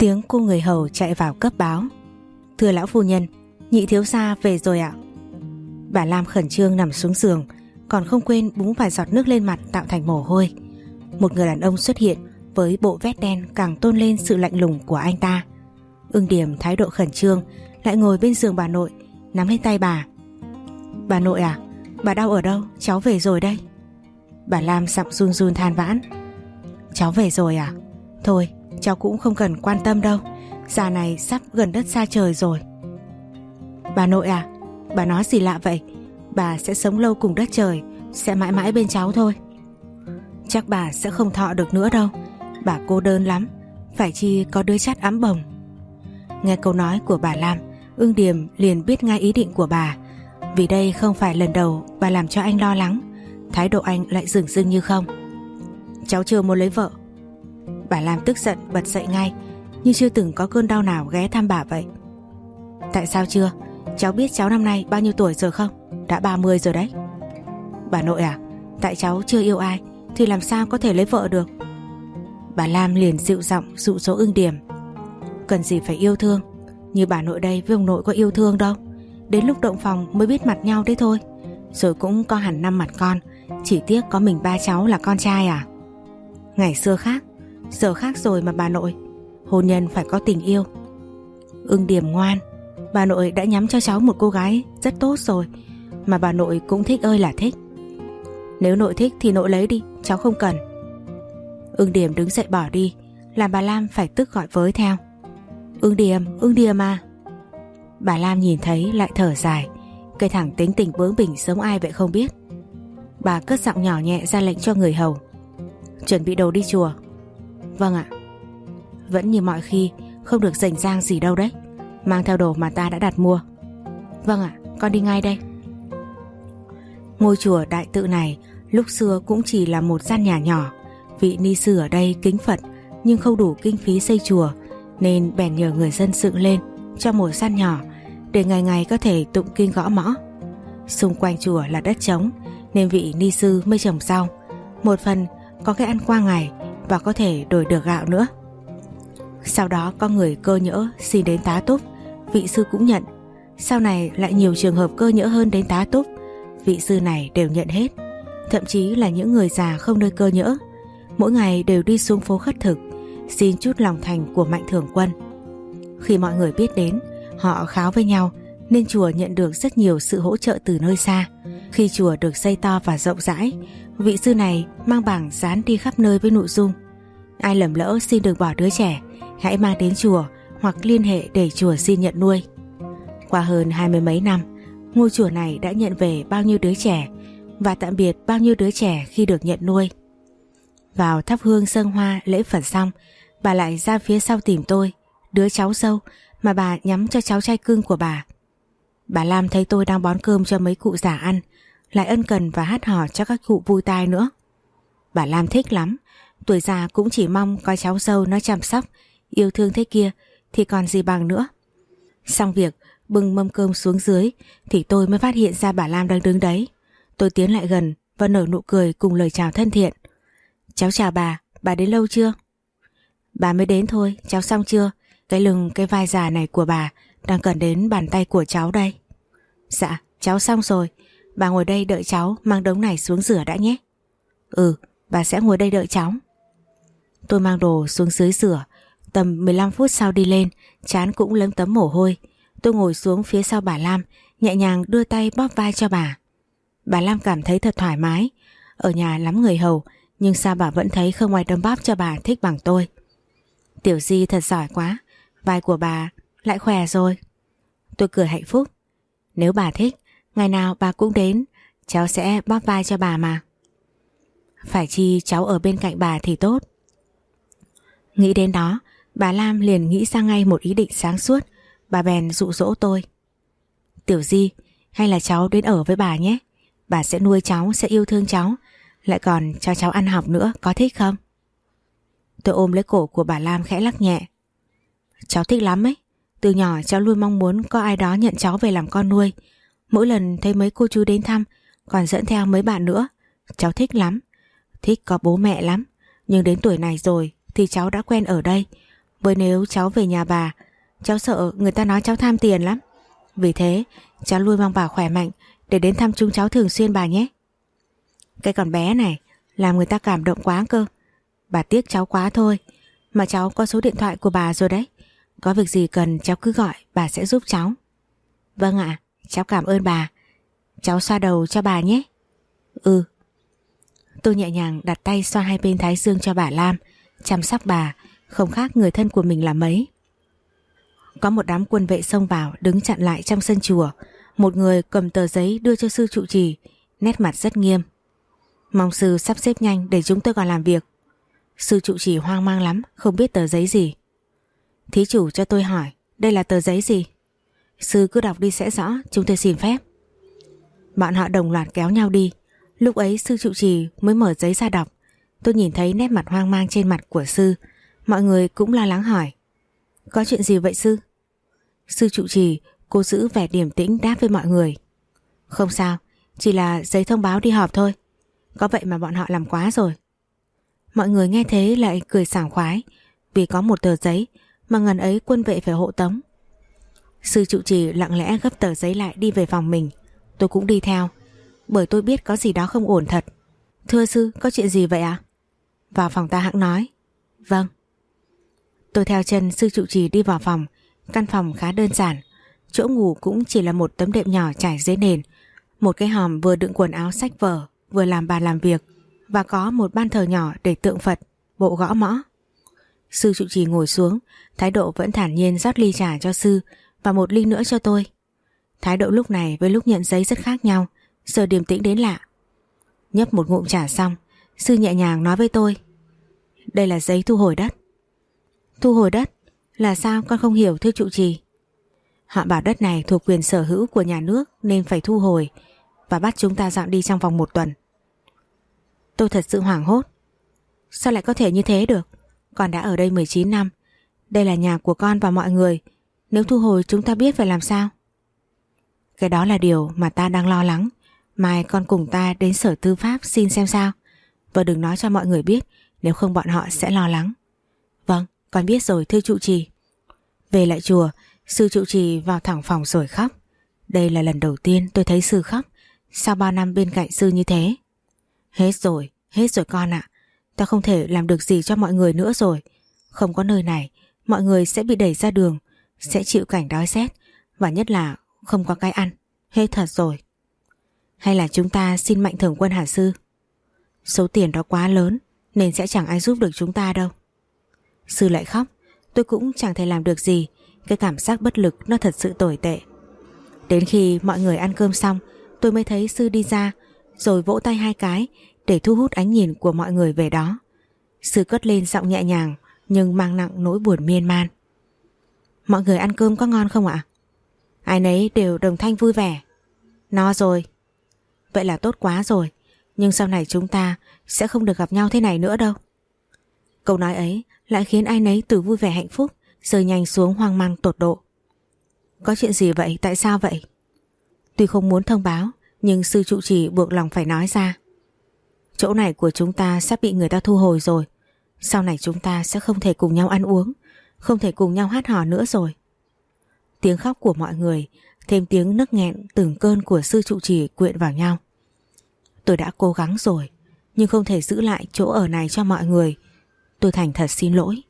Tiếng cô người hầu chạy vào cấp báo. Thưa lão phu nhân, Nhị thiếu gia về rồi ạ. Bà Lam khẩn trương nằm xuống giường, Còn không quên búng vài giọt nước lên mặt tạo thành mồ hôi. Một người đàn ông xuất hiện Với bộ vét đen càng tôn lên sự lạnh lùng của anh ta. Ưng điểm thái độ khẩn trương, Lại ngồi bên giường bà nội, Nắm lên tay bà. Bà nội à Bà đau ở đâu? Cháu về rồi đây. Bà Lam giọng run run than vãn. Cháu về rồi à? Thôi cháu cũng không cần quan tâm đâu. Già này sắp gần đất xa trời rồi. Bà nội à Bà nói gì lạ vậy? Bà sẽ sống lâu cùng đất trời, Sẽ mãi mãi bên cháu thôi. Chắc bà sẽ không thọ được nữa đâu. Bà cô đơn lắm, Phải chi có đứa chát ấm bồng. Nghe câu nói của bà Lam, Ưng Điềm liền biết ngay ý định của bà. Vì đây không phải lần đầu Bà làm cho anh lo lắng, Thái độ anh lại dừng dưng như không. Cháu chưa muốn lấy vợ Bà Lam tức giận, bật dậy ngay, Như chưa từng có cơn đau nào ghé thăm bà vậy. Tại sao chưa? Cháu biết cháu năm nay bao nhiêu tuổi rồi không? Đã 30 rồi đấy. Bà nội à Tại cháu chưa yêu ai, Thì làm sao có thể lấy vợ được? Bà Lam liền dịu giọng dụ dỗ ưng điểm Cần gì phải yêu thương? Như bà nội đây với ông nội có yêu thương đâu. Đến lúc động phòng mới biết mặt nhau đấy thôi. Rồi cũng có hẳn năm mặt con, Chỉ tiếc có mình ba cháu là con trai à. Ngày xưa khác Giờ khác rồi mà bà nội. Hôn nhân phải có tình yêu. Ưng điểm ngoan. Bà nội đã nhắm cho cháu một cô gái rất tốt rồi Mà bà nội cũng thích ơi là thích. Nếu nội thích thì nội lấy đi Cháu không cần. Ưng điểm đứng dậy bỏ đi Làm bà Lam phải tức gọi với theo. Ưng điểm, ưng điểm à. Bà Lam nhìn thấy lại thở dài Cây thẳng tính tình bướng bỉnh giống ai vậy không biết. Bà cất giọng nhỏ nhẹ ra lệnh cho người hầu. Chuẩn bị đồ đi chùa. Vâng ạ. Vẫn như mọi khi, Không được rảnh rang gì đâu đấy. Mang theo đồ mà ta đã đặt mua. Vâng ạ, con đi ngay đây. Ngôi chùa đại tự này Lúc xưa cũng chỉ là một gian nhà nhỏ. Vị ni sư ở đây kính Phật, Nhưng không đủ kinh phí xây chùa, Nên bèn nhờ người dân dựng lên Cho một gian nhỏ Để ngày ngày có thể tụng kinh gõ mõ. Xung quanh chùa là đất trống, Nên vị ni sư mới trồng rau. Một phần có cái ăn qua ngày và có thể đổi được gạo nữa. Sau đó có người cơ nhỡ xin đến tá túc, Vị sư cũng nhận. Sau này lại nhiều trường hợp cơ nhỡ hơn đến tá túc, Vị sư này đều nhận hết. Thậm chí là những người già không nơi cơ nhỡ. Mỗi ngày đều đi xuống phố khất thực, Xin chút lòng thành của mạnh thường quân. Khi mọi người biết đến, Họ kháo với nhau, Nên chùa nhận được rất nhiều sự hỗ trợ từ nơi xa. Khi chùa được xây to và rộng rãi Vị sư này mang bảng dán đi khắp nơi với nội dung, Ai lầm lỡ xin được bỏ đứa trẻ, Hãy mang đến chùa Hoặc liên hệ để chùa xin nhận nuôi. Qua hơn hai mươi mấy năm, Ngôi chùa này đã nhận về bao nhiêu đứa trẻ Và tạm biệt bao nhiêu đứa trẻ khi được nhận nuôi. Vào thắp hương sân hoa lễ Phật xong, Bà lại ra phía sau tìm tôi, Đứa cháu sâu Mà bà nhắm cho cháu trai cưng của bà. Bà Lam thấy tôi đang bón cơm cho mấy cụ già ăn lại ân cần và hát hò cho các cụ vui tai nữa. Bà Lam thích lắm, tuổi già cũng chỉ mong coi cháu dâu nó chăm sóc, yêu thương thế kia thì còn gì bằng nữa. Xong việc bưng mâm cơm xuống dưới thì tôi mới phát hiện ra bà Lam đang đứng đấy. Tôi tiến lại gần và nở nụ cười cùng lời chào thân thiện. Cháu chào bà, bà đến lâu chưa? Bà mới đến thôi, cháu xong chưa? Cái lưng, cái vai già này của bà đang cần đến bàn tay của cháu đây. Dạ, cháu xong rồi, Bà ngồi đây đợi cháu mang đống này xuống rửa đã nhé. Ừ, bà sẽ ngồi đây đợi cháu. Tôi mang đồ xuống dưới rửa, tầm 15 phút sau đi lên, chán cũng lấm tấm mồ hôi. Tôi ngồi xuống phía sau bà Lam, nhẹ nhàng đưa tay bóp vai cho bà. Bà Lam cảm thấy thật thoải mái, ở nhà lắm người hầu, nhưng sao bà vẫn thấy không ai đâm bóp cho bà thích bằng tôi. Tiểu Di thật giỏi quá, vai của bà lại khỏe rồi. Tôi cười hạnh phúc. Nếu bà thích, Ngày nào bà cũng đến Cháu sẽ bóp vai cho bà mà. Phải chi cháu ở bên cạnh bà thì tốt. Nghĩ đến đó Bà Lam liền nghĩ ra ngay một ý định sáng suốt. Bà bèn dụ dỗ tôi. Tiểu Di Hay là cháu đến ở với bà nhé. Bà sẽ nuôi cháu, sẽ yêu thương cháu. Lại còn cho cháu ăn học nữa Có thích không? Tôi ôm lấy cổ của bà Lam khẽ lắc nhẹ. Cháu thích lắm ấy. Từ nhỏ cháu luôn mong muốn có ai đó nhận cháu về làm con nuôi. Mỗi lần thấy mấy cô chú đến thăm, Còn dẫn theo mấy bạn nữa. Cháu thích lắm, Thích có bố mẹ lắm. Nhưng đến tuổi này rồi thì cháu đã quen ở đây. Với nếu cháu về nhà bà, Cháu sợ người ta nói cháu tham tiền lắm. Vì thế, cháu luôn mong bà khỏe mạnh Để đến thăm chúng cháu thường xuyên bà nhé. Cái con bé này Làm người ta cảm động quá cơ. Bà tiếc cháu quá thôi, Mà cháu có số điện thoại của bà rồi đấy. Có việc gì cần cháu cứ gọi, Bà sẽ giúp cháu. Vâng ạ cháu cảm ơn bà. Cháu xoa đầu cho bà nhé. Ừ. Tôi nhẹ nhàng đặt tay xoa hai bên thái dương cho bà Lam, Chăm sóc bà. Không khác người thân của mình là mấy. Có một đám quân vệ xông vào, Đứng chặn lại trong sân chùa. Một người cầm tờ giấy đưa cho sư trụ trì, Nét mặt rất nghiêm. Mong sư sắp xếp nhanh để chúng tôi còn làm việc. Sư trụ trì hoang mang lắm, Không biết tờ giấy gì. Thí chủ cho tôi hỏi, Đây là tờ giấy gì? Sư cứ đọc đi sẽ rõ, Chúng tôi xin phép. Bọn họ đồng loạt kéo nhau đi. Lúc ấy sư trụ trì mới mở giấy ra đọc. Tôi nhìn thấy nét mặt hoang mang trên mặt của sư. Mọi người cũng lo lắng hỏi, Có chuyện gì vậy sư? Sư trụ trì Cô giữ vẻ điềm tĩnh đáp với mọi người, Không sao, Chỉ là giấy thông báo đi họp thôi. Có vậy mà bọn họ làm quá rồi. Mọi người nghe thế lại cười sảng khoái, Vì có một tờ giấy Mà ngần ấy quân vệ phải hộ tống. Sư trụ trì lặng lẽ gấp tờ giấy lại đi về phòng mình. Tôi cũng đi theo, Bởi tôi biết có gì đó không ổn thật. Thưa sư, có chuyện gì vậy ạ? Vào phòng ta hãng nói. Vâng. Tôi theo chân sư trụ trì đi vào phòng. Căn phòng khá đơn giản. Chỗ ngủ cũng chỉ là một tấm đệm nhỏ trải dưới nền. Một cái hòm vừa đựng quần áo sách vở, Vừa làm bàn làm việc, Và có một ban thờ nhỏ để tượng Phật, Bộ gõ mõ. Sư trụ trì ngồi xuống, Thái độ vẫn thản nhiên rót ly trà cho sư và một ly nữa cho tôi. Thái độ lúc này với lúc nhận giấy rất khác nhau Giờ điềm tĩnh đến lạ. Nhấp một ngụm trà xong, Sư nhẹ nhàng nói với tôi, Đây là giấy thu hồi đất. Thu hồi đất? Là sao? Con không hiểu, thưa trụ trì. Họ bảo đất này thuộc quyền sở hữu của nhà nước Nên phải thu hồi Và bắt chúng ta dọn đi trong vòng một tuần. Tôi thật sự hoảng hốt. Sao lại có thể như thế được? Con đã ở đây 19 năm. Đây là nhà của con và mọi người nếu thu hồi chúng ta biết phải làm sao? Cái đó là điều mà ta đang lo lắng. Mai con cùng ta đến sở tư pháp xin xem sao. Và đừng nói cho mọi người biết, Nếu không bọn họ sẽ lo lắng. Vâng con biết rồi, thưa trụ trì. Về lại chùa, Sư trụ trì vào thẳng phòng rồi khóc. Đây là lần đầu tiên tôi thấy sư khóc. Sau bao năm bên cạnh sư như thế? Hết rồi Hết rồi con ạ. Ta không thể làm được gì cho mọi người nữa rồi. Không có nơi này, Mọi người sẽ bị đẩy ra đường. Sẽ chịu cảnh đói rét, Và nhất là không có cái ăn. Hết thật rồi. Hay là chúng ta xin mạnh thường quân hả sư? Số tiền đó quá lớn, Nên sẽ chẳng ai giúp được chúng ta đâu. Sư lại khóc, Tôi cũng chẳng thể làm được gì, Cái cảm giác bất lực nó thật sự tồi tệ. Đến khi mọi người ăn cơm xong, Tôi mới thấy sư đi ra, Rồi vỗ tay hai cái Để thu hút ánh nhìn của mọi người về đó. Sư cất lên giọng nhẹ nhàng Nhưng mang nặng nỗi buồn miên man. Mọi người ăn cơm có ngon không ạ? Ai nấy đều đồng thanh vui vẻ. No rồi. Vậy là tốt quá rồi. Nhưng sau này chúng ta sẽ không được gặp nhau thế này nữa đâu. Câu nói ấy lại khiến ai nấy từ vui vẻ hạnh phúc rơi nhanh xuống hoang mang tột độ. Có chuyện gì vậy? Tại sao vậy? Tuy không muốn thông báo, Nhưng sư trụ trì buộc lòng phải nói ra. Chỗ này của chúng ta sắp bị người ta thu hồi rồi. Sau này chúng ta sẽ không thể cùng nhau ăn uống. Không thể cùng nhau hát hò nữa rồi. Tiếng khóc của mọi người, Thêm tiếng nức nghẹn từng cơn của sư trụ trì quyện vào nhau. Tôi đã cố gắng rồi, Nhưng không thể giữ lại chỗ ở này cho mọi người. Tôi thành thật xin lỗi.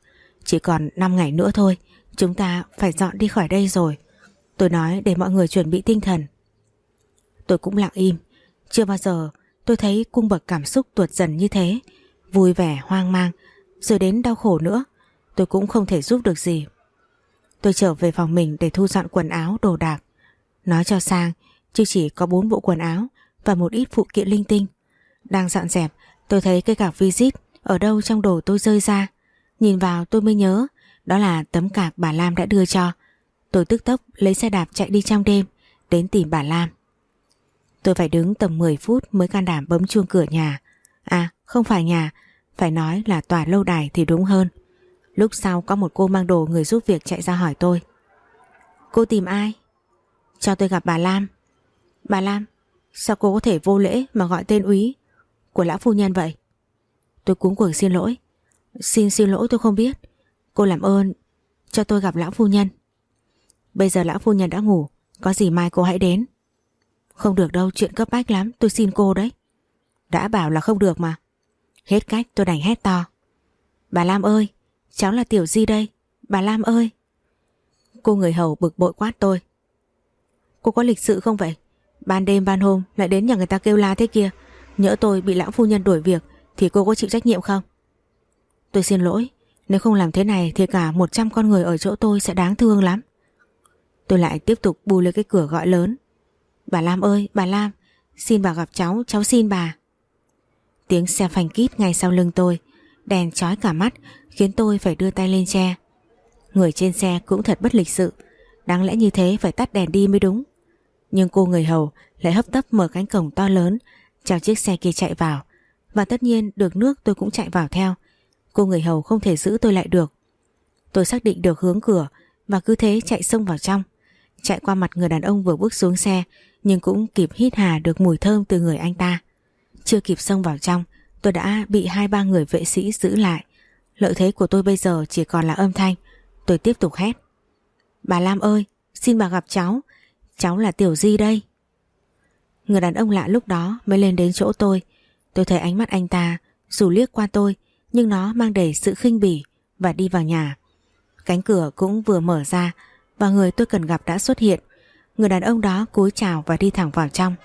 Chỉ còn 5 ngày nữa thôi, Chúng ta phải dọn đi khỏi đây rồi. Tôi nói để mọi người chuẩn bị tinh thần. Tôi cũng lặng im. Chưa bao giờ tôi thấy cung bậc cảm xúc tuột dần như thế. Vui vẻ, hoang mang, Rồi đến đau khổ nữa. Tôi cũng không thể giúp được gì Tôi trở về phòng mình để thu dọn quần áo, đồ đạc. Nói cho sang, chứ chỉ có bốn bộ quần áo và một ít phụ kiện linh tinh. Đang dọn dẹp, tôi thấy cái cạc visit ở đâu trong đồ tôi rơi ra. Nhìn vào tôi mới nhớ, đó là tấm cạc bà Lam đã đưa cho. Tôi tức tốc lấy xe đạp chạy đi trong đêm, đến tìm bà Lam. Tôi phải đứng tầm 10 phút mới can đảm bấm chuông cửa nhà. À, không phải nhà, phải nói là tòa lâu đài thì đúng hơn. Lúc sau có một cô mang đồ người giúp việc chạy ra hỏi tôi Cô tìm ai? Cho tôi gặp bà Lam Bà Lam Sao cô có thể vô lễ mà gọi tên úy Của lão phu nhân vậy Tôi cuống cuồng xin lỗi Xin xin lỗi tôi không biết Cô làm ơn cho tôi gặp lão phu nhân. Bây giờ lão phu nhân đã ngủ, có gì mai cô hãy đến. Không được đâu, chuyện cấp bách lắm, tôi xin cô đấy. Đã bảo là không được mà. Hết cách tôi đành hét to. Bà Lam ơi, cháu là Tiểu Di đây. Bà Lam ơi. Cô người hầu bực bội quát tôi. Cô có lịch sự không vậy? Ban đêm ban hôm lại đến nhà người ta kêu la thế kia. Nhỡ tôi bị lão phu nhân đuổi việc thì cô có chịu trách nhiệm không? Tôi xin lỗi, nếu không làm thế này thì cả 100 con người ở chỗ tôi sẽ đáng thương lắm. Tôi lại tiếp tục bù lên cái cửa gọi lớn. Bà Lam ơi, bà Lam, xin bà gặp cháu, cháu xin bà. Tiếng xe phanh kít ngay sau lưng tôi, đèn chói cả mắt khiến tôi phải đưa tay lên che. Người trên xe cũng thật bất lịch sự, đáng lẽ như thế phải tắt đèn đi mới đúng. Nhưng cô người hầu lại hấp tấp mở cánh cổng to lớn, chào chiếc xe kia chạy vào. Và tất nhiên được nước tôi cũng chạy vào theo. Cô người hầu không thể giữ tôi lại được. Tôi xác định được hướng cửa và cứ thế chạy xông vào trong. Chạy qua mặt người đàn ông vừa bước xuống xe nhưng cũng kịp hít hà được mùi thơm từ người anh ta. Chưa kịp xông vào trong, tôi đã bị hai ba người vệ sĩ giữ lại. Lợi thế của tôi bây giờ chỉ còn là âm thanh. Tôi tiếp tục hét. Bà Lam ơi, xin bà gặp cháu. Cháu là Tiểu Di đây. Người đàn ông lạ lúc đó mới lên đến chỗ tôi. Tôi thấy ánh mắt anh ta dù liếc qua tôi nhưng nó mang đầy sự khinh bỉ và đi vào nhà. Cánh cửa cũng vừa mở ra và người tôi cần gặp đã xuất hiện. Người đàn ông đó cúi chào và đi thẳng vào trong.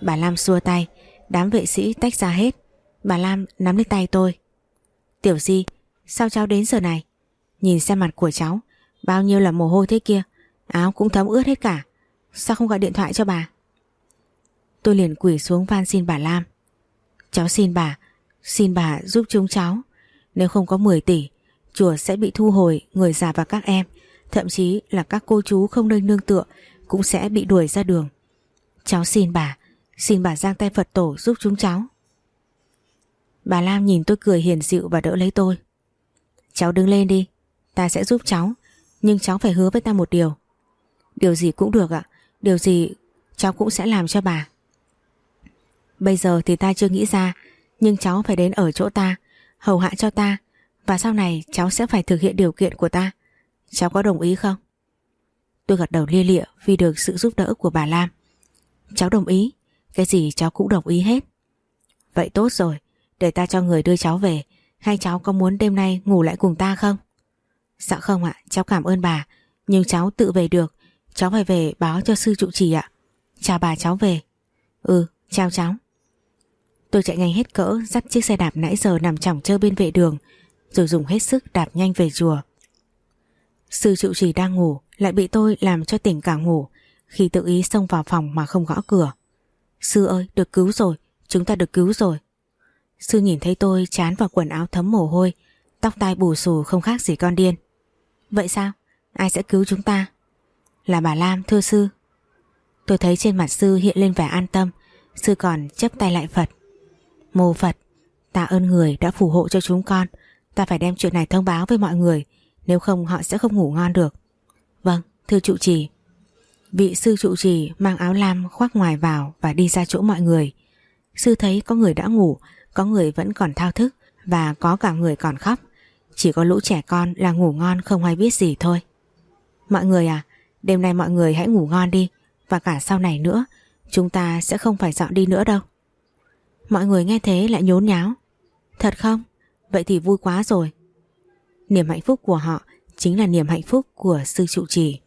Bà Lam xua tay, đám vệ sĩ tách ra hết. Bà Lam nắm lấy tay tôi. Tiểu Di, sao cháu đến giờ này? Nhìn xem mặt của cháu, bao nhiêu là mồ hôi thế kia, áo cũng thấm ướt hết cả. Sao không gọi điện thoại cho bà? Tôi liền quỳ xuống van xin bà Lam. Cháu xin bà, xin bà giúp chúng cháu. Nếu không có 10 tỷ, chùa sẽ bị thu hồi người già và các em. Thậm chí là các cô chú không nơi nương tựa cũng sẽ bị đuổi ra đường. Cháu xin bà, xin bà giang tay Phật tổ giúp chúng cháu. Bà Lam nhìn tôi cười hiền dịu và đỡ lấy tôi. Cháu đứng lên đi, ta sẽ giúp cháu, nhưng cháu phải hứa với ta một điều. Điều gì cũng được ạ, điều gì cháu cũng sẽ làm cho bà. Bây giờ thì ta chưa nghĩ ra, nhưng cháu phải đến ở chỗ ta, hầu hạ cho ta, và sau này cháu sẽ phải thực hiện điều kiện của ta. Cháu có đồng ý không? Tôi gật đầu lia lịa vì được sự giúp đỡ của bà Lam. Cháu đồng ý, cái gì cháu cũng đồng ý hết. Vậy tốt rồi, để ta cho người đưa cháu về, hai cháu có muốn đêm nay ngủ lại cùng ta không? Dạ không ạ, cháu cảm ơn bà, nhưng cháu tự về được, cháu phải về báo cho sư trụ trì ạ. Chào bà cháu về. Ừ, chào cháu. Tôi chạy nhanh hết cỡ, dắt chiếc xe đạp nãy giờ nằm chỏng chơ bên vệ đường, rồi dùng hết sức đạp nhanh về chùa. Sư trụ trì đang ngủ, lại bị tôi làm cho tỉnh cả ngủ, khi tự ý xông vào phòng mà không gõ cửa. Sư ơi, được cứu rồi, chúng ta được cứu rồi. Sư nhìn thấy tôi chán vào quần áo thấm mồ hôi, tóc tai bù xù không khác gì con điên. Vậy sao? Ai sẽ cứu chúng ta? Là bà Lam, thưa sư. Tôi thấy trên mặt sư hiện lên vẻ an tâm, sư còn chấp tay lại Phật. Mô Phật, ta ơn người đã phù hộ cho chúng con, ta phải đem chuyện này thông báo với mọi người, nếu không họ sẽ không ngủ ngon được. Vâng, thưa trụ trì. Vị sư trụ trì mang áo lam khoác ngoài vào và đi ra chỗ mọi người. Sư thấy có người đã ngủ, có người vẫn còn thao thức và có cả người còn khóc. Chỉ có lũ trẻ con là ngủ ngon không hay biết gì thôi. Mọi người à, đêm nay mọi người hãy ngủ ngon đi và cả sau này nữa chúng ta sẽ không phải dọn đi nữa đâu. Mọi người nghe thế lại nhốn nháo. Thật không? Vậy thì vui quá rồi. Niềm hạnh phúc của họ chính là niềm hạnh phúc của sư trụ trì.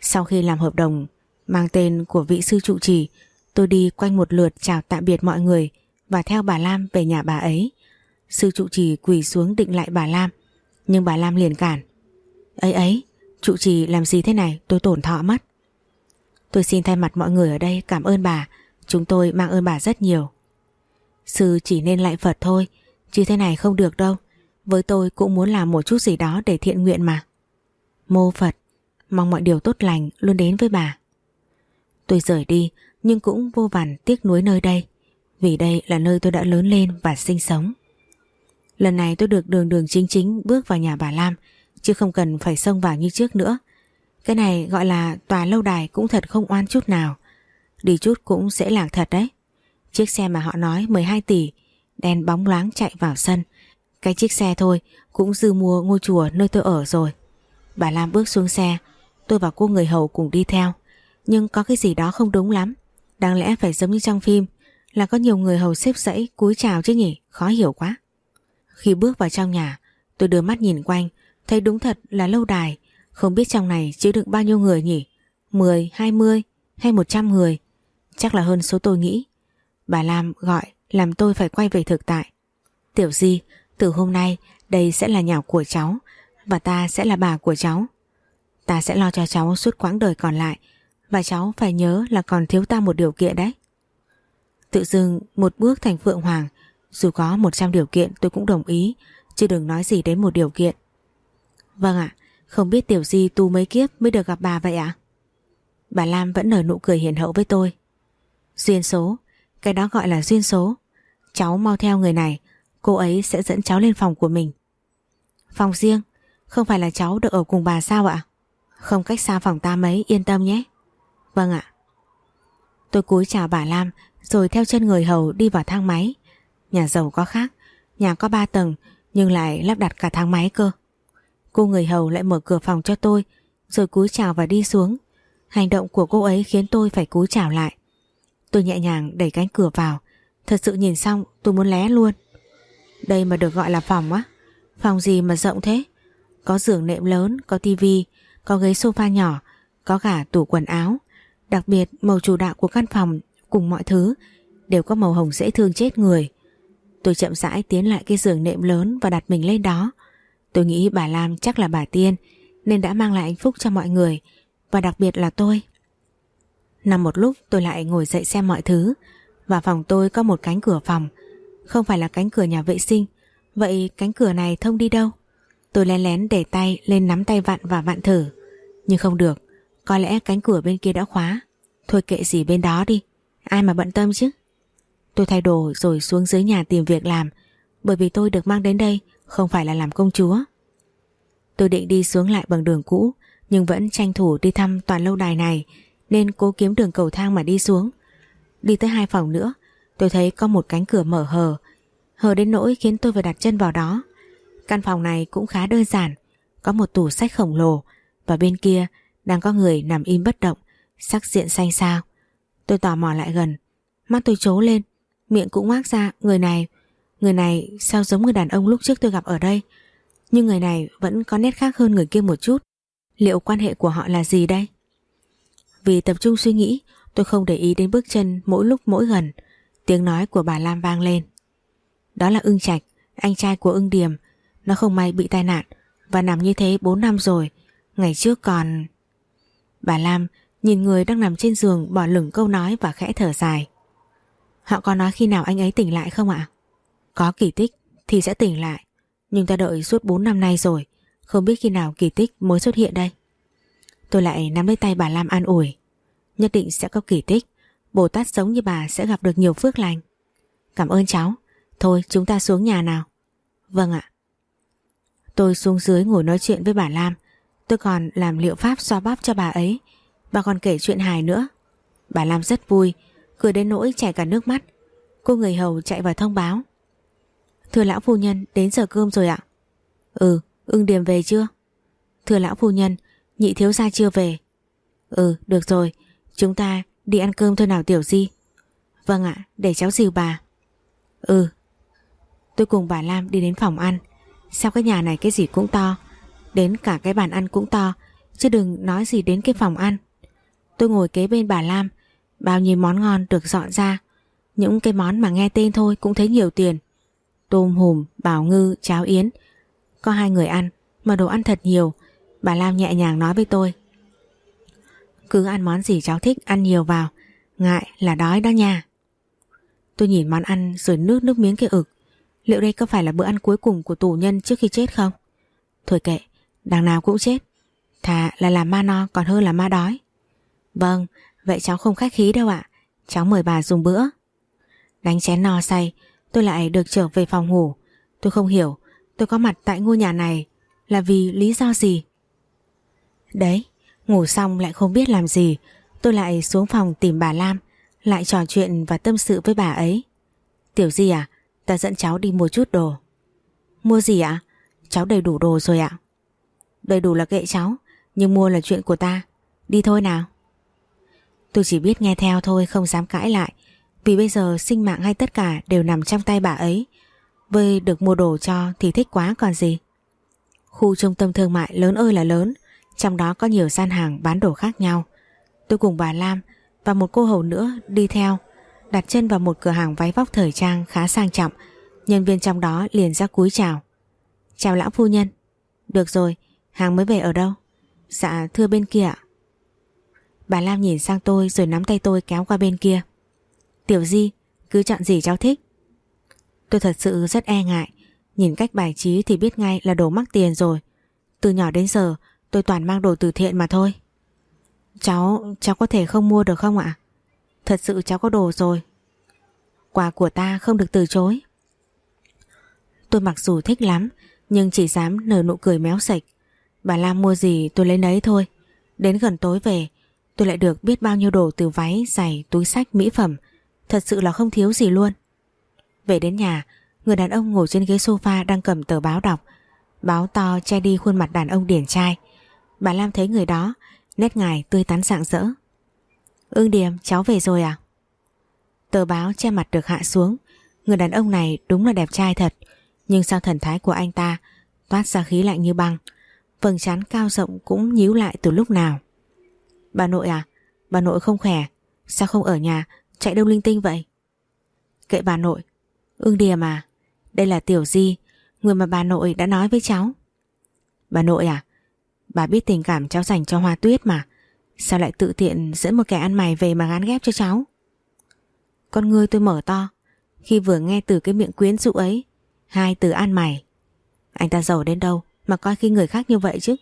Sau khi làm hợp đồng mang tên của vị sư trụ trì, tôi đi quanh một lượt chào tạm biệt mọi người và theo bà Lam về nhà bà ấy. Sư trụ trì quỳ xuống định lại bà Lam, nhưng bà Lam liền cản. Ấy ấy, trụ trì làm gì thế này tôi tổn thọ mất. Tôi xin thay mặt mọi người ở đây cảm ơn bà, chúng tôi mang ơn bà rất nhiều. Sư chỉ nên lại Phật thôi, chứ thế này không được đâu. Với tôi cũng muốn làm một chút gì đó để thiện nguyện mà. Mô Phật, mong mọi điều tốt lành luôn đến với bà. Tôi rời đi nhưng cũng vô vàn tiếc nuối nơi đây vì đây là nơi tôi đã lớn lên và sinh sống. Lần này tôi được đường đường chính chính bước vào nhà bà Lam, chứ không cần phải xông vào như trước nữa. Cái này gọi là tòa lâu đài cũng thật không oan chút nào. Đi chút cũng sẽ lạc thật đấy. Chiếc xe mà họ nói 12 tỷ đèn bóng loáng chạy vào sân. Cái chiếc xe thôi cũng dư mua ngôi chùa nơi tôi ở rồi. Bà Lam bước xuống xe, Tôi và cô người hầu cùng đi theo Nhưng có cái gì đó không đúng lắm, Đáng lẽ phải giống như trong phim là có nhiều người hầu xếp dãy cúi chào chứ nhỉ? Khó hiểu quá. Khi bước vào trong nhà Tôi đưa mắt nhìn quanh Thấy đúng thật là lâu đài. Không biết trong này chứa được bao nhiêu người nhỉ? 10, 20 hay 100 người? Chắc là hơn số tôi nghĩ. Bà Lam gọi làm tôi phải quay về thực tại. Tiểu Di Từ hôm nay đây sẽ là nhà của cháu Và ta sẽ là bà của cháu. Ta sẽ lo cho cháu suốt quãng đời còn lại Và cháu phải nhớ là còn thiếu ta một điều kiện đấy. Tự dưng một bước thành Phượng Hoàng. Dù có 100 điều kiện, tôi cũng đồng ý. Chứ đừng nói gì đến một điều kiện. Vâng ạ, Không biết Tiểu Di tu mấy kiếp mới được gặp bà vậy ạ? Bà Lam vẫn nở nụ cười hiền hậu với tôi. Duyên số, Cái đó gọi là duyên số. Cháu mau theo người này, Cô ấy sẽ dẫn cháu lên phòng của mình. Phòng riêng, Không phải là cháu được ở cùng bà sao ạ? Không cách xa phòng ta mấy, yên tâm nhé. Vâng ạ. Tôi cúi chào bà Lam rồi theo chân người hầu đi vào thang máy. Nhà giàu có khác Nhà có 3 tầng Nhưng lại lắp đặt cả thang máy cơ. Cô người hầu lại mở cửa phòng cho tôi Rồi cúi chào và đi xuống. Hành động của cô ấy khiến tôi phải cúi chào lại. Tôi nhẹ nhàng đẩy cánh cửa vào. Thật sự nhìn xong tôi muốn lé luôn. Đây mà được gọi là phòng á. Phòng gì mà rộng thế? Có giường nệm lớn, có tivi Có ghế sofa nhỏ Có cả tủ quần áo. Đặc biệt màu chủ đạo của căn phòng Cùng mọi thứ, Đều có màu hồng dễ thương chết người. Tôi chậm rãi tiến lại cái giường nệm lớn Và đặt mình lên đó. Tôi nghĩ bà Lam chắc là bà Tiên, Nên đã mang lại hạnh phúc cho mọi người, Và đặc biệt là tôi. Nằm một lúc, tôi lại ngồi dậy xem mọi thứ, Và phòng tôi có một cánh cửa phòng. Không phải là cánh cửa nhà vệ sinh. Vậy cánh cửa này thông đi đâu? Tôi lén lén để tay lên nắm tay vặn và vặn thử. Nhưng không được, Có lẽ cánh cửa bên kia đã khóa. Thôi kệ gì bên đó đi. Ai mà bận tâm chứ? Tôi thay đồ rồi xuống dưới nhà tìm việc làm, Bởi vì tôi được mang đến đây Không phải là làm công chúa. Tôi định đi xuống lại bằng đường cũ, Nhưng vẫn tranh thủ đi thăm toàn lâu đài này, Nên cố kiếm đường cầu thang mà đi xuống. Đi tới hai phòng nữa, Tôi thấy có một cánh cửa mở hờ Hờ đến nỗi khiến tôi phải đặt chân vào đó. Căn phòng này cũng khá đơn giản, Có một tủ sách khổng lồ Và bên kia đang có người nằm im bất động, Sắc diện xanh xao. Tôi tò mò lại gần. Mắt tôi trố lên, Miệng cũng ngoác ra, Người này Người này sao giống người đàn ông lúc trước tôi gặp ở đây? Nhưng người này vẫn có nét khác hơn người kia một chút. Liệu quan hệ của họ là gì đây? Vì tập trung suy nghĩ, Tôi không để ý đến bước chân mỗi lúc mỗi gần. Tiếng nói của bà Lam vang lên. Đó là ưng trạch, Anh trai của ưng điềm. Nó không may bị tai nạn Và nằm như thế 4 năm rồi. Ngày trước còn Bà Lam nhìn người đang nằm trên giường, Bỏ lửng câu nói và khẽ thở dài. Họ có nói khi nào anh ấy tỉnh lại không ạ? Có kỳ tích Thì sẽ tỉnh lại, Nhưng ta đợi suốt 4 năm nay rồi, Không biết khi nào kỳ tích mới xuất hiện đây. Tôi lại nắm lấy tay bà Lam an ủi. Nhất định sẽ có kỳ tích Bồ Tát sống như bà sẽ gặp được nhiều phước lành. Cảm ơn cháu. Thôi, chúng ta xuống nhà nào. Vâng ạ. Tôi xuống dưới ngồi nói chuyện với bà Lam. Tôi còn làm liệu pháp xoa bóp cho bà ấy. Bà còn kể chuyện hài nữa. Bà Lam rất vui, Cười đến nỗi chảy cả nước mắt. Cô người hầu chạy vào thông báo. Thưa lão phu nhân, đến giờ cơm rồi ạ. Ừ ưng điềm về chưa? Thưa lão phu nhân, Nhị thiếu gia chưa về. Ừ được rồi, Chúng ta đi ăn cơm thôi nào tiểu di. Vâng ạ, để cháu dìu bà. Ừ. Tôi cùng bà Lam đi đến phòng ăn. Sao cái nhà này cái gì cũng to, Đến cả cái bàn ăn cũng to, Chứ đừng nói gì đến cái phòng ăn. Tôi ngồi kế bên bà Lam. Bao nhiêu món ngon được dọn ra. Những cái món mà nghe tên thôi cũng thấy nhiều tiền. Tôm hùm, bảo ngư, cháo yến. Có hai người ăn Mà đồ ăn thật nhiều. Bà Lam nhẹ nhàng nói với tôi. Cứ ăn món gì cháu thích ăn nhiều vào. Ngại là đói đó nha. Tôi nhìn món ăn rồi nước nước miếng cái ực. Liệu đây có phải là bữa ăn cuối cùng của tù nhân trước khi chết không? Thôi kệ, đằng nào cũng chết. Thà là làm ma no còn hơn là ma đói. Vâng, vậy cháu không khách khí đâu ạ. Cháu mời bà dùng bữa. Đánh chén no say Tôi lại được trở về phòng ngủ. Tôi không hiểu Tôi có mặt tại ngôi nhà này Là vì lý do gì? Đấy Ngủ xong lại không biết làm gì Tôi lại xuống phòng tìm bà Lam Lại trò chuyện và tâm sự với bà ấy. Tiểu Di à Ta dẫn cháu đi mua chút đồ. Mua gì ạ? Cháu đầy đủ đồ rồi ạ. Đầy đủ là kệ cháu Nhưng mua là chuyện của ta. Đi thôi nào. Tôi chỉ biết nghe theo thôi, không dám cãi lại. Vì bây giờ sinh mạng hay tất cả đều nằm trong tay bà ấy. Vơi được mua đồ cho thì thích quá, còn gì? Khu trung tâm thương mại lớn ơi là lớn. Trong đó có nhiều gian hàng bán đồ khác nhau. Tôi cùng bà Lam và một cô hầu nữa đi theo, đặt chân vào một cửa hàng váy vóc thời trang khá sang trọng. Nhân viên trong đó liền ra cúi chào. Chào lão phu nhân. Được rồi, hàng mới về ở đâu? Dạ thưa bên kia ạ bà Lam nhìn sang tôi rồi nắm tay tôi kéo qua bên kia tiểu di cứ chọn gì cháu thích tôi thật sự rất e ngại nhìn cách bài trí thì biết ngay là đồ mắc tiền rồi từ nhỏ đến giờ tôi toàn mang đồ từ thiện mà thôi Cháu, cháu có thể không mua được không ạ? Thật sự cháu có đồ rồi. Quà của ta không được từ chối. Tôi mặc dù thích lắm, nhưng chỉ dám nở nụ cười méo sạch. Bà Lam mua gì tôi lấy nấy thôi. Đến gần tối về, tôi lại được biết bao nhiêu đồ từ váy, giày, túi sách, mỹ phẩm. Thật sự là không thiếu gì luôn. Về đến nhà, người đàn ông ngồi trên ghế sofa đang cầm tờ báo đọc. Báo to che đi khuôn mặt đàn ông điển trai. Bà Lam thấy người đó Nét ngài tươi tắn rạng rỡ Ưng Điềm cháu về rồi à Tờ báo che mặt được hạ xuống Người đàn ông này đúng là đẹp trai thật Nhưng sao thần thái của anh ta Toát ra khí lạnh như băng Vầng trán cao rộng cũng nhíu lại từ lúc nào Bà nội à? Bà nội không khỏe. Sao không ở nhà? Chạy đâu linh tinh vậy? Kệ bà nội. Ưng Điềm à Đây là Tiểu Di, Người mà bà nội đã nói với cháu. Bà nội à Bà biết tình cảm cháu dành cho Hoa Tuyết mà. Sao lại tự tiện dẫn một kẻ ăn mày về mà gán ghép cho cháu? Con ngươi tôi mở to, Khi vừa nghe từ cái miệng quyến rũ ấy, Hai từ ăn mày. Anh ta giàu đến đâu Mà coi khi người khác như vậy chứ?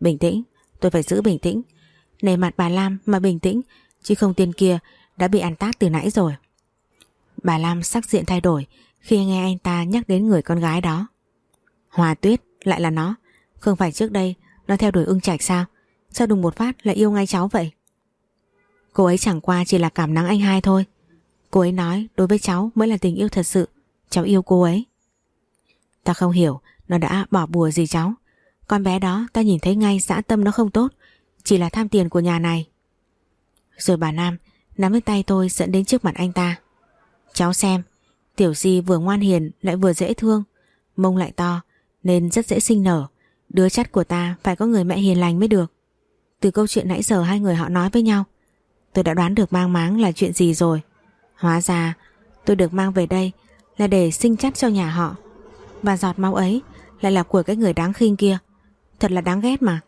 Bình tĩnh, Tôi phải giữ bình tĩnh. Nề mặt bà Lam mà bình tĩnh, Chứ không tiên kia đã bị ăn tát từ nãy rồi. Bà Lam sắc diện thay đổi Khi nghe anh ta nhắc đến người con gái đó. Hòa Tuyết lại là nó. Không phải trước đây nó theo đuổi ưng trạch sao? Sao đùng một phát lại yêu ngay cháu vậy? Cô ấy chẳng qua chỉ là cảm nắng anh hai thôi. Cô ấy nói đối với cháu mới là tình yêu thật sự. Cháu yêu cô ấy. Ta không hiểu Nó đã bỏ bùa gì cháu. Con bé đó ta nhìn thấy ngay dã tâm nó không tốt. Chỉ là tham tiền của nhà này. Rồi bà Nam Nắm lấy tay tôi dẫn đến trước mặt anh ta. Cháu xem, Tiểu Di vừa ngoan hiền lại vừa dễ thương. Mông lại to, Nên rất dễ sinh nở. Đứa chắt của ta phải có người mẹ hiền lành mới được. Từ câu chuyện nãy giờ hai người họ nói với nhau, Tôi đã đoán được mang máng là chuyện gì rồi. Hóa ra, tôi được mang về đây là để sinh chắt cho nhà họ. Và giọt máu ấy lại là của cái người đáng khinh kia. Thật là đáng ghét mà.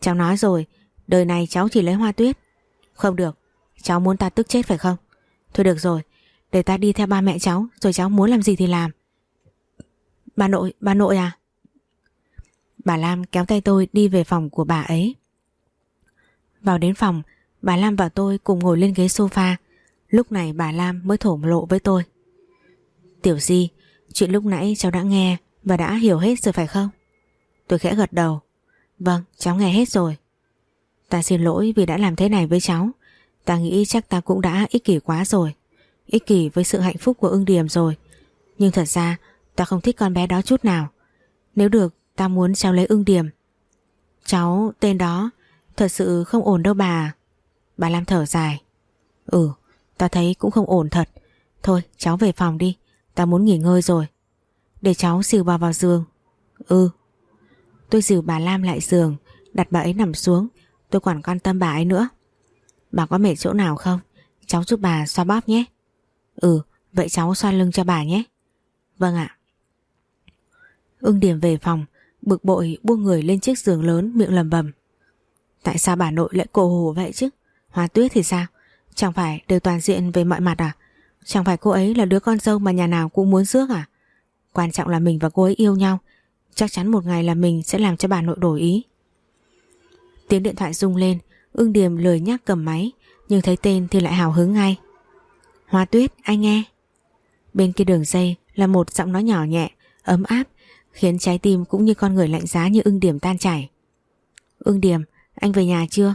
Cháu nói rồi Đời này cháu chỉ lấy hoa tuyết Không được Cháu muốn ta tức chết phải không Thôi được rồi Để ta đi theo ba mẹ cháu Rồi cháu muốn làm gì thì làm Bà nội, bà nội à Bà Lam kéo tay tôi đi về phòng của bà ấy. Vào đến phòng, bà Lam và tôi cùng ngồi lên ghế sofa. Lúc này bà Lam mới thổ lộ với tôi. Tiểu Di, chuyện lúc nãy cháu đã nghe và đã hiểu hết rồi phải không? Tôi khẽ gật đầu. Vâng, cháu nghe hết rồi. Ta xin lỗi vì đã làm thế này với cháu. Ta nghĩ chắc ta cũng đã ích kỷ quá rồi. Ích kỷ với sự hạnh phúc của ưng điểm rồi. Nhưng thật ra ta không thích con bé đó chút nào. Nếu được Ta muốn cháu lấy ưng điểm Cháu tên đó Thật sự không ổn đâu bà Bà Lam thở dài Ừ ta thấy cũng không ổn thật Thôi cháu về phòng đi Ta muốn nghỉ ngơi rồi Để cháu xìu bà vào giường Ừ Tôi dìu bà Lam lại giường, Đặt bà ấy nằm xuống. Tôi còn quan tâm bà ấy nữa. Bà có mệt chỗ nào không? Cháu giúp bà xoa bóp nhé. Ừ vậy cháu xoa lưng cho bà nhé. Vâng ạ. Ưng điểm về phòng, Bực bội buông người lên chiếc giường lớn miệng lầm bầm. Tại sao bà nội lại cổ hồ vậy chứ? Hoa tuyết thì sao? Chẳng phải đều toàn diện về mọi mặt à? Chẳng phải cô ấy là đứa con dâu mà nhà nào cũng muốn rước à? Quan trọng là mình và cô ấy yêu nhau Chắc chắn một ngày là mình sẽ làm cho bà nội đổi ý Tiếng điện thoại rung lên Ưng Điềm lười nhắc cầm máy Nhưng thấy tên thì lại hào hứng ngay Hoa tuyết anh nghe Bên kia đường dây là một giọng nói nhỏ nhẹ Ấm áp khiến trái tim cũng như con người lạnh giá như ưng điểm tan chảy. Ưng điểm, anh về nhà chưa?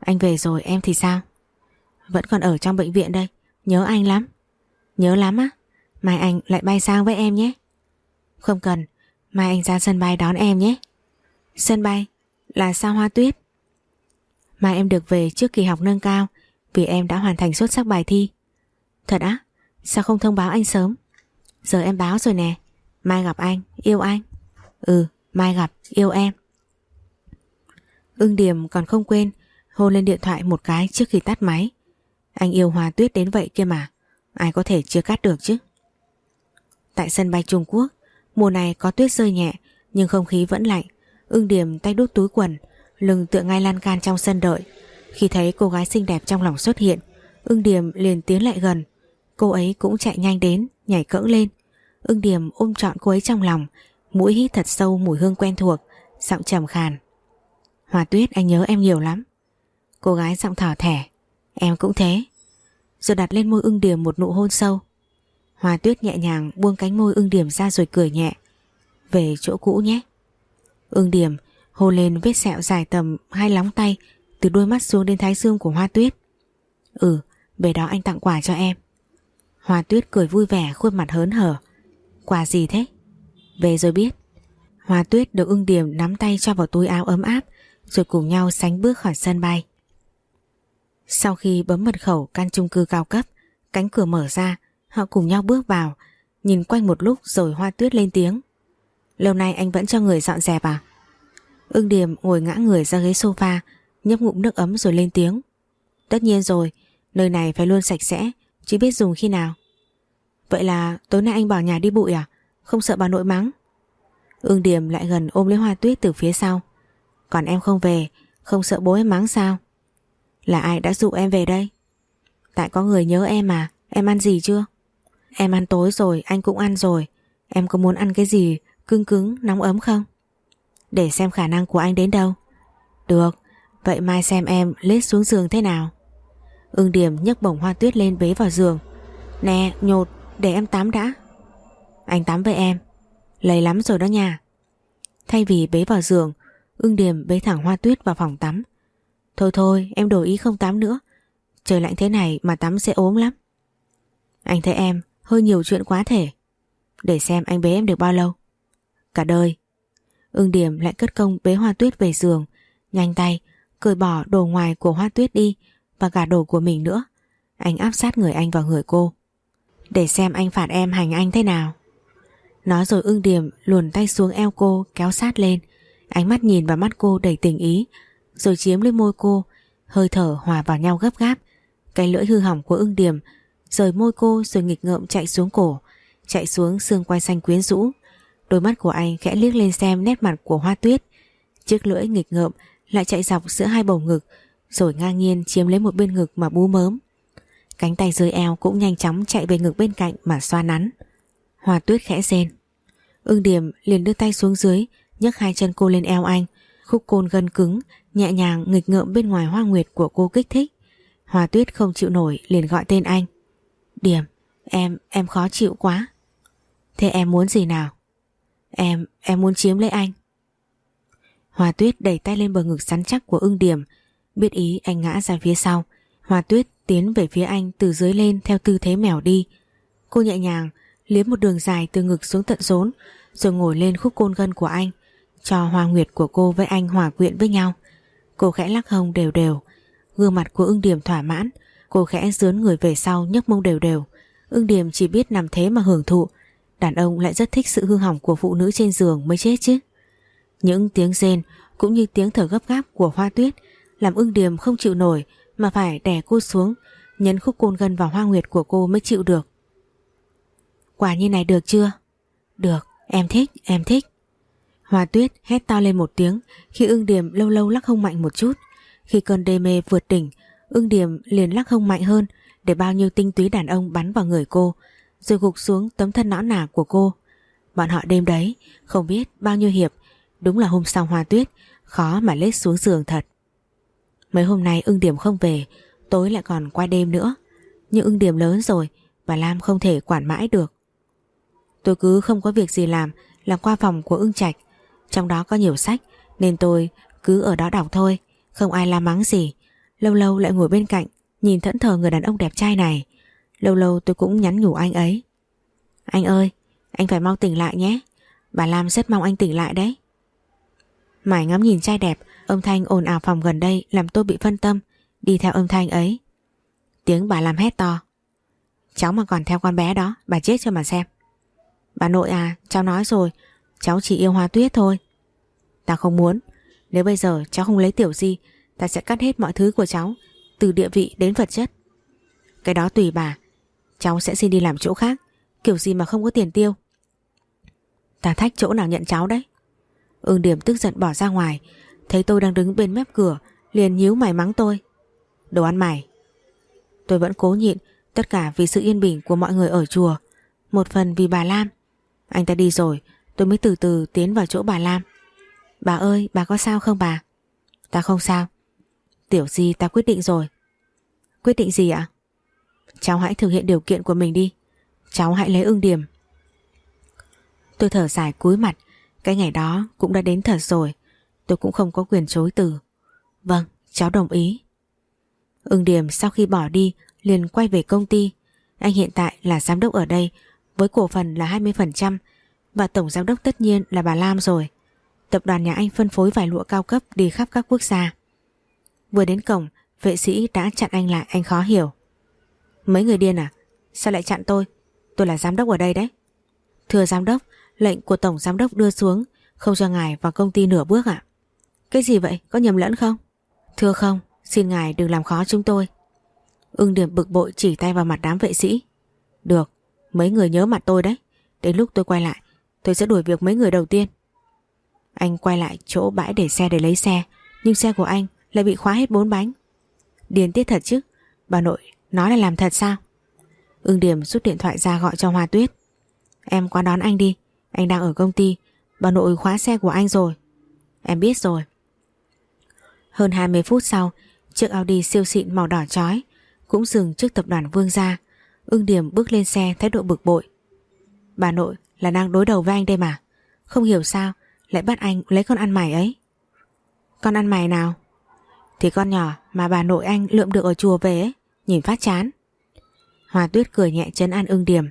Anh về rồi, em thì sao? Vẫn còn ở trong bệnh viện đây, nhớ anh lắm. Nhớ lắm á? Mai anh lại bay sang với em nhé. Không cần, mai anh ra sân bay đón em nhé. Sân bay Là sao hoa tuyết. Mai em được về trước kỳ học nâng cao Vì em đã hoàn thành xuất sắc bài thi. Thật á Sao không thông báo anh sớm? Giờ em báo rồi nè. Mai gặp anh, yêu anh. Ừ, mai gặp, yêu em. Ưng điểm còn không quên Hôn lên điện thoại một cái trước khi tắt máy. Anh yêu Hoa Tuyết đến vậy kia mà Ai có thể chưa cắt được chứ? Tại sân bay Trung Quốc Mùa này có tuyết rơi nhẹ, Nhưng không khí vẫn lạnh. Ưng điểm tay đút túi quần, Lưng tựa ngay lan can trong sân đợi. Khi thấy cô gái xinh đẹp trong lòng xuất hiện, Ưng điểm liền tiến lại gần. Cô ấy cũng chạy nhanh đến, Nhảy cẫng lên. Ưng điểm ôm trọn cô ấy trong lòng, Mũi hít thật sâu mùi hương quen thuộc, Giọng trầm khàn. Hòa tuyết, anh nhớ em nhiều lắm. Cô gái giọng thỏ thẻ. Em cũng thế. Rồi đặt lên môi ưng điểm một nụ hôn sâu. Hoa tuyết nhẹ nhàng buông cánh môi ưng điểm ra rồi cười nhẹ. Về chỗ cũ nhé. Ưng điểm hôn lên vết sẹo dài tầm hai lóng tay, Từ đôi mắt xuống đến thái dương của hoa tuyết. Ừ về đó anh tặng quà cho em. Hoa tuyết cười vui vẻ, khuôn mặt hớn hở. Quà gì thế? Về rồi biết. Hoa tuyết được ưng điểm nắm tay cho vào túi áo ấm áp, Rồi cùng nhau sánh bước khỏi sân bay. Sau khi bấm mật khẩu căn chung cư cao cấp, Cánh cửa mở ra Họ cùng nhau bước vào, Nhìn quanh một lúc rồi hoa tuyết lên tiếng. Lâu nay anh vẫn cho người dọn dẹp à? Ưng điểm ngồi ngã người ra ghế sofa, Nhấp ngụm nước ấm rồi lên tiếng. Tất nhiên rồi, Nơi này phải luôn sạch sẽ Chỉ biết dùng khi nào. Vậy là tối nay anh bảo nhà đi bụi à? Không sợ bà nội mắng. Ưng điểm lại gần ôm lấy hoa tuyết từ phía sau. Còn em không về, Không sợ bố em mắng sao? Là ai đã dụ em về đây? Tại có người nhớ em mà, Em ăn gì chưa? Em ăn tối rồi, anh cũng ăn rồi. Em có muốn ăn cái gì, cưng cứng, nóng ấm không? Để xem khả năng của anh đến đâu. Được, Vậy mai xem em lết xuống giường thế nào. Ưng điểm nhấc bổng hoa tuyết lên bế vào giường. Nè, nhột, để em tắm đã. Anh tắm với em. Lấy lắm rồi đó nha. Thay vì bế vào giường, Ưng điểm bế thẳng hoa tuyết vào phòng tắm. Thôi thôi, em đổi ý không tắm nữa. Trời lạnh thế này mà tắm sẽ ốm lắm. Anh thấy em hơi nhiều chuyện quá thể. Để xem anh bế em được bao lâu. Cả đời. Ưng điểm lại cất công bế hoa tuyết về giường, Nhanh tay Cởi bỏ đồ ngoài của hoa tuyết đi Và cả đồ của mình nữa. Anh áp sát người anh vào người cô. Để xem anh phạt em hành anh thế nào. Nói rồi ưng điểm luồn tay xuống eo cô, kéo sát lên. Ánh mắt nhìn vào mắt cô đầy tình ý, Rồi chiếm lên môi cô. Hơi thở hòa vào nhau gấp gáp. Cái lưỡi hư hỏng của ưng điểm Rời môi cô rồi nghịch ngợm chạy xuống cổ, Chạy xuống xương quai xanh quyến rũ. Đôi mắt của anh khẽ liếc lên xem nét mặt của hoa tuyết. Chiếc lưỡi nghịch ngợm Lại chạy dọc giữa hai bầu ngực, Rồi ngang nhiên chiếm lấy một bên ngực mà bú mớm. Cánh tay dưới eo cũng nhanh chóng chạy về ngực bên cạnh mà xoa nắn. Hoa tuyết khẽ rên. Ưng điểm liền đưa tay xuống dưới, nhấc hai chân cô lên eo anh, Khúc côn gân cứng, Nhẹ nhàng nghịch ngợm bên ngoài hoa nguyệt của cô kích thích. Hoa tuyết không chịu nổi liền gọi tên anh. Điểm Em, em khó chịu quá. Thế em muốn gì nào? Em, em muốn chiếm lấy anh. Hoa tuyết đẩy tay lên bờ ngực sắn chắc của ưng điểm. Biết ý anh ngã ra phía sau. Hoa tuyết tiến về phía anh từ dưới lên theo tư thế mèo đi. Cô nhẹ nhàng liếm một đường dài từ ngực xuống tận rốn rồi ngồi lên khúc côn gân của anh cho hoa nguyệt của cô với anh hòa quyện với nhau. Cô khẽ lắc hông đều đều. Gương mặt của ưng điểm thỏa mãn cô khẽ dướn người về sau nhấc mông đều đều ưng điểm chỉ biết nằm thế mà hưởng thụ đàn ông lại rất thích sự hư hỏng của phụ nữ trên giường mới chết chứ. Những tiếng rên cũng như tiếng thở gấp gáp của hoa tuyết làm ưng điểm không chịu nổi mà phải đè cô xuống nhấn khúc côn gân vào hoa nguyệt của cô mới chịu được. Quả như này được chưa? Được, em thích, em thích. Hoa tuyết hét to lên một tiếng khi ưng điểm lâu lâu lắc hông mạnh một chút. Khi cơn đê mê vượt đỉnh, ưng điểm liền lắc hông mạnh hơn để bao nhiêu tinh túy đàn ông bắn vào người cô, rồi gục xuống tấm thân nõn nà của cô. Bọn họ đêm đấy, không biết bao nhiêu hiệp, đúng là hôm sau hoa tuyết, khó mà lết xuống giường thật. Mấy hôm nay ưng điểm không về, tối lại còn qua đêm nữa. Nhưng ưng điểm lớn rồi, bà Lam không thể quản mãi được. Tôi cứ không có việc gì làm là qua phòng của ưng trạch Trong đó có nhiều sách Nên tôi cứ ở đó đọc thôi Không ai la mắng gì Lâu lâu lại ngồi bên cạnh, Nhìn thẫn thờ người đàn ông đẹp trai này. Lâu lâu tôi cũng nhắn nhủ anh ấy. Anh ơi, Anh phải mau tỉnh lại nhé. Bà Lam rất mong anh tỉnh lại đấy. Mải ngắm nhìn trai đẹp, Âm thanh ồn ào phòng gần đây Làm tôi bị phân tâm, Đi theo âm thanh ấy. Tiếng bà làm hét to. Cháu mà còn theo con bé đó, Bà chết cho mà xem. Bà nội à cháu nói rồi, Cháu chỉ yêu hoa tuyết thôi. Ta không muốn, Nếu bây giờ cháu không lấy tiểu di Ta sẽ cắt hết mọi thứ của cháu, Từ địa vị đến vật chất. Cái đó tùy bà. Cháu sẽ xin đi làm chỗ khác, Kiểu gì mà không có tiền tiêu. Ta thách chỗ nào nhận cháu đấy. Ưng điểm tức giận bỏ ra ngoài, Thấy tôi đang đứng bên mép cửa, Liền nhíu mày mắng tôi. Đồ ăn mày. Tôi vẫn cố nhịn, Tất cả vì sự yên bình của mọi người ở chùa. Một phần vì bà Lam. Anh ta đi rồi, tôi mới từ từ tiến vào chỗ bà Lam. Bà ơi, bà có sao không bà? Ta không sao. Tiểu Di, ta quyết định rồi. Quyết định gì ạ? Cháu hãy thực hiện điều kiện của mình đi. Cháu hãy lấy ưng điểm. Tôi thở dài cúi mặt. Cái ngày đó cũng đã đến thật rồi. Tôi cũng không có quyền chối từ. Vâng cháu đồng ý. Ưng điểm sau khi bỏ đi, liền quay về công ty. Anh hiện tại là giám đốc ở đây, Với cổ phần là 20% Và tổng giám đốc tất nhiên là bà Lam rồi. Tập đoàn nhà anh phân phối vài lụa cao cấp Đi khắp các quốc gia. Vừa đến cổng, Vệ sĩ đã chặn anh lại, anh khó hiểu. Mấy người điên à? Sao lại chặn tôi? Tôi là giám đốc ở đây đấy. Thưa giám đốc, Lệnh của tổng giám đốc đưa xuống, Không cho ngài vào công ty nửa bước ạ. Cái gì vậy? Có nhầm lẫn không? Thưa không, Xin ngài đừng làm khó chúng tôi. Ưng điểm bực bội chỉ tay vào mặt đám vệ sĩ. Được, Mấy người nhớ mặt tôi đấy. Đến lúc tôi quay lại, Tôi sẽ đuổi việc mấy người đầu tiên. Anh quay lại chỗ bãi để xe để lấy xe, Nhưng xe của anh lại bị khóa hết bốn bánh. Điền tiết thật chứ? Bà nội nói là làm thật sao? Ưng điểm rút điện thoại ra gọi cho Hoa Tuyết. Em qua đón anh đi. Anh đang ở công ty. Bà nội khóa xe của anh rồi. Em biết rồi. Hơn 20 phút sau, Chiếc Audi siêu xịn màu đỏ chói Cũng dừng trước tập đoàn Vương gia. Ưng điểm bước lên xe thái độ bực bội. Bà nội là đang đối đầu với anh đây mà. Không hiểu sao Lại bắt anh lấy con ăn mày ấy. Con ăn mày nào? Thì con nhỏ mà bà nội anh lượm được ở chùa về ấy, Nhìn phát chán. Hòa tuyết cười nhẹ chấn an ưng điểm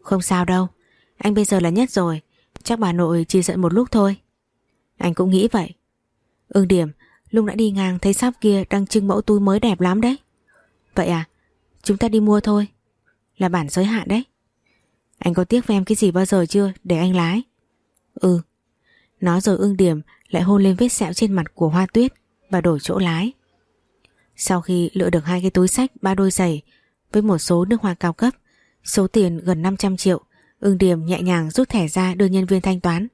Không sao đâu, Anh bây giờ là nhất rồi, Chắc bà nội chỉ giận một lúc thôi. Anh cũng nghĩ vậy. Ưng điểm Lúc đã đi ngang thấy sắp kia đang trưng mẫu túi mới đẹp lắm đấy. Vậy à Chúng ta đi mua thôi. Là bản giới hạn đấy. Anh có tiếc với em cái gì bao giờ chưa, để anh lái. Ừ. Nói rồi ưng điểm lại hôn lên vết sẹo trên mặt của hoa tuyết. Và đổi chỗ lái. Sau khi lựa được hai cái túi sách, ba đôi giày Với một số nước hoa cao cấp, Số tiền gần 500 triệu, Ưng điểm nhẹ nhàng rút thẻ ra đưa nhân viên thanh toán.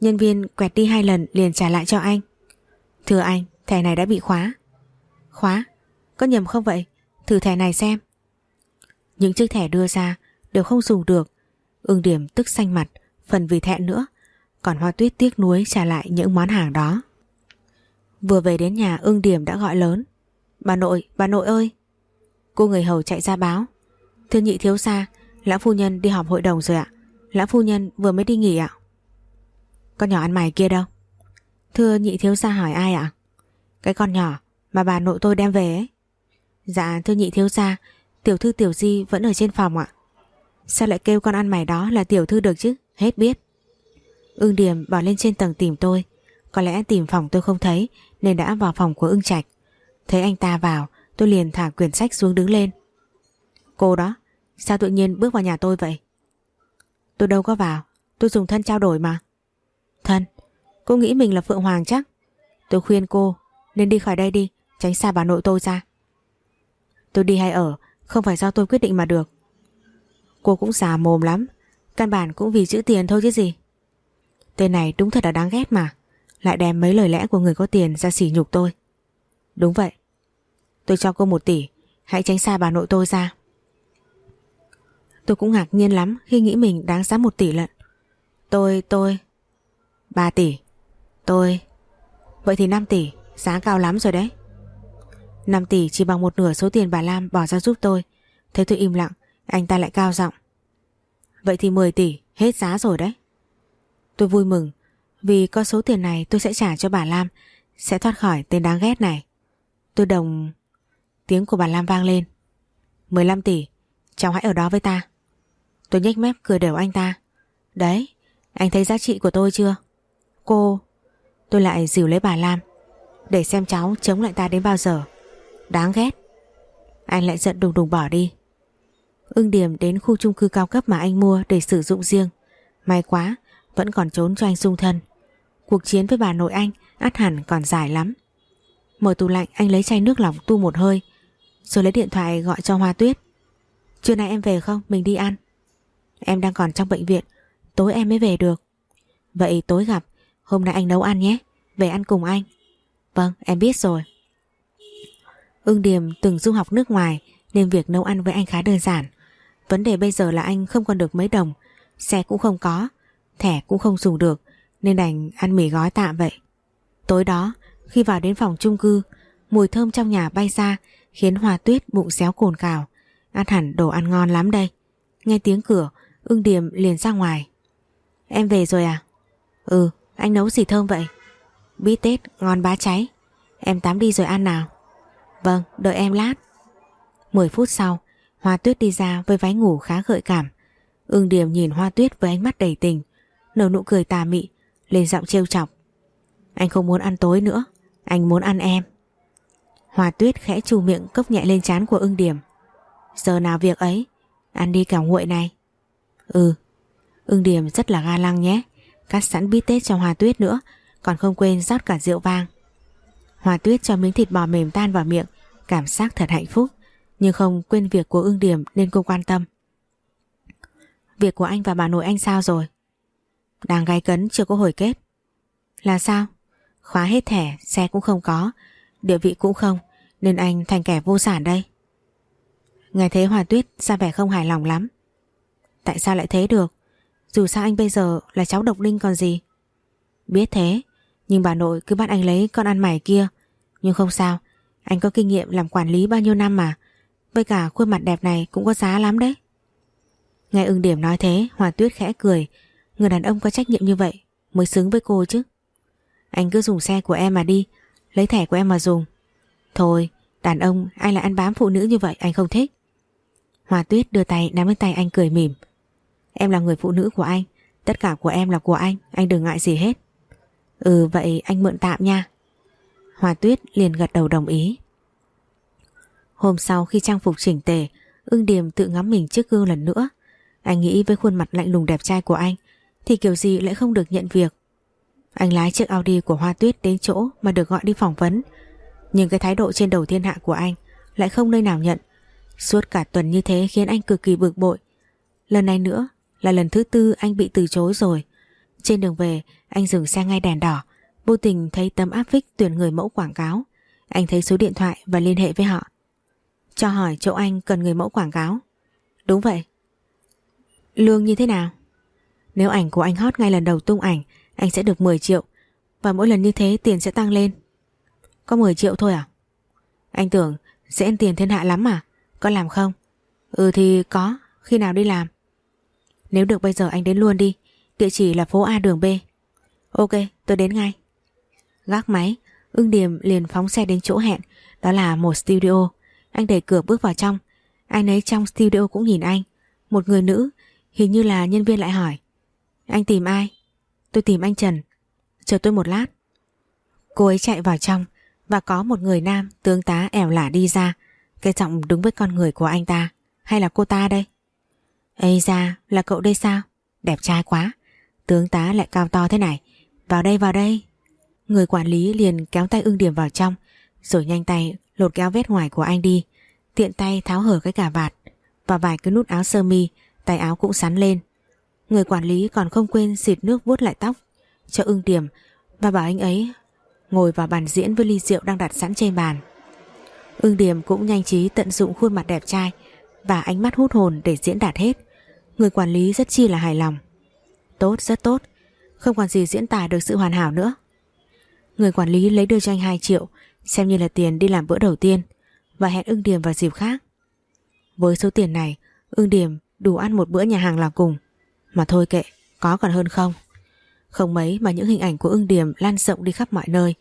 Nhân viên quẹt đi hai lần liền trả lại cho anh. Thưa anh, Thẻ này đã bị khóa. Khóa? Có nhầm không vậy? Thử thẻ này xem. Những chiếc thẻ đưa ra đều không dùng được. Ưng điểm tức xanh mặt, Phần vì thẹn nữa. Còn hoa tuyết tiếc nuối trả lại những món hàng đó. Vừa về đến nhà ưng điểm đã gọi lớn. Bà nội, bà nội ơi. Cô người hầu chạy ra báo. Thưa nhị thiếu gia Lão phu nhân đi họp hội đồng rồi ạ. Lão phu nhân vừa mới đi nghỉ ạ. Con nhỏ ăn mày kia đâu? Thưa nhị thiếu gia hỏi ai ạ? Cái con nhỏ mà bà nội tôi đem về ấy. Dạ thưa nhị thiếu gia Tiểu thư tiểu di vẫn ở trên phòng ạ. Sao lại kêu con ăn mày đó là tiểu thư được chứ? Hết biết. Ưng điểm bỏ lên trên tầng tìm tôi. Có lẽ tìm phòng tôi không thấy nên đã vào phòng của ưng trạch. Thấy anh ta vào, tôi liền thả quyển sách xuống đứng lên. Cô đó, Sao tự nhiên bước vào nhà tôi vậy? Tôi đâu có vào, Tôi dùng thân trao đổi mà. Thân, Cô nghĩ mình là Phượng Hoàng chắc. Tôi khuyên cô, nên đi khỏi đây đi, Tránh xa bà nội tôi ra. Tôi đi hay ở, Không phải do tôi quyết định mà được. Cô cũng già mồm lắm, Căn bản cũng vì chữ tiền thôi chứ gì. Tên này đúng thật là đáng ghét mà. Lại đem mấy lời lẽ của người có tiền ra sỉ nhục tôi. Đúng vậy. Tôi cho cô một tỷ Hãy tránh xa bà nội tôi ra. Tôi cũng ngạc nhiên lắm Khi nghĩ mình đáng giá một tỷ lận. Tôi, tôi ba tỷ. Tôi Vậy thì 5 tỷ Giá cao lắm rồi đấy. 5 tỷ chỉ bằng một nửa số tiền bà Lam bỏ ra giúp tôi. Thấy tôi im lặng Anh ta lại cao giọng. Vậy thì 10 tỷ hết giá rồi đấy. Tôi vui mừng vì có số tiền này tôi sẽ trả cho bà Lam. Sẽ thoát khỏi tên đáng ghét này. Tôi đồng Tiếng của bà Lam vang lên. 15 tỷ, Cháu hãy ở đó với ta. Tôi nhếch mép cười đều anh ta. Đấy, Anh thấy giá trị của tôi chưa? Cô, Tôi lại dìu lấy bà Lam. Để xem cháu chống lại ta đến bao giờ. Đáng ghét. Anh lại giận đùng đùng bỏ đi. Ưng điểm đến khu chung cư cao cấp mà anh mua Để sử dụng riêng. May quá vẫn còn trốn cho anh sung thân. Cuộc chiến với bà nội anh át hẳn còn dài lắm. Mở tủ lạnh, anh lấy chai nước lọc tu một hơi, Rồi lấy điện thoại gọi cho Hoa Tuyết. Trưa nay em về không? Mình đi ăn. Em đang còn trong bệnh viện, Tối em mới về được. Vậy tối gặp, Hôm nay anh nấu ăn nhé, Về ăn cùng anh. Vâng em biết rồi. Ưng Điềm từng du học nước ngoài Nên việc nấu ăn với anh khá đơn giản. Vấn đề bây giờ là anh không còn được mấy đồng, Xe cũng không có. Thẻ cũng không dùng được, Nên đành ăn mì gói tạm vậy. Tối đó, khi vào đến phòng chung cư, Mùi thơm trong nhà bay ra, Khiến Hoa Tuyết bụng xéo cồn cào. Ăn hẳn đồ ăn ngon lắm đây. Nghe tiếng cửa, Ưng Điềm liền ra ngoài. Em về rồi à? Ừ anh nấu gì thơm vậy? Bí tết, ngon bá cháy. Em tắm đi rồi ăn nào. Vâng đợi em lát. 10 phút sau, Hoa Tuyết đi ra với váy ngủ khá gợi cảm. Ưng Điềm nhìn Hoa Tuyết với ánh mắt đầy tình. Nở nụ cười tà mị, Lên giọng trêu chọc. Anh không muốn ăn tối nữa, Anh muốn ăn em. Hoa Tuyết khẽ chu miệng cốc nhẹ lên trán của ưng điểm. Giờ nào việc ấy, Ăn đi cả nguội này. Ừ Ưng điểm rất là ga lăng nhé, Cắt sẵn bít tết cho Hoa Tuyết nữa, Còn không quên rót cả rượu vang. Hoa Tuyết cho miếng thịt bò mềm tan vào miệng, Cảm giác thật hạnh phúc, Nhưng không quên việc của ưng điểm nên cô quan tâm. Việc của anh và bà nội anh sao rồi? Đang gai cấn chưa có hồi kết. Là sao? Khóa hết thẻ, xe cũng không có. Địa vị cũng không, Nên anh thành kẻ vô sản đây. Nghe thấy Hòa Tuyết ra vẻ không hài lòng lắm. Tại sao lại thế được? Dù sao anh bây giờ là cháu độc linh còn gì. Biết thế, Nhưng bà nội cứ bắt anh lấy con ăn mày kia. Nhưng không sao, Anh có kinh nghiệm làm quản lý bao nhiêu năm mà. Với cả khuôn mặt đẹp này cũng có giá lắm đấy. Nghe ưng điểm nói thế, Hòa Tuyết khẽ cười Người đàn ông có trách nhiệm như vậy Mới xứng với cô chứ. Anh cứ dùng xe của em mà đi, Lấy thẻ của em mà dùng. Thôi, đàn ông, ai lại ăn bám phụ nữ như vậy Anh không thích. Hòa Tuyết đưa tay nắm lên tay anh cười mỉm. Em là người phụ nữ của anh, Tất cả của em là của anh Anh đừng ngại gì hết. Ừ vậy anh mượn tạm nha. Hòa Tuyết liền gật đầu đồng ý. Hôm sau khi trang phục chỉnh tề, Ưng Điềm tự ngắm mình trước gương lần nữa, Anh nghĩ với khuôn mặt lạnh lùng đẹp trai của anh thì kiểu gì lại không được nhận việc. Anh lái chiếc Audi của Hoa Tuyết đến chỗ Mà được gọi đi phỏng vấn. Nhưng cái thái độ trên đầu thiên hạ của anh Lại không nơi nào nhận. Suốt cả tuần như thế khiến anh cực kỳ bực bội. Lần này nữa là lần thứ tư anh bị từ chối rồi. Trên đường về, anh dừng xe ngay đèn đỏ. Vô tình thấy tấm áp phích tuyển người mẫu quảng cáo. Anh thấy số điện thoại và liên hệ với họ. Cho hỏi chỗ anh cần người mẫu quảng cáo. Đúng vậy. Lương như thế nào? Nếu ảnh của anh hot ngay lần đầu tung ảnh, Anh sẽ được 10 triệu. Và mỗi lần như thế, tiền sẽ tăng lên. Có 10 triệu thôi à? Anh tưởng sẽ ăn tiền thiên hạ lắm à Có làm không? Ừ thì có, Khi nào đi làm? Nếu được bây giờ anh đến luôn đi. Địa chỉ là phố A đường B. Ok, tôi đến ngay. Gác máy, Ưng Điềm liền phóng xe đến chỗ hẹn. Đó là một studio. Anh đẩy cửa bước vào trong. Ai nấy trong studio cũng nhìn anh. Một người nữ, Hình như là nhân viên lại hỏi. Anh tìm ai? Tôi tìm anh Trần. Chờ tôi một lát. Cô ấy chạy vào trong Và có một người nam tướng tá ẻo lả đi ra Cái giọng đúng với con người của anh ta. Hay là cô ta đây? Ây ra là cậu đây sao? Đẹp trai quá. Tướng tá lại cao to thế này. Vào đây vào đây. Người quản lý liền kéo tay ưng điểm vào trong, Rồi nhanh tay lột kéo vết ngoài của anh đi. Tiện tay tháo hở cái cà vạt Và vài cái nút áo sơ mi, Tay áo cũng sắn lên. Người quản lý còn không quên xịt nước vuốt lại tóc. Cho ưng điểm Và bảo anh ấy ngồi vào bàn diễn với ly rượu đang đặt sẵn trên bàn. Ưng điểm cũng nhanh trí tận dụng khuôn mặt đẹp trai Và ánh mắt hút hồn để diễn đạt hết. Người quản lý rất chi là hài lòng. Tốt, rất tốt. Không còn gì diễn tả được sự hoàn hảo nữa. Người quản lý lấy đưa cho anh 2 triệu, Xem như là tiền đi làm bữa đầu tiên, Và hẹn ưng điểm vào dịp khác. Với số tiền này, Ưng điểm đủ ăn một bữa nhà hàng là cùng. Mà thôi kệ, Có còn hơn không? Không mấy mà những hình ảnh của ưng điểm lan rộng đi khắp mọi nơi.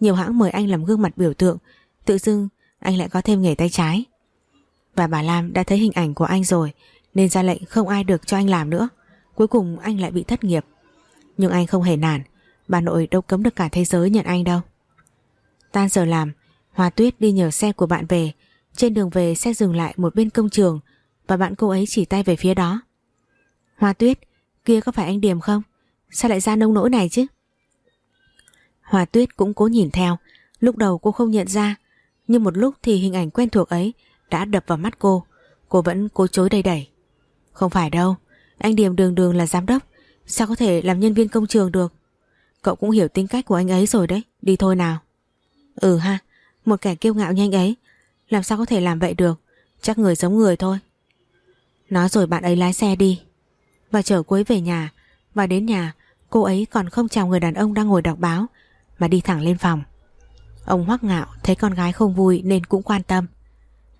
Nhiều hãng mời anh làm gương mặt biểu tượng, Tự dưng anh lại có thêm nghề tay trái. Và bà Lam đã thấy hình ảnh của anh rồi, Nên ra lệnh không ai được cho anh làm nữa. Cuối cùng anh lại bị thất nghiệp. Nhưng anh không hề nản, Bà nội đâu cấm được cả thế giới nhận anh đâu. Tan giờ làm, Hoa Tuyết đi nhờ xe của bạn về. Trên đường về xe dừng lại một bên công trường, Và bạn cô ấy chỉ tay về phía đó. Hoa Tuyết, Kia có phải anh Điểm không? Sao lại ra nông nỗi này chứ? Hoa Tuyết cũng cố nhìn theo, Lúc đầu cô không nhận ra, Nhưng một lúc thì hình ảnh quen thuộc ấy Đã đập vào mắt cô Cô vẫn cố chối đầy đẩy. Không phải đâu, Anh Điểm đường đường là giám đốc, Sao có thể làm nhân viên công trường được? Cậu cũng hiểu tính cách của anh ấy rồi đấy, Đi thôi nào. Ừ ha, Một kẻ kiêu ngạo như anh ấy, Làm sao có thể làm vậy được, Chắc người giống người thôi. Nói rồi bạn ấy lái xe đi. Và chở cô ấy về nhà. Và đến nhà, cô ấy còn không chào người đàn ông đang ngồi đọc báo, Mà đi thẳng lên phòng. Ông hoắc ngạo thấy con gái không vui nên cũng quan tâm.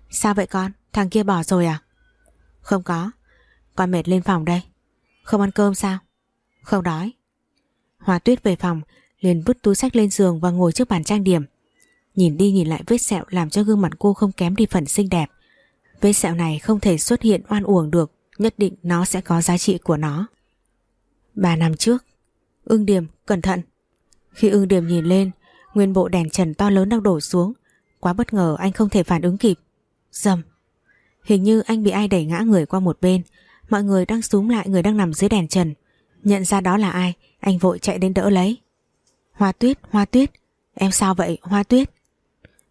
Sao vậy con? Thằng kia bỏ rồi à? Không có. Con mệt lên phòng đây. Không ăn cơm sao? Không đói. Hòa tuyết về phòng, liền vứt túi sách lên giường và ngồi trước bàn trang điểm. Nhìn đi nhìn lại vết sẹo làm cho gương mặt cô không kém đi phần xinh đẹp. Vết sẹo này không thể xuất hiện oan uổng được. Nhất định nó sẽ có giá trị của nó. Ba năm trước Ưng điểm cẩn thận. Khi ưng điểm nhìn lên Nguyên bộ đèn trần to lớn đang đổ xuống. Quá bất ngờ anh không thể phản ứng kịp. Dầm. Hình như anh bị ai đẩy ngã người qua một bên. Mọi người đang súm lại người đang nằm dưới đèn trần. Nhận ra đó là ai Anh vội chạy đến đỡ lấy. Hoa tuyết, hoa tuyết. Em sao vậy, hoa tuyết?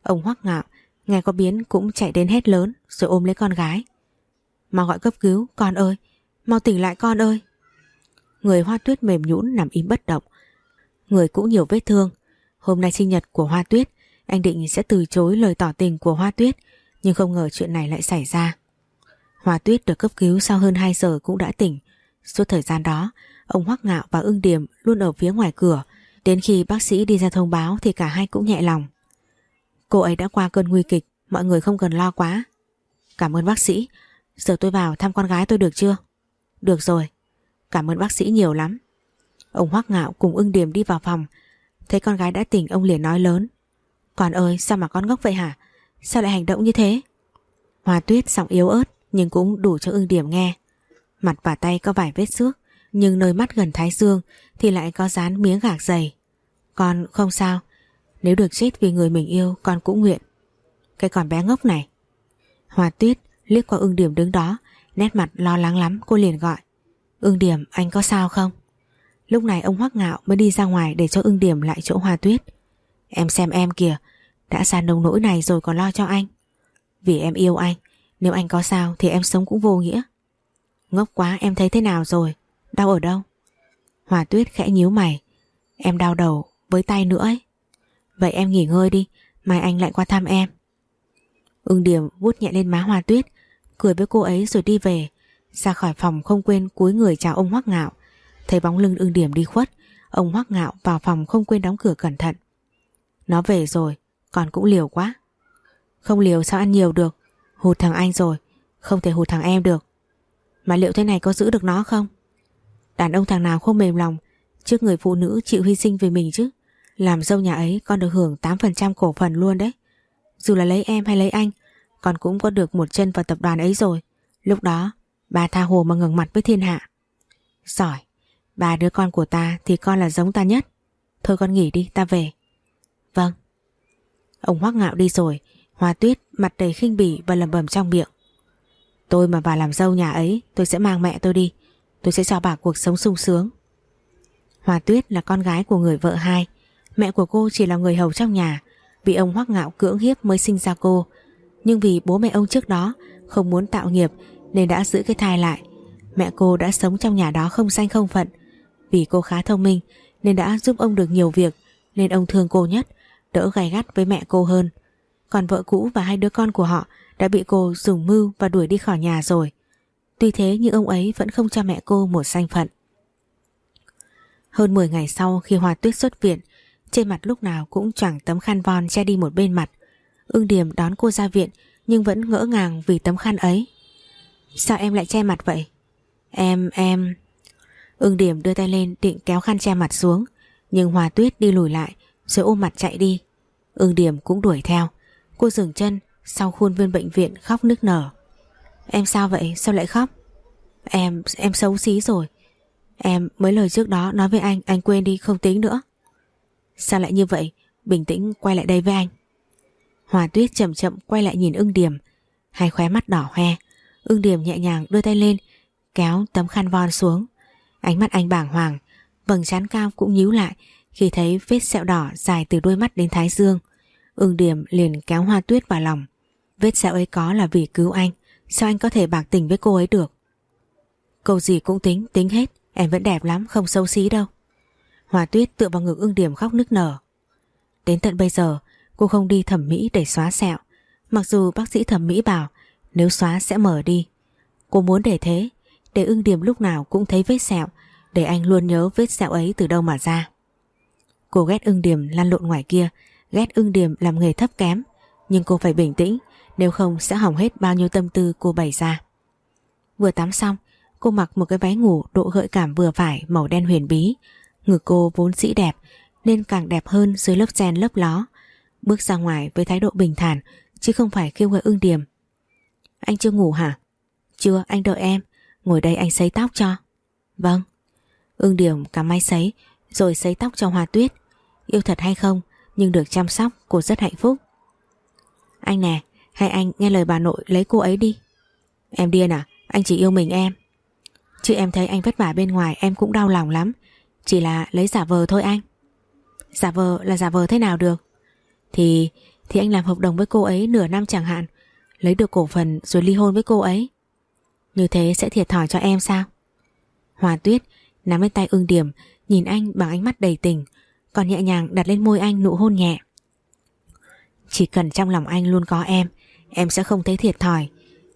Ông hoắc ngạo Nghe có biến cũng chạy đến hét lớn Rồi ôm lấy con gái. Mau gọi cấp cứu, con ơi Mau tỉnh lại con ơi. Người hoa tuyết mềm nhũn nằm im bất động. Người cũng nhiều vết thương. Hôm nay sinh nhật của hoa tuyết Anh định sẽ từ chối lời tỏ tình của hoa tuyết Nhưng không ngờ chuyện này lại xảy ra. Hoa tuyết được cấp cứu sau hơn 2 giờ cũng đã tỉnh. Suốt thời gian đó Ông Hoắc Ngạo và Ưng Điểm luôn ở phía ngoài cửa. Đến khi bác sĩ đi ra thông báo Thì cả hai cũng nhẹ lòng. Cô ấy đã qua cơn nguy kịch Mọi người không cần lo quá. Cảm ơn bác sĩ. Giờ tôi vào thăm con gái tôi được chưa? Được rồi. Cảm ơn bác sĩ nhiều lắm. Ông Hoắc Ngạo cùng ưng điểm đi vào phòng. Thấy con gái đã tỉnh, ông liền nói lớn. Con ơi, sao mà con ngốc vậy hả? Sao lại hành động như thế? Hoa tuyết giọng yếu ớt, Nhưng cũng đủ cho ưng điểm nghe. Mặt và tay có vài vết xước, Nhưng nơi mắt gần thái dương Thì lại có dán miếng gạc dày. Con không sao. Nếu được chết vì người mình yêu, con cũng nguyện. Cái con bé ngốc này. Hoa tuyết liếc qua ưng điểm đứng đó, Nét mặt lo lắng lắm, cô liền gọi. Ưng điểm, anh có sao không? Lúc này ông Hoắc Ngạo mới đi ra ngoài để cho ưng điểm lại chỗ hoa tuyết. Em xem em kìa, Đã ra nông nỗi này rồi còn lo cho anh. Vì em yêu anh, Nếu anh có sao thì em sống cũng vô nghĩa. Ngốc quá, em thấy thế nào rồi? Đau ở đâu? Hòa tuyết khẽ nhíu mày. Em đau đầu với tay nữa ấy. Vậy em nghỉ ngơi đi, Mai anh lại qua thăm em. Ưng điểm vuốt nhẹ lên má Hoa tuyết Cười với cô ấy rồi đi về. Ra khỏi phòng không quên cúi người chào ông Hoắc Ngạo. Thấy bóng lưng ưng điểm đi khuất, Ông Hoắc Ngạo vào phòng không quên đóng cửa cẩn thận. Nó về rồi Còn cũng liều quá. Không liều sao ăn nhiều được? Hụt thằng anh rồi, Không thể hụt thằng em được. Mà liệu thế này có giữ được nó không? Đàn ông thằng nào không mềm lòng, Trước người phụ nữ chịu hy sinh vì mình chứ. Làm dâu nhà ấy con được hưởng 8% cổ phần luôn đấy. Dù là lấy em hay lấy anh con cũng có được một chân vào tập đoàn ấy rồi. Lúc đó, Bà tha hồ mà ngừng mặt với thiên hạ. Giỏi bà đứa con của ta thì con là giống ta nhất. Thôi con nghỉ đi, ta về. Vâng. Ông hoắc ngạo đi rồi, Hoa tuyết mặt đầy khinh bỉ và lầm bầm trong miệng. Tôi mà vào làm dâu nhà ấy, Tôi sẽ mang mẹ tôi đi. Tôi sẽ cho bà cuộc sống sung sướng. Hoa tuyết là con gái của người vợ hai. Mẹ của cô chỉ là người hầu trong nhà. Bị ông hoắc ngạo cưỡng hiếp mới sinh ra cô. Nhưng vì bố mẹ ông trước đó Không muốn tạo nghiệp Nên đã giữ cái thai lại Mẹ cô đã sống trong nhà đó không danh không phận vì cô khá thông minh nên đã giúp ông được nhiều việc nên ông thương cô nhất, đỡ gay gắt với mẹ cô hơn. Còn vợ cũ và hai đứa con của họ đã bị cô dùng mưu và đuổi đi khỏi nhà rồi. Tuy thế nhưng ông ấy vẫn không cho mẹ cô một danh phận. Hơn 10 ngày sau khi Hoa Tuyết xuất viện, trên mặt lúc nào cũng choàng tấm khăn von che đi một bên mặt. Ưng Điềm đón cô ra viện nhưng vẫn ngỡ ngàng vì tấm khăn ấy. Sao em lại che mặt vậy? Em, em... Ưng điểm đưa tay lên định kéo khăn che mặt xuống Nhưng Hòa Tuyết đi lùi lại Rồi ôm mặt chạy đi. Ưng điểm cũng đuổi theo. Cô dừng chân sau khuôn viên bệnh viện khóc nức nở. Em sao vậy? Sao lại khóc? Em em xấu xí rồi. Em mấy lời trước đó nói với anh Anh quên đi không tính nữa. Sao lại như vậy? Bình tĩnh quay lại đây với anh. Hòa tuyết chậm chậm quay lại nhìn ưng điểm Hai khóe mắt đỏ hoe. Ưng điểm nhẹ nhàng đưa tay lên Kéo tấm khăn von xuống. Ánh mắt anh bảng hoàng Vầng trán cao cũng nhíu lại Khi thấy vết sẹo đỏ dài từ đôi mắt đến thái dương. Ưng điểm liền kéo hoa tuyết vào lòng. Vết sẹo ấy có là vì cứu anh Sao anh có thể bạc tình với cô ấy được? Câu gì cũng tính, tính hết Em vẫn đẹp lắm, không xấu xí đâu. Hòa tuyết tựa vào ngực ưng điểm khóc nức nở. Đến tận bây giờ Cô không đi thẩm mỹ để xóa sẹo. Mặc dù bác sĩ thẩm mỹ bảo, Nếu xóa sẽ mở đi. Cô muốn để thế, Để ưng điểm lúc nào cũng thấy vết sẹo, Để anh luôn nhớ vết sẹo ấy từ đâu mà ra. Cô ghét ưng điểm lăn lộn ngoài kia, Ghét ưng điểm làm nghề thấp kém. Nhưng cô phải bình tĩnh, Nếu không sẽ hỏng hết bao nhiêu tâm tư cô bày ra. Vừa tắm xong, Cô mặc một cái váy ngủ độ gợi cảm vừa phải màu đen huyền bí. Ngực cô vốn sĩ đẹp, Nên càng đẹp hơn dưới lớp ren lớp ló. Bước ra ngoài với thái độ bình thản, Chứ không phải kêu gọi ưng điểm Anh chưa ngủ hả? Chưa, anh đợi em. Ngồi đây anh sấy tóc cho. Vâng. Ưng điểm cả máy sấy, Rồi sấy tóc cho Hoa Tuyết. Yêu thật hay không, Nhưng được chăm sóc, cô rất hạnh phúc. Anh nè, Hay anh nghe lời bà nội lấy cô ấy đi. Em điên à? Anh chỉ yêu mình em. Chứ em thấy anh vất vả bên ngoài, em cũng đau lòng lắm. Chỉ là lấy giả vờ thôi anh. Giả vờ là giả vờ thế nào được? Thì Thì anh làm hợp đồng với cô ấy nửa năm chẳng hạn. Lấy được cổ phần rồi ly hôn với cô ấy. Như thế sẽ thiệt thòi cho em sao? Hòa tuyết Nắm lên tay ưng điểm, Nhìn anh bằng ánh mắt đầy tình, Còn nhẹ nhàng đặt lên môi anh nụ hôn nhẹ. Chỉ cần trong lòng anh luôn có em Em sẽ không thấy thiệt thòi.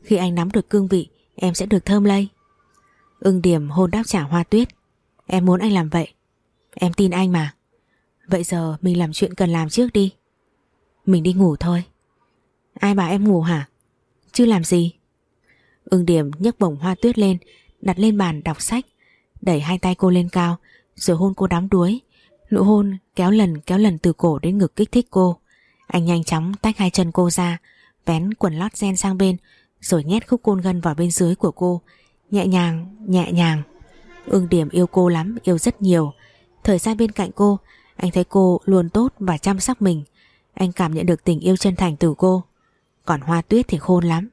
Khi anh nắm được cương vị, Em sẽ được thơm lây. Ưng điểm hôn đáp trả hoa tuyết. Em muốn anh làm vậy. Em tin anh mà. Vậy giờ mình làm chuyện cần làm trước đi. Mình đi ngủ thôi. Ai bảo em ngủ hả? Chứ làm gì? Ưng điểm nhấc bổng hoa tuyết lên Đặt lên bàn đọc sách Đẩy hai tay cô lên cao Rồi hôn cô đắm đuối. Nụ hôn kéo lần kéo lần từ cổ đến ngực kích thích cô. Anh nhanh chóng tách hai chân cô ra Vén quần lót gen sang bên Rồi nhét khúc côn gân vào bên dưới của cô. Nhẹ nhàng, nhẹ nhàng. Ưng điểm yêu cô lắm, yêu rất nhiều. Thời gian bên cạnh cô Anh thấy cô luôn tốt và chăm sóc mình anh cảm nhận được tình yêu chân thành từ cô. Còn hoa tuyết thì khôn lắm.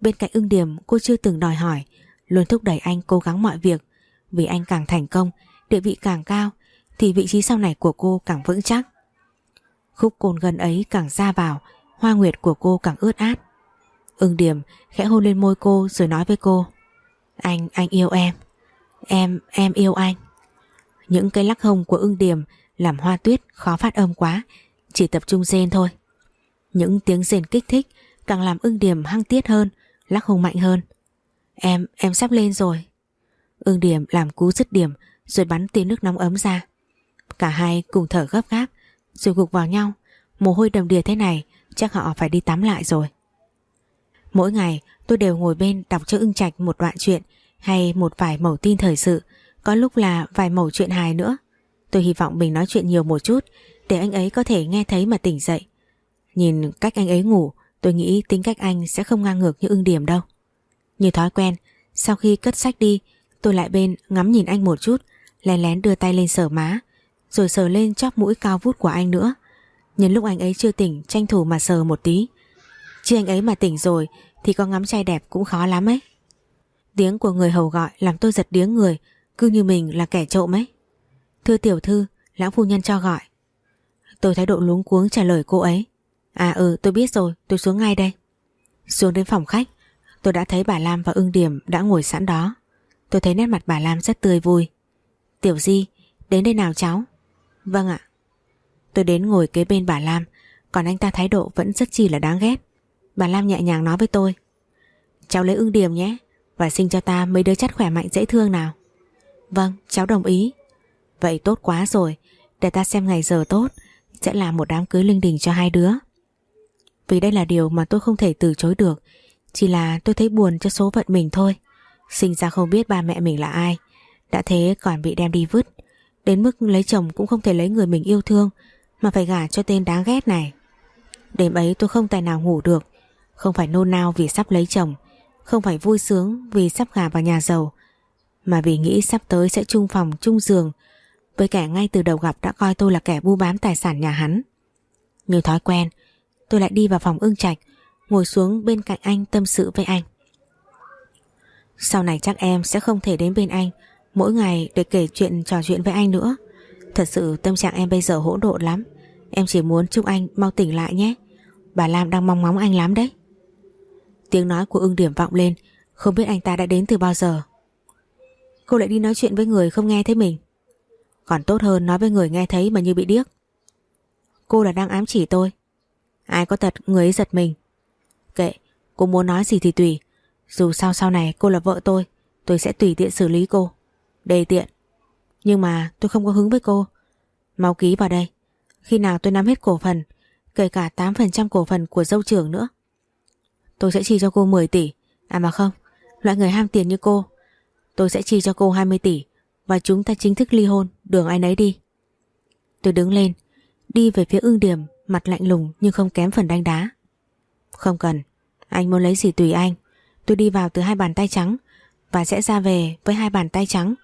Bên cạnh ưng điểm cô chưa từng đòi hỏi. Luôn thúc đẩy anh cố gắng mọi việc. Vì anh càng thành công Địa vị càng cao Thì vị trí sau này của cô càng vững chắc. Khúc cồn gần ấy càng ra vào Hoa nguyệt của cô càng ướt át. Ưng điểm khẽ hôn lên môi cô rồi nói với cô anh, anh yêu em. Em, em yêu anh. Những cái lắc hồng của ưng điểm Làm hoa tuyết khó phát âm quá chỉ tập trung rên thôi. Những tiếng rên kích thích Càng làm ưng điểm hăng tiết hơn Lắc hùng mạnh hơn. Em, em sắp lên rồi. Ưng điểm làm cú dứt điểm Rồi bắn tia nước nóng ấm ra. Cả hai cùng thở gấp gáp Rồi gục vào nhau. Mồ hôi đầm đìa thế này Chắc họ phải đi tắm lại rồi. Mỗi ngày tôi đều ngồi bên đọc cho ưng trạch một đoạn chuyện hay một vài mẩu tin thời sự, có lúc là vài mẩu chuyện hài nữa. Tôi hy vọng mình nói chuyện nhiều một chút để anh ấy có thể nghe thấy mà tỉnh dậy. Nhìn cách anh ấy ngủ, tôi nghĩ tính cách anh sẽ không ngang ngược như ưng điểm đâu. Như thói quen, sau khi cất sách đi, tôi lại bên ngắm nhìn anh một chút, lén lén đưa tay lên sờ má, rồi sờ lên chóp mũi cao vút của anh nữa. Nhân lúc anh ấy chưa tỉnh, tranh thủ mà sờ một tí. Chứ anh ấy mà tỉnh rồi thì có ngắm trai đẹp cũng khó lắm ấy. Tiếng của người hầu gọi làm tôi giật điếng người, cứ như mình là kẻ trộm ấy. Thưa tiểu thư, lão phu nhân cho gọi. Tôi thái độ luống cuống trả lời cô ấy. À ừ tôi biết rồi, tôi xuống ngay đây. Xuống đến phòng khách, tôi đã thấy bà Lam và ưng điểm đã ngồi sẵn đó. Tôi thấy nét mặt bà Lam rất tươi vui. Tiểu Di, đến đây nào cháu? Vâng ạ. Tôi đến ngồi kế bên bà Lam, còn anh ta thái độ vẫn rất chi là đáng ghét. Bà Lam nhẹ nhàng nói với tôi Cháu lấy ưng điểm nhé Và sinh cho ta mấy đứa chất khỏe mạnh dễ thương nào Vâng cháu đồng ý Vậy tốt quá rồi Để ta xem ngày giờ tốt sẽ làm một đám cưới linh đình cho hai đứa. Vì đây là điều mà tôi không thể từ chối được, Chỉ là tôi thấy buồn cho số phận mình thôi. Sinh ra không biết ba mẹ mình là ai, Đã thế còn bị đem đi vứt, Đến mức lấy chồng cũng không thể lấy người mình yêu thương, Mà phải gả cho tên đáng ghét này. Đêm ấy tôi không tài nào ngủ được, không phải nôn nao vì sắp lấy chồng, Không phải vui sướng vì sắp gả vào nhà giàu, Mà vì nghĩ sắp tới sẽ chung phòng, chung giường với kẻ ngay từ đầu gặp đã coi tôi là kẻ bu bám tài sản nhà hắn. Như thói quen, Tôi lại đi vào phòng ưng trạch, Ngồi xuống bên cạnh anh tâm sự với anh. Sau này chắc em sẽ không thể đến bên anh, Mỗi ngày để kể chuyện trò chuyện với anh nữa. Thật sự tâm trạng em bây giờ hỗn độn lắm. Em chỉ muốn chúc anh mau tỉnh lại nhé. Bà Lam đang mong ngóng anh lắm đấy. Tiếng nói của ưng điểm vọng lên, Không biết anh ta đã đến từ bao giờ. Cô lại đi nói chuyện với người không nghe thấy mình. Còn tốt hơn nói với người nghe thấy mà như bị điếc. Cô là đang ám chỉ tôi. Ai có tật người ấy giật mình. Kệ, Cô muốn nói gì thì tùy. Dù sao sau này cô là vợ tôi Tôi sẽ tùy tiện xử lý cô. Đề tiện. Nhưng mà tôi không có hứng với cô. Mau ký vào đây. Khi nào tôi nắm hết cổ phần, Kể cả 8% cổ phần của dâu trưởng nữa, Tôi sẽ chi cho cô 10 tỷ. À mà không, Loại người ham tiền như cô, Tôi sẽ chi cho cô 20 tỷ. Và chúng ta chính thức ly hôn. Đường ai nấy đi. Tôi đứng lên, Đi về phía ương điểm, Mặt lạnh lùng nhưng không kém phần đánh đá. Không cần, Anh muốn lấy gì tùy anh. Tôi đi vào từ hai bàn tay trắng Và sẽ ra về với hai bàn tay trắng.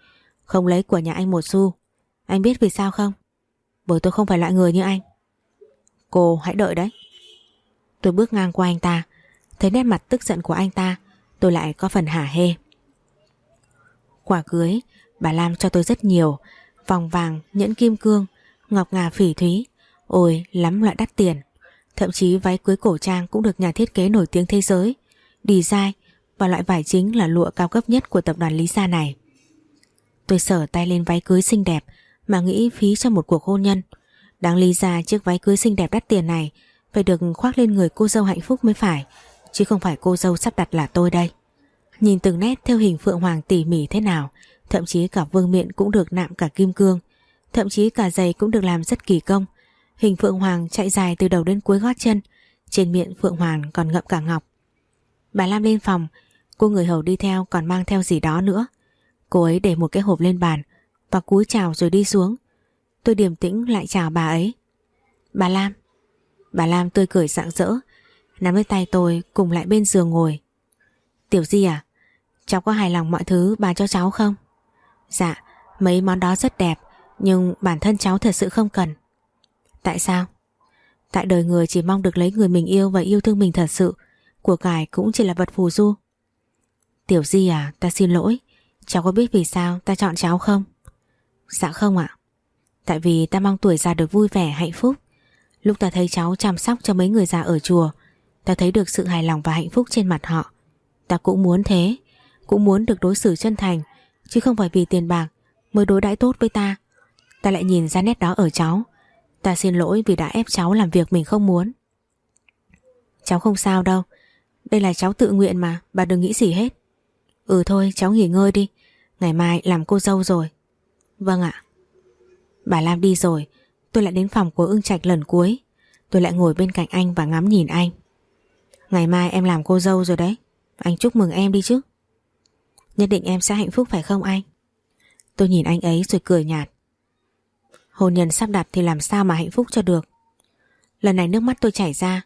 Không lấy của nhà anh một xu. Anh biết vì sao không? Bởi tôi không phải loại người như anh. Cô, hãy đợi đấy. Tôi bước ngang qua anh ta. Thấy nét mặt tức giận của anh ta, Tôi lại có phần hả hê. Quả cưới Bà Lam cho tôi rất nhiều. Vòng vàng, nhẫn kim cương Ngọc ngà phỉ thúy. Ôi lắm loại đắt tiền. Thậm chí váy cưới cổ trang cũng được nhà thiết kế nổi tiếng thế giới. Design và loại vải chính là lụa cao cấp nhất của tập đoàn Lý Gia này. Tôi sở tay lên váy cưới xinh đẹp Mà nghĩ phí cho một cuộc hôn nhân. Đáng lý ra chiếc váy cưới xinh đẹp đắt tiền này Phải được khoác lên người cô dâu hạnh phúc mới phải Chứ không phải cô dâu sắp đặt là tôi đây. Nhìn từng nét theo hình phượng hoàng tỉ mỉ thế nào Thậm chí cả vương miện cũng được nạm cả kim cương, Thậm chí cả giày cũng được làm rất kỳ công. Hình phượng hoàng chạy dài từ đầu đến cuối gót chân, Trên miệng phượng hoàng còn ngậm cả ngọc. Bà Lam lên phòng, Cô người hầu đi theo còn mang theo gì đó nữa. Cô ấy để một cái hộp lên bàn Và cúi chào rồi đi xuống. Tôi điềm tĩnh lại chào bà ấy. Bà Lam Bà Lam tươi cười rạng rỡ, Nắm lấy tay tôi cùng lại bên giường ngồi. Tiểu Di à Cháu có hài lòng mọi thứ bà cho cháu không? Dạ Mấy món đó rất đẹp, Nhưng bản thân cháu thật sự không cần. Tại sao? Tại đời người chỉ mong được lấy người mình yêu Và yêu thương mình thật sự, Của cải cũng chỉ là vật phù du. Tiểu Di à ta xin lỗi, Cháu có biết vì sao ta chọn cháu không? Dạ không ạ. Tại vì ta mong tuổi già được vui vẻ, hạnh phúc. Lúc ta thấy cháu chăm sóc cho mấy người già ở chùa, Ta thấy được sự hài lòng và hạnh phúc trên mặt họ. Ta cũng muốn thế, Cũng muốn được đối xử chân thành Chứ không phải vì tiền bạc mới đối đãi tốt với ta. Ta lại nhìn ra nét đó ở cháu. Ta xin lỗi vì đã ép cháu làm việc mình không muốn. Cháu không sao đâu. Đây là cháu tự nguyện mà, Bà đừng nghĩ gì hết. Ừ thôi, cháu nghỉ ngơi đi. Ngày mai làm cô dâu rồi. Vâng ạ. Bà Lam đi rồi. Tôi lại đến phòng của ưng trạch lần cuối. Tôi lại ngồi bên cạnh anh và ngắm nhìn anh. Ngày mai em làm cô dâu rồi đấy. Anh chúc mừng em đi chứ. Nhất định em sẽ hạnh phúc phải không anh? Tôi nhìn anh ấy rồi cười nhạt. Hôn nhân sắp đặt thì làm sao mà hạnh phúc cho được? Lần này nước mắt tôi chảy ra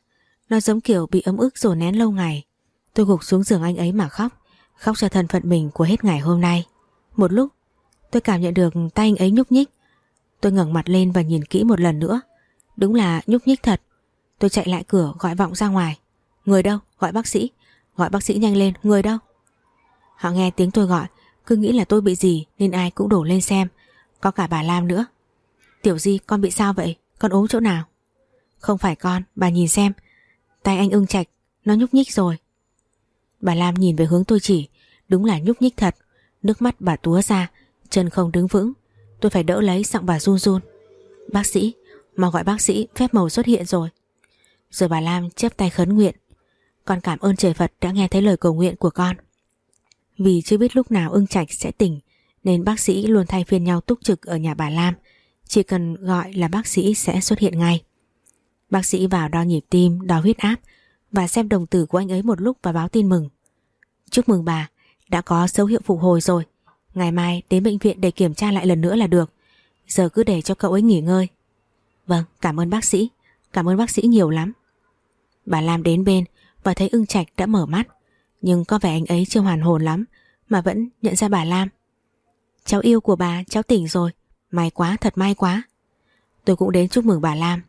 Nó giống kiểu bị ấm ức rồi nén lâu ngày. Tôi gục xuống giường anh ấy mà khóc Khóc cho thân phận mình của hết ngày hôm nay. Một lúc Tôi cảm nhận được tay anh ấy nhúc nhích. Tôi ngẩng mặt lên và nhìn kỹ một lần nữa. Đúng là nhúc nhích thật. Tôi chạy lại cửa gọi vọng ra ngoài. Người đâu? Gọi bác sĩ. Gọi bác sĩ nhanh lên, người đâu? Họ nghe tiếng tôi gọi Cứ nghĩ là tôi bị gì nên ai cũng đổ lên xem. Có cả bà Lam nữa. Tiểu Di con bị sao vậy? Con ốm chỗ nào? Không phải con, bà nhìn xem. Tay anh ưng chạch, nó nhúc nhích rồi. Bà Lam nhìn về hướng tôi chỉ Đúng là nhúc nhích thật. Nước mắt bà túa ra Chân không đứng vững. Tôi phải đỡ lấy giọng bà run run. Bác sĩ, mà gọi bác sĩ Phép màu xuất hiện rồi. Rồi bà Lam chép tay khấn nguyện. Con cảm ơn trời Phật đã nghe thấy lời cầu nguyện của con. Vì chưa biết lúc nào ưng trạch sẽ tỉnh Nên bác sĩ luôn thay phiên nhau túc trực ở nhà bà Lam. Chỉ cần gọi là bác sĩ sẽ xuất hiện ngay. Bác sĩ vào đo nhịp tim, đo huyết áp Và xem đồng tử của anh ấy một lúc và báo tin mừng. Chúc mừng bà Đã có dấu hiệu phục hồi rồi. Ngày mai đến bệnh viện để kiểm tra lại lần nữa là được. Giờ cứ để cho cậu ấy nghỉ ngơi. Vâng cảm ơn bác sĩ. Cảm ơn bác sĩ nhiều lắm. Bà Lam đến bên và thấy ưng trạch đã mở mắt. Nhưng có vẻ anh ấy chưa hoàn hồn lắm Mà vẫn nhận ra bà Lam cháu yêu của bà, cháu tỉnh rồi. May quá, thật may quá. Tôi cũng đến chúc mừng bà Lam.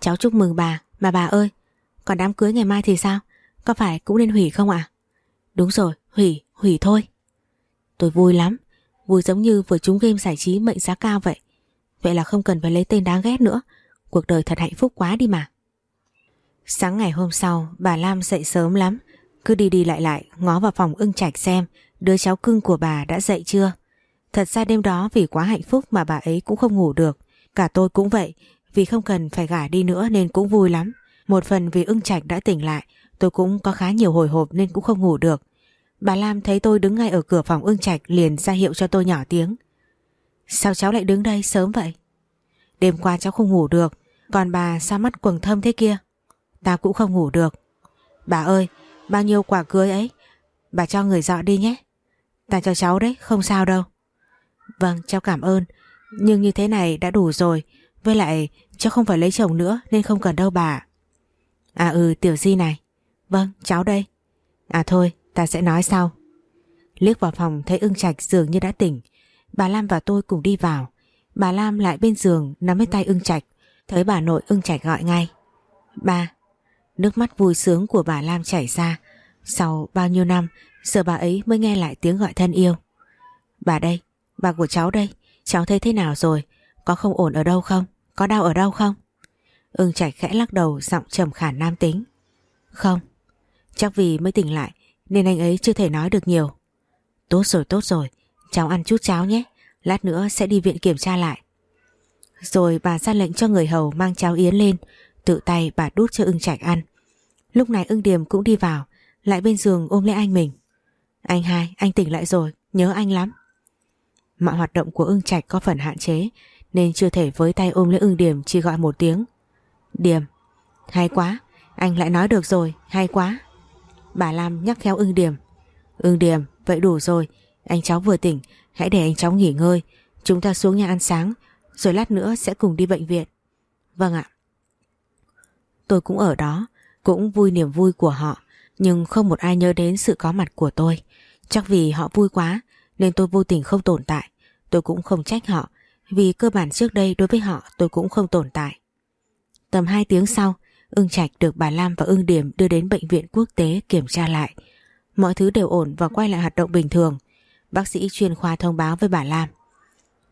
Cháu chúc mừng bà, mà bà ơi, còn đám cưới ngày mai thì sao? Có phải cũng nên hủy không ạ? Đúng rồi, hủy, hủy thôi. Tôi vui lắm, vui giống như vừa trúng game giải trí mệnh giá cao vậy. Vậy là không cần phải lấy tên đáng ghét nữa. Cuộc đời thật hạnh phúc quá đi mà. Sáng ngày hôm sau, bà Lam dậy sớm lắm. Cứ đi đi lại lại, ngó vào phòng ưng trạch xem đứa cháu cưng của bà đã dậy chưa. Thật ra đêm đó vì quá hạnh phúc mà bà ấy cũng không ngủ được. Cả tôi cũng vậy, vì không cần phải gả đi nữa nên cũng vui lắm. Một phần vì ưng trạch đã tỉnh lại, tôi cũng có khá nhiều hồi hộp nên cũng không ngủ được. Bà Lam thấy tôi đứng ngay ở cửa phòng ưng trạch liền ra hiệu cho tôi nhỏ tiếng. Sao cháu lại đứng đây sớm vậy? Đêm qua cháu không ngủ được, còn bà sao mắt quầng thâm thế kia? Ta cũng không ngủ được. Bà ơi, bao nhiêu quả cưới ấy? Bà cho người dọn đi nhé. Ta cho cháu đấy, không sao đâu. Vâng, cháu cảm ơn. Nhưng như thế này đã đủ rồi. Với lại, cháu không phải lấy chồng nữa nên không cần đâu bà. À ừ, tiểu di này. Vâng, cháu đây. À thôi, ta sẽ nói sau. Liếc vào phòng thấy ưng trạch dường như đã tỉnh. Bà Lam và tôi cùng đi vào. Bà Lam lại bên giường nắm lấy tay ưng trạch. Thấy bà nội ưng trạch gọi ngay. Ba. Nước mắt vui sướng của bà Lam chảy ra. Sau bao nhiêu năm, giờ bà ấy mới nghe lại tiếng gọi thân yêu. Bà đây, bà của cháu đây, cháu thấy thế nào rồi? Có không ổn ở đâu không? Có đau ở đâu không? Ưng chảy khẽ lắc đầu giọng trầm khản nam tính. Không, chắc vì mới tỉnh lại nên anh ấy chưa thể nói được nhiều. Tốt rồi, tốt rồi, cháu ăn chút cháo nhé, lát nữa sẽ đi viện kiểm tra lại. Rồi bà ra lệnh cho người hầu mang cháo yến lên, tự tay bà đút cho ưng Trạch ăn. Lúc này ưng Điềm cũng đi vào, lại bên giường ôm lấy anh mình. Anh hai, anh tỉnh lại rồi, nhớ anh lắm. Mọi hoạt động của ưng Trạch có phần hạn chế nên chưa thể với tay ôm lấy ưng Điềm chỉ gọi một tiếng. Điềm, hay quá, anh lại nói được rồi, hay quá. Bà Lam nhắc theo ưng Điềm. Ưng Điềm, vậy đủ rồi, anh cháu vừa tỉnh, hãy để anh cháu nghỉ ngơi. Chúng ta xuống nhà ăn sáng, rồi lát nữa sẽ cùng đi bệnh viện. Vâng ạ. Tôi cũng ở đó, cũng vui niềm vui của họ, nhưng không một ai nhớ đến sự có mặt của tôi. Chắc vì họ vui quá nên tôi vô tình không tồn tại. Tôi cũng không trách họ vì cơ bản trước đây đối với họ tôi cũng không tồn tại. Tầm 2 tiếng sau, ưng trạch được bà Lam và ưng điểm đưa đến bệnh viện quốc tế kiểm tra lại. Mọi thứ đều ổn và quay lại hoạt động bình thường. Bác sĩ chuyên khoa thông báo với bà Lam.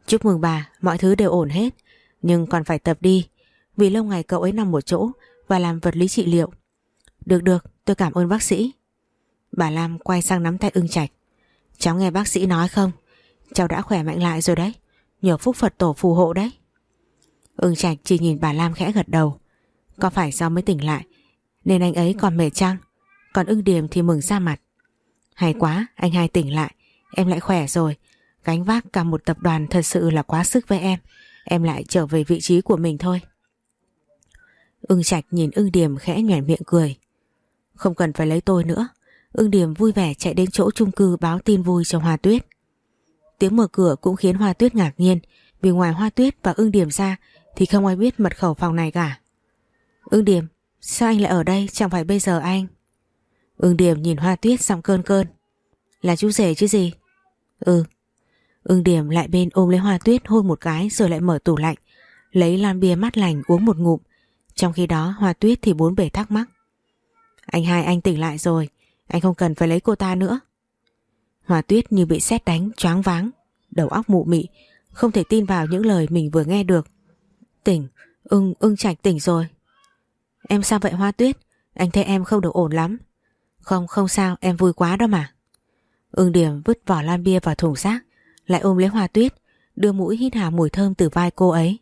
Chúc mừng bà, mọi thứ đều ổn hết, nhưng còn phải tập đi, vì lâu ngày cậu ấy nằm một chỗ và làm vật lý trị liệu. Được được, tôi cảm ơn bác sĩ. Bà Lam quay sang nắm tay ưng trạch. Cháu nghe bác sĩ nói không? Cháu đã khỏe mạnh lại rồi đấy. Nhờ phúc Phật tổ phù hộ đấy. Ưng Trạch chỉ nhìn bà Lam khẽ gật đầu. Có phải do mới tỉnh lại nên anh ấy còn mệt chăng? Còn ưng điềm thì mừng ra mặt. Hay quá, anh hai tỉnh lại. Em lại khỏe rồi. Gánh vác cả một tập đoàn thật sự là quá sức với em. Em lại trở về vị trí của mình thôi. Ưng Trạch nhìn ưng điềm khẽ nhoẻn miệng cười. Không cần phải lấy tôi nữa. Ưng điềm vui vẻ chạy đến chỗ chung cư báo tin vui cho Hoa Tuyết. Tiếng mở cửa cũng khiến Hoa Tuyết ngạc nhiên vì ngoài Hoa Tuyết và ưng điểm ra thì không ai biết mật khẩu phòng này cả. Ưng điểm, sao anh lại ở đây chẳng phải bây giờ anh? Ưng điểm nhìn Hoa Tuyết xong cơn cơn. Là chú rể chứ gì? Ừ. Ưng điểm lại bên ôm lấy Hoa Tuyết hôn một cái rồi lại mở tủ lạnh. Lấy lan bia mát lành uống một ngụm. Trong khi đó Hoa Tuyết thì bốn bể thắc mắc. Anh hai anh tỉnh lại rồi. Anh không cần phải lấy cô ta nữa. Hòa tuyết như bị sét đánh choáng váng. Đầu óc mụ mị Không thể tin vào những lời mình vừa nghe được. Tỉnh, ưng, ưng trạch tỉnh rồi. Em sao vậy Hoa tuyết? Anh thấy em không được ổn lắm. Không, không sao, em vui quá đó mà. Ưng điểm vứt vỏ lan bia vào thùng rác Lại ôm lấy Hoa tuyết Đưa mũi hít hà mùi thơm từ vai cô ấy.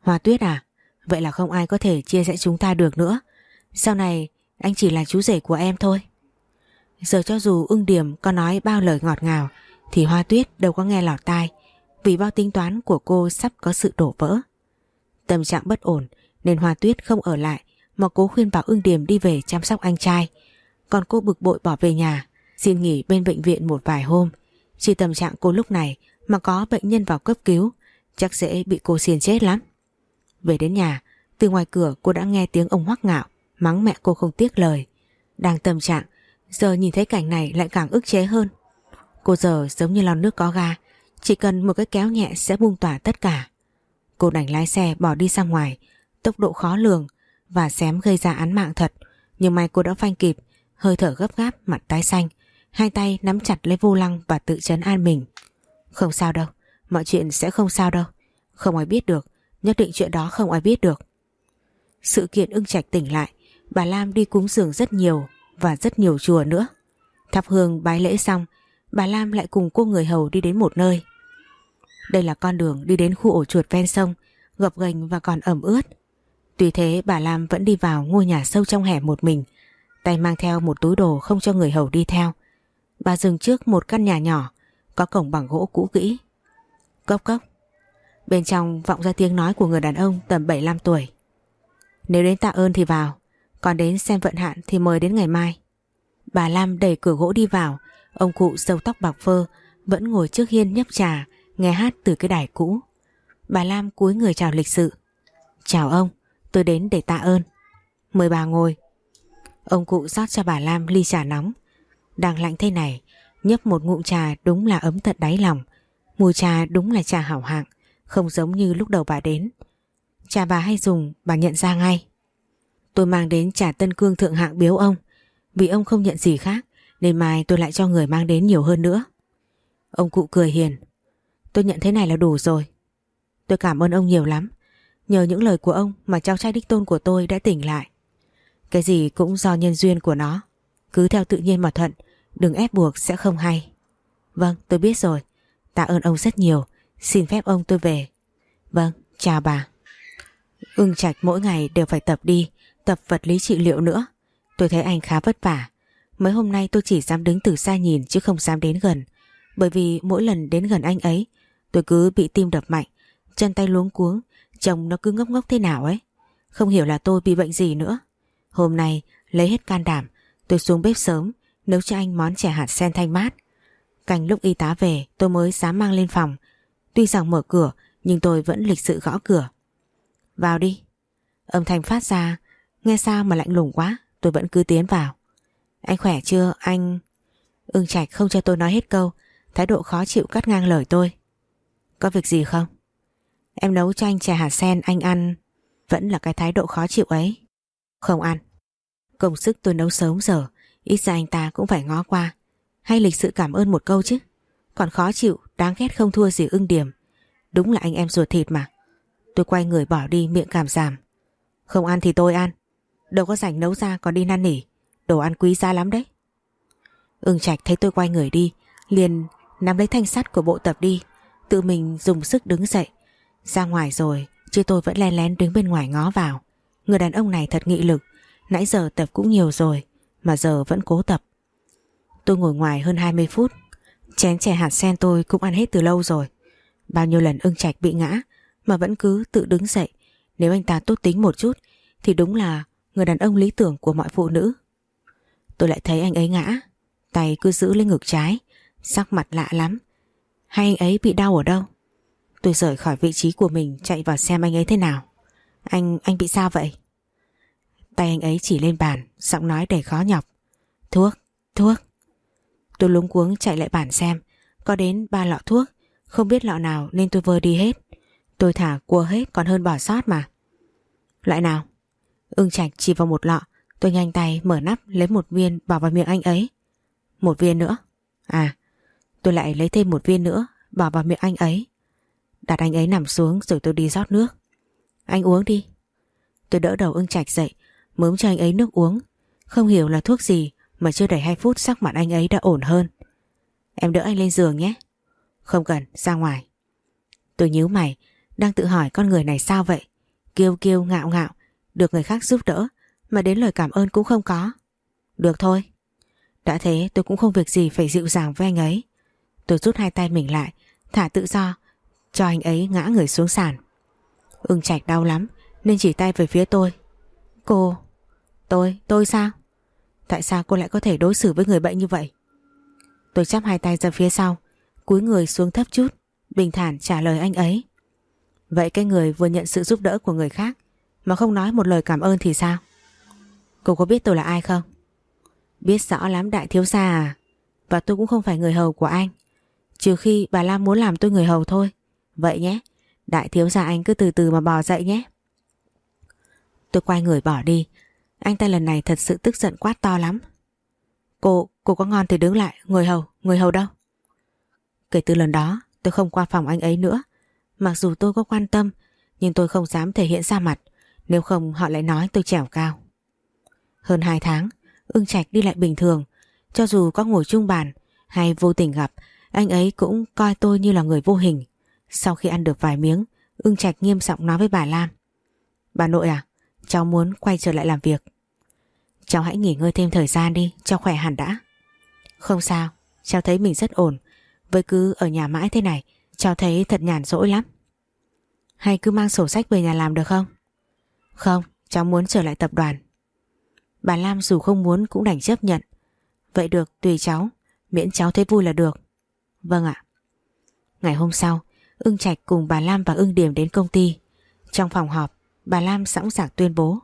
Hoa tuyết à Vậy là không ai có thể chia sẻ chúng ta được nữa Sau này, anh chỉ là chú rể của em thôi Giờ cho dù ưng điểm có nói bao lời ngọt ngào, thì hoa tuyết đâu có nghe lọt tai, vì bao tính toán của cô sắp có sự đổ vỡ. Tâm trạng bất ổn, nên hoa tuyết không ở lại, mà cố khuyên bảo ưng điểm đi về chăm sóc anh trai. Còn cô bực bội bỏ về nhà, xin nghỉ bên bệnh viện một vài hôm. Chỉ tâm trạng cô lúc này mà có bệnh nhân vào cấp cứu, chắc dễ bị cô xiên chết lắm. Về đến nhà từ ngoài cửa cô đã nghe tiếng ông hoắc ngạo mắng mẹ cô không tiếc lời. Đang tâm trạng Giờ nhìn thấy cảnh này lại càng ức chế hơn Cô giờ giống như lon nước có ga Chỉ cần một cái kéo nhẹ sẽ buông tỏa tất cả. Cô đành lái xe bỏ đi ra ngoài, tốc độ khó lường và xém gây ra án mạng thật. Nhưng may cô đã phanh kịp, hơi thở gấp gáp, mặt tái xanh, hai tay nắm chặt lấy vô lăng và tự chấn an mình. Không sao đâu, mọi chuyện sẽ không sao đâu. Không ai biết được, nhất định chuyện đó không ai biết được. Sự kiện ưng trạch tỉnh lại, bà Lam đi cúng dường rất nhiều và rất nhiều chùa nữa. Thắp hương bái lễ xong, bà Lam lại cùng cô người hầu đi đến một nơi. Đây là con đường đi đến khu ổ chuột ven sông, gập ghềnh và còn ẩm ướt. Tuy thế bà Lam vẫn đi vào ngôi nhà sâu trong hẻm một mình, tay mang theo một túi đồ không cho người hầu đi theo. Bà dừng trước một căn nhà nhỏ, có cổng bằng gỗ cũ kỹ. Cốc cốc. Bên trong vọng ra tiếng nói của người đàn ông tầm 75 tuổi. Nếu đến tạ ơn thì vào, còn đến xem vận hạn thì mời đến ngày mai. Bà Lam đẩy cửa gỗ đi vào, ông cụ sâu tóc bạc phơ vẫn ngồi trước hiên nhấp trà, nghe hát từ cái đài cũ. Bà Lam cúi người chào lịch sự. Chào ông, tôi đến để tạ ơn. Mời bà ngồi. Ông cụ rót cho bà Lam ly trà nóng. Đang lạnh thế này, nhấp một ngụm trà đúng là ấm tận đáy lòng. Mùi trà đúng là trà hảo hạng, không giống như lúc đầu bà đến. Trà bà hay dùng, bà nhận ra ngay. Tôi mang đến trà tân cương thượng hạng biếu ông. Vì ông không nhận gì khác, nên mai tôi lại cho người mang đến nhiều hơn nữa. Ông cụ cười hiền. Tôi nhận thế này là đủ rồi. Tôi cảm ơn ông nhiều lắm. Nhờ những lời của ông mà cháu trai đích tôn của tôi đã tỉnh lại. Cái gì cũng do nhân duyên của nó. Cứ theo tự nhiên mà thuận, đừng ép buộc sẽ không hay. Vâng, tôi biết rồi. Tạ ơn ông rất nhiều. Xin phép ông tôi về. Vâng, chào bà. Ưng Trạch mỗi ngày đều phải tập đi, tập vật lý trị liệu nữa. Tôi thấy anh khá vất vả. Mấy hôm nay tôi chỉ dám đứng từ xa nhìn chứ không dám đến gần. Bởi vì mỗi lần đến gần anh ấy, tôi cứ bị tim đập mạnh, chân tay luống cuống, chồng nó cứ ngốc ngốc thế nào ấy. Không hiểu là tôi bị bệnh gì nữa. Hôm nay, lấy hết can đảm, tôi xuống bếp sớm, nấu cho anh món chè hạt sen thanh mát. Cành lúc y tá về, tôi mới dám mang lên phòng. Tuy rằng mở cửa, nhưng tôi vẫn lịch sự gõ cửa. Vào đi. Âm thanh phát ra, nghe sao mà lạnh lùng quá, tôi vẫn cứ tiến vào. Anh khỏe chưa, anh... Ưng Trạch không cho tôi nói hết câu, thái độ khó chịu cắt ngang lời tôi. Có việc gì không? Em nấu cho anh chè hạt sen anh ăn, vẫn là cái thái độ khó chịu ấy. Không ăn. Công sức tôi nấu sớm giờ, ít ra anh ta cũng phải ngó qua. Hay lịch sự cảm ơn một câu chứ. Còn khó chịu, đáng ghét không thua gì ưng điểm. Đúng là anh em ruột thịt mà. Tôi quay người bỏ đi miệng cảm giảm. Không ăn thì tôi ăn. Đâu có rảnh nấu ra còn đi năn nỉ. Đồ ăn quý giá lắm đấy. Ưng Trạch thấy tôi quay người đi, liền nắm lấy thanh sắt của bộ tập đi, tự mình dùng sức đứng dậy. Ra ngoài rồi, chứ tôi vẫn len lén đứng bên ngoài ngó vào. Người đàn ông này thật nghị lực, nãy giờ tập cũng nhiều rồi, mà giờ vẫn cố tập. Tôi ngồi ngoài hơn 20 phút, chén chè hạt sen tôi cũng ăn hết từ lâu rồi. Bao nhiêu lần ưng trạch bị ngã, mà vẫn cứ tự đứng dậy. Nếu anh ta tốt tính một chút, thì đúng là người đàn ông lý tưởng của mọi phụ nữ. Tôi lại thấy anh ấy ngã, tay cứ giữ lên ngực trái, sắc mặt lạ lắm. Hay anh ấy bị đau ở đâu? Tôi rời khỏi vị trí của mình chạy vào xem anh ấy thế nào. Anh, anh bị sao vậy? Tay anh ấy chỉ lên bàn, giọng nói đầy khó nhọc. Thuốc, thuốc. Tôi lúng cuống chạy lại bản xem, có đến ba lọ thuốc, không biết lọ nào nên tôi vơ đi hết. Tôi thả cua hết còn hơn bỏ sót mà. Loại nào? Ưng Trạch chỉ vào một lọ, tôi nhanh tay mở nắp lấy một viên bỏ vào miệng anh ấy. Một viên nữa. À, tôi lại lấy thêm một viên nữa bỏ vào miệng anh ấy. Đặt anh ấy nằm xuống rồi tôi đi rót nước. Anh uống đi. Tôi đỡ đầu ưng Trạch dậy, mớm cho anh ấy nước uống. Không hiểu là thuốc gì mà chưa đầy 2 phút sắc mặt anh ấy đã ổn hơn. Em đỡ anh lên giường nhé. Không cần, ra ngoài. Tôi nhíu mày, đang tự hỏi con người này sao vậy? Kiêu kiêu ngạo ngạo, được người khác giúp đỡ, mà đến lời cảm ơn cũng không có. Được thôi. Đã thế tôi cũng không việc gì phải dịu dàng với anh ấy. Tôi rút hai tay mình lại, thả tự do, cho anh ấy ngã người xuống sàn. Ưng chạch đau lắm, nên chỉ tay về phía tôi. Cô... Tôi... Tôi sao? Tại sao cô lại có thể đối xử với người bệnh như vậy? Tôi chắp hai tay ra phía sau, cúi người xuống thấp chút, bình thản trả lời anh ấy. Vậy cái người vừa nhận sự giúp đỡ của người khác mà không nói một lời cảm ơn thì sao? Cô có biết tôi là ai không? Biết rõ lắm đại thiếu gia à Và tôi cũng không phải người hầu của anh Trừ khi bà Lam muốn làm tôi người hầu thôi. Vậy nhé, đại thiếu gia anh cứ từ từ mà bò dậy nhé. Tôi quay người bỏ đi. Anh ta lần này thật sự tức giận quát to lắm. Cô, cô có ngon thì đứng lại, người hầu, người hầu đâu? Kể từ lần đó, tôi không qua phòng anh ấy nữa. Mặc dù tôi có quan tâm, nhưng tôi không dám thể hiện ra mặt, nếu không họ lại nói tôi trèo cao. Hơn 2 tháng, ưng trạch đi lại bình thường, cho dù có ngồi chung bàn hay vô tình gặp, anh ấy cũng coi tôi như là người vô hình. Sau khi ăn được vài miếng, ưng trạch nghiêm giọng nói với bà Lam. Bà nội à, cháu muốn quay trở lại làm việc. Cháu hãy nghỉ ngơi thêm thời gian đi, cho khỏe hẳn đã. Không sao, cháu thấy mình rất ổn. Với cứ ở nhà mãi thế này, cháu thấy thật nhàn rỗi lắm. Hay cứ mang sổ sách về nhà làm được không? Không, cháu muốn trở lại tập đoàn. Bà Lam dù không muốn cũng đành chấp nhận. Vậy được, tùy cháu, miễn cháu thấy vui là được. Vâng ạ. Ngày hôm sau, ưng trạch cùng bà Lam và ưng điểm đến công ty. Trong phòng họp, bà Lam sẵn sàng tuyên bố.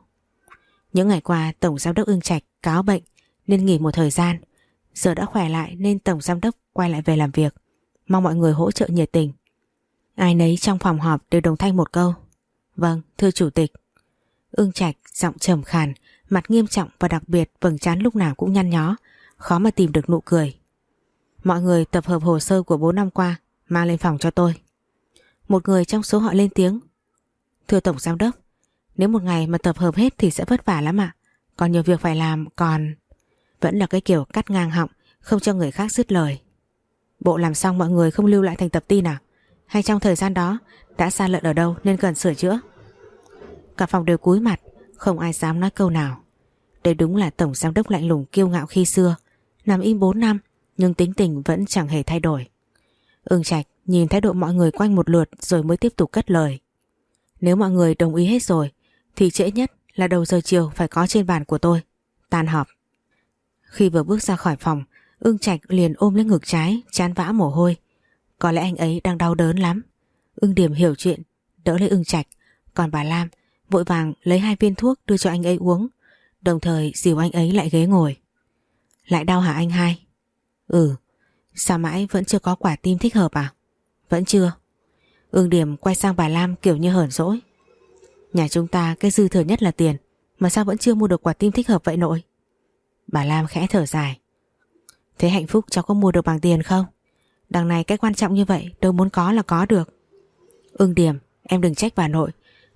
Những ngày qua Tổng Giám đốc ưng trạch cáo bệnh nên nghỉ một thời gian. Giờ đã khỏe lại nên Tổng Giám đốc quay lại về làm việc. Mong mọi người hỗ trợ nhiệt tình. Ai nấy trong phòng họp đều đồng thanh một câu. Vâng, thưa Chủ tịch. Ưng Trạch giọng trầm khàn, mặt nghiêm trọng và đặc biệt vầng trán lúc nào cũng nhăn nhó, khó mà tìm được nụ cười. Mọi người tập hợp hồ sơ của 4 năm qua, mang lên phòng cho tôi. Một người trong số họ lên tiếng. Thưa Tổng Giám đốc, nếu một ngày mà tập hợp hết thì sẽ vất vả lắm ạ. Còn nhiều việc phải làm, còn... Vẫn là cái kiểu cắt ngang họng, không cho người khác dứt lời. Bộ làm xong mọi người không lưu lại thành tập tin à? Hay trong thời gian đó đã xa lợn ở đâu nên cần sửa chữa? Cả phòng đều cúi mặt Không ai dám nói câu nào Đây đúng là tổng giám đốc lạnh lùng kiêu ngạo khi xưa Nằm im 4 năm Nhưng tính tình vẫn chẳng hề thay đổi Ưng Trạch nhìn thái độ mọi người quanh một lượt Rồi mới tiếp tục cất lời Nếu mọi người đồng ý hết rồi thì trễ nhất là đầu giờ chiều Phải có trên bàn của tôi. Tan họp. Khi vừa bước ra khỏi phòng, Ưng Trạch liền ôm lấy ngực trái, Chán vã mồ hôi. Có lẽ anh ấy đang đau đớn lắm. Ưng Điểm hiểu chuyện, Đỡ lấy ưng Trạch. Còn bà Lam, Vội vàng lấy hai viên thuốc đưa cho anh ấy uống. Đồng thời dìu anh ấy lại ghế ngồi. Lại đau hả anh hai? Ừ Sao mãi vẫn chưa có quả tim thích hợp à? Vẫn chưa. Ương điểm quay sang bà Lam kiểu như hờn dỗi. Nhà chúng ta cái dư thừa nhất là tiền, Mà sao vẫn chưa mua được quả tim thích hợp vậy nội? Bà Lam khẽ thở dài. Thế hạnh phúc cháu có mua được bằng tiền không? Đằng này cái quan trọng như vậy, Đâu muốn có là có được. Ưng điểm, em đừng trách bà nội.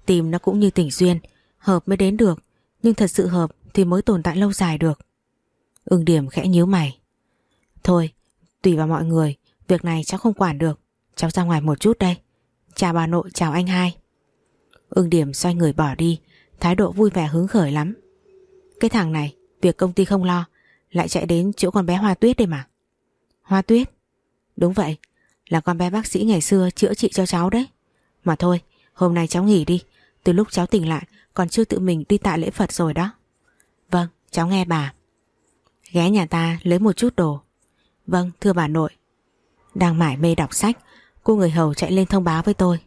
Tìm nó cũng như tình duyên, Hợp mới đến được. Nhưng thật sự hợp thì mới tồn tại lâu dài được. Ưng điểm khẽ nhíu mày. Thôi, tùy vào mọi người, Việc này cháu không quản được. Cháu ra ngoài một chút đây. Chào bà nội, chào anh hai. Ưng điểm xoay người bỏ đi, Thái độ vui vẻ hứng khởi lắm. Cái thằng này, Việc công ty không lo, Lại chạy đến chỗ con bé Hoa Tuyết đây mà. Hoa Tuyết? Đúng vậy, Là con bé bác sĩ ngày xưa chữa trị cho cháu đấy. Mà thôi, Hôm nay cháu nghỉ đi, Từ lúc cháu tỉnh lại Còn chưa tự mình đi tạ lễ Phật rồi đó. Vâng cháu nghe bà. Ghé nhà ta lấy một chút đồ. Vâng thưa bà nội. Đang mải mê đọc sách, Cô người hầu chạy lên thông báo với tôi.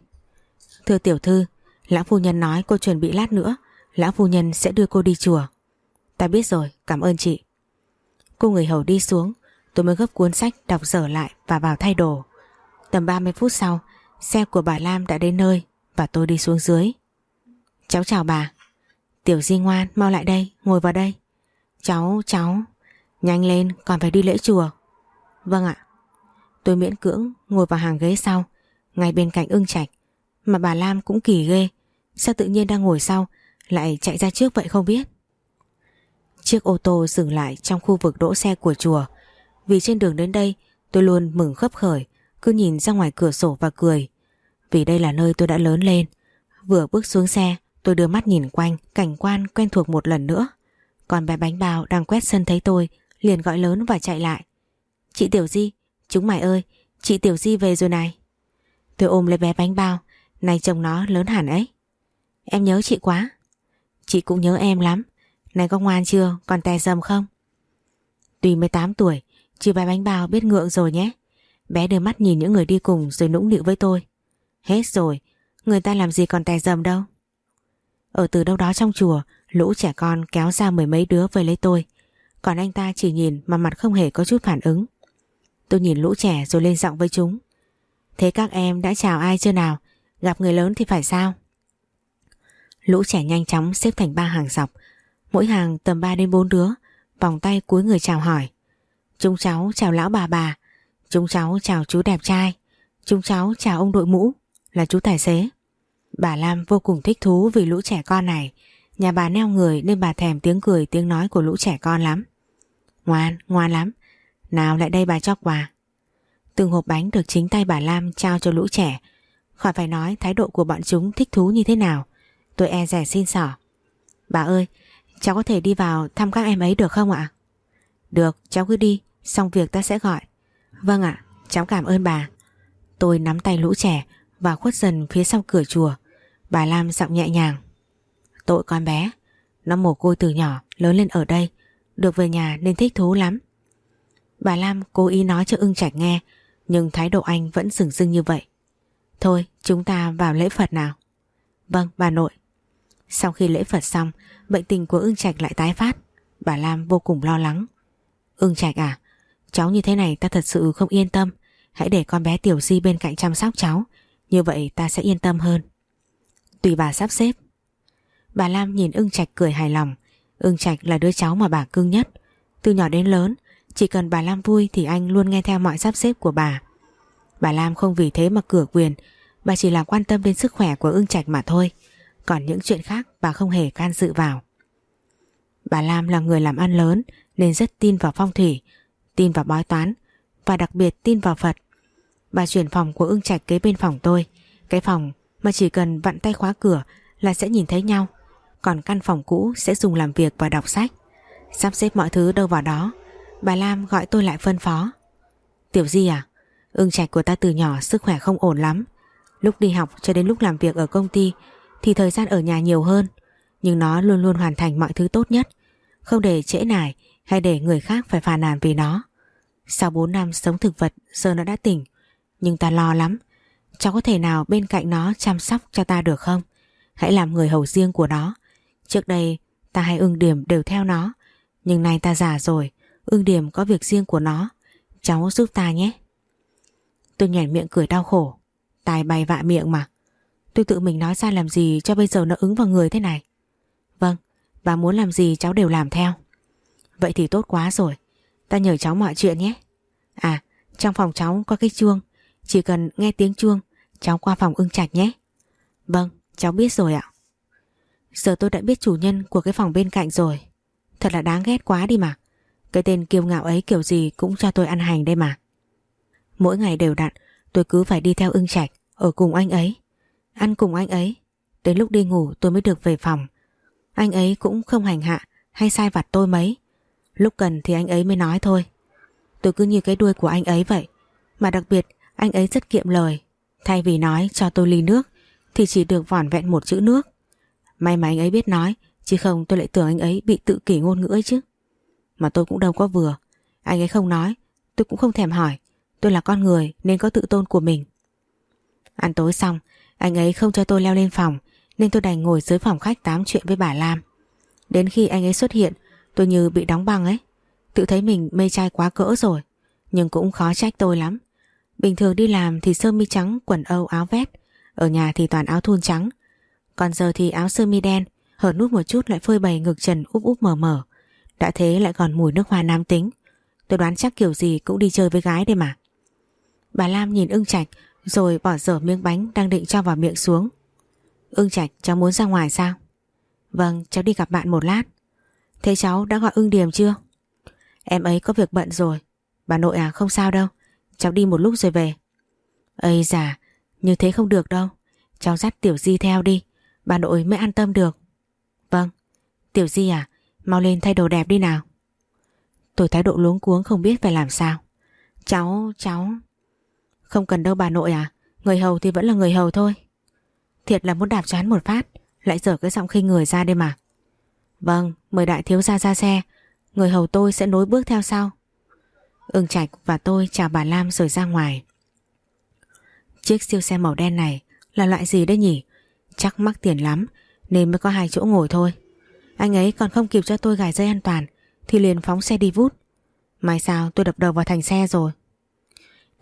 Thưa tiểu thư Lão phu nhân nói cô chuẩn bị lát nữa Lão phu nhân sẽ đưa cô đi chùa Ta biết rồi cảm ơn chị Cô người hầu đi xuống Tôi mới gấp cuốn sách đọc dở lại và vào thay đồ Tầm 30 phút sau Xe của bà Lam đã đến nơi và tôi đi xuống dưới. Cháu chào bà. Tiểu Di ngoan, mau lại đây, ngồi vào đây. Cháu, cháu, nhanh lên, còn phải đi lễ chùa. Vâng ạ. Tôi miễn cưỡng ngồi vào hàng ghế sau, ngay bên cạnh ưng trạch. Mà bà Lam cũng kỳ ghê, sao tự nhiên đang ngồi sau, lại chạy ra trước vậy không biết. Chiếc ô tô dừng lại trong khu vực đỗ xe của chùa. Vì trên đường đến đây, tôi luôn mừng khấp khởi, cứ nhìn ra ngoài cửa sổ và cười. Vì đây là nơi tôi đã lớn lên Vừa bước xuống xe Tôi đưa mắt nhìn quanh Cảnh quan quen thuộc một lần nữa Còn bé bánh bao đang quét sân thấy tôi Liền gọi lớn và chạy lại Chị Tiểu Di Chúng mày ơi Chị Tiểu Di về rồi này Tôi ôm lấy bé bánh bao này chồng nó lớn hẳn ấy Em nhớ chị quá Chị cũng nhớ em lắm Này có ngoan chưa còn tè dầm không Tuy 18 tuổi Chị bé bánh bao biết ngượng rồi nhé Bé đưa mắt nhìn những người đi cùng rồi nũng nịu với tôi Hết rồi, người ta làm gì còn tè dầm đâu. Ở từ đâu đó trong chùa, lũ trẻ con kéo ra mười mấy đứa về lấy tôi. Còn anh ta chỉ nhìn mà mặt không hề có chút phản ứng. Tôi nhìn lũ trẻ rồi lên giọng với chúng. Thế các em đã chào ai chưa nào? Gặp người lớn thì phải sao? Lũ trẻ nhanh chóng xếp thành ba hàng dọc. Mỗi hàng tầm 3 đến 4 đứa, vòng tay cuối người chào hỏi. Chúng cháu chào lão bà bà, chúng cháu chào chú đẹp trai, chúng cháu chào ông đội mũ, là chú tài xế. Bà Lam vô cùng thích thú vì lũ trẻ con này. Nhà bà neo người nên bà thèm tiếng cười tiếng nói của lũ trẻ con lắm. Ngoan, ngoan lắm. Nào lại đây bà cho quà. Từng hộp bánh được chính tay bà Lam trao cho lũ trẻ. Khỏi phải nói thái độ của bọn chúng thích thú như thế nào. Tôi e rẻ xin xỏ. Bà ơi, cháu có thể đi vào thăm các em ấy được không ạ? Được, cháu cứ đi, xong việc ta sẽ gọi. Vâng ạ, cháu cảm ơn bà. Tôi nắm tay lũ trẻ và khuất dần phía sau cửa chùa. Bà Lam giọng nhẹ nhàng. Tội con bé, nó mồ côi từ nhỏ, lớn lên ở đây, được về nhà nên thích thú lắm. Bà Lam cố ý nói cho ưng trạch nghe, nhưng thái độ anh vẫn sừng sưng như vậy. Thôi, chúng ta vào lễ Phật nào. Vâng, bà nội. Sau khi lễ Phật xong, bệnh tình của ưng trạch lại tái phát. Bà Lam vô cùng lo lắng. Ưng trạch à, cháu như thế này ta thật sự không yên tâm. Hãy để con bé Tiểu Di bên cạnh chăm sóc cháu. Như vậy ta sẽ yên tâm hơn. Tùy bà sắp xếp. Bà Lam nhìn ưng trạch cười hài lòng. Ưng trạch là đứa cháu mà bà cưng nhất. Từ nhỏ đến lớn, chỉ cần bà Lam vui thì anh luôn nghe theo mọi sắp xếp của bà. Bà Lam không vì thế mà cửa quyền, bà chỉ là quan tâm đến sức khỏe của ưng trạch mà thôi. Còn những chuyện khác bà không hề can dự vào. Bà Lam là người làm ăn lớn nên rất tin vào phong thủy, tin vào bói toán và đặc biệt tin vào Phật. Bà chuyển phòng của ưng trạch kế bên phòng tôi, cái phòng mà chỉ cần vặn tay khóa cửa là sẽ nhìn thấy nhau. Còn căn phòng cũ sẽ dùng làm việc và đọc sách. Sắp xếp mọi thứ đâu vào đó. Bà Lam gọi tôi lại phân phó. Tiểu Di à, ưng trạch của ta từ nhỏ sức khỏe không ổn lắm. Lúc đi học cho đến lúc làm việc ở công ty, thì thời gian ở nhà nhiều hơn. Nhưng nó luôn luôn hoàn thành mọi thứ tốt nhất. Không để trễ nải hay để người khác phải phàn nàn vì nó. Sau 4 năm sống thực vật, giờ nó đã tỉnh. Nhưng ta lo lắm. Cháu có thể nào bên cạnh nó chăm sóc cho ta được không? Hãy làm người hầu riêng của nó. Trước đây, ta hay ưng điểm đều theo nó. Nhưng nay ta già rồi. Ưng điểm có việc riêng của nó. Cháu giúp ta nhé. Tôi nhảy miệng cười đau khổ. Tài bày vạ miệng mà. Tôi tự mình nói ra làm gì cho bây giờ nó ứng vào người thế này. Vâng, bà muốn làm gì cháu đều làm theo. Vậy thì tốt quá rồi. Ta nhờ cháu mọi chuyện nhé. À, trong phòng cháu có cái chuông. Chỉ cần nghe tiếng chuông, cháu qua phòng ưng trạch nhé. Vâng, cháu biết rồi ạ. Giờ tôi đã biết chủ nhân của cái phòng bên cạnh rồi. Thật là đáng ghét quá đi mà. Cái tên kiêu ngạo ấy kiểu gì cũng cho tôi ăn hành đây mà. Mỗi ngày đều đặn, tôi cứ phải đi theo ưng trạch, ở cùng anh ấy. Ăn cùng anh ấy. Đến lúc đi ngủ tôi mới được về phòng. Anh ấy cũng không hành hạ hay sai vặt tôi mấy. Lúc cần thì anh ấy mới nói thôi. Tôi cứ như cái đuôi của anh ấy vậy. Mà đặc biệt anh ấy rất kiệm lời. Thay vì nói cho tôi ly nước thì chỉ được vỏn vẹn một chữ nước. May mà anh ấy biết nói chứ không tôi lại tưởng anh ấy bị tự kỷ ngôn ngữ ấy chứ. Mà tôi cũng đâu có vừa. Anh ấy không nói tôi cũng không thèm hỏi. Tôi là con người nên có tự tôn của mình. Ăn tối xong anh ấy không cho tôi leo lên phòng nên tôi đành ngồi dưới phòng khách tám chuyện với bà Lam. Đến khi anh ấy xuất hiện tôi như bị đóng băng ấy. Tự thấy mình mê trai quá cỡ rồi nhưng cũng khó trách tôi lắm. Bình thường đi làm thì sơ mi trắng, quần âu, áo vest. Ở nhà thì toàn áo thun trắng. Còn giờ thì áo sơ mi đen, hở nút một chút lại phơi bày ngực trần úp úp mở mở. Đã thế lại còn mùi nước hoa nam tính. Tôi đoán chắc kiểu gì cũng đi chơi với gái đây mà. Bà Lam nhìn ưng trạch rồi bỏ dở miếng bánh đang định cho vào miệng xuống. Ưng trạch cháu muốn ra ngoài sao? Vâng cháu đi gặp bạn một lát. Thế cháu đã gọi ưng điểm chưa? Em ấy có việc bận rồi. Bà nội à không sao đâu. Cháu đi một lúc rồi về. Ây già, như thế không được đâu. Cháu dắt Tiểu Di theo đi. Bà nội mới an tâm được. Vâng. Tiểu Di à, mau lên thay đồ đẹp đi nào. Tôi thái độ luống cuống không biết phải làm sao. Cháu, cháu... Không cần đâu bà nội à, người hầu thì vẫn là người hầu thôi. Thiệt là muốn đạp chán một phát, lại dở cái giọng khi người ra đây mà. Vâng, mời đại thiếu gia ra xe, người hầu tôi sẽ nối bước theo sau. Ưng Trạch và tôi chào bà Lam rồi ra ngoài. Chiếc siêu xe màu đen này là loại gì đấy nhỉ? Chắc mắc tiền lắm nên mới có hai chỗ ngồi thôi. Anh ấy còn không kịp cho tôi gài dây an toàn thì liền phóng xe đi vút. May sao tôi đập đầu vào thành xe rồi.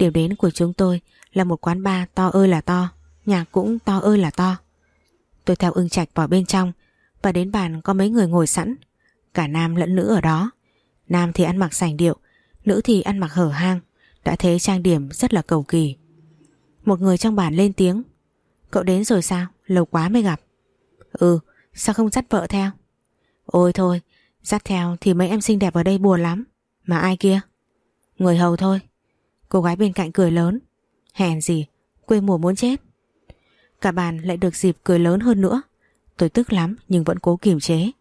Điểm đến của chúng tôi là một quán bar to ơi là to, nhà cũng to ơi là to. Tôi theo ưng trạch vào bên trong và đến bàn có mấy người ngồi sẵn, cả nam lẫn nữ ở đó. Nam thì ăn mặc sành điệu, nữ thì ăn mặc hở hang, đã thế trang điểm rất là cầu kỳ. Một người trong bàn lên tiếng, cậu đến rồi sao, lâu quá mới gặp. Ừ, sao không dắt vợ theo? Ôi thôi, dắt theo thì mấy em xinh đẹp ở đây buồn lắm. Mà ai kia? Người hầu thôi. Cô gái bên cạnh cười lớn. Hèn gì, quê mùa muốn chết. Cả bàn lại được dịp cười lớn hơn nữa. Tôi tức lắm nhưng vẫn cố kiềm chế.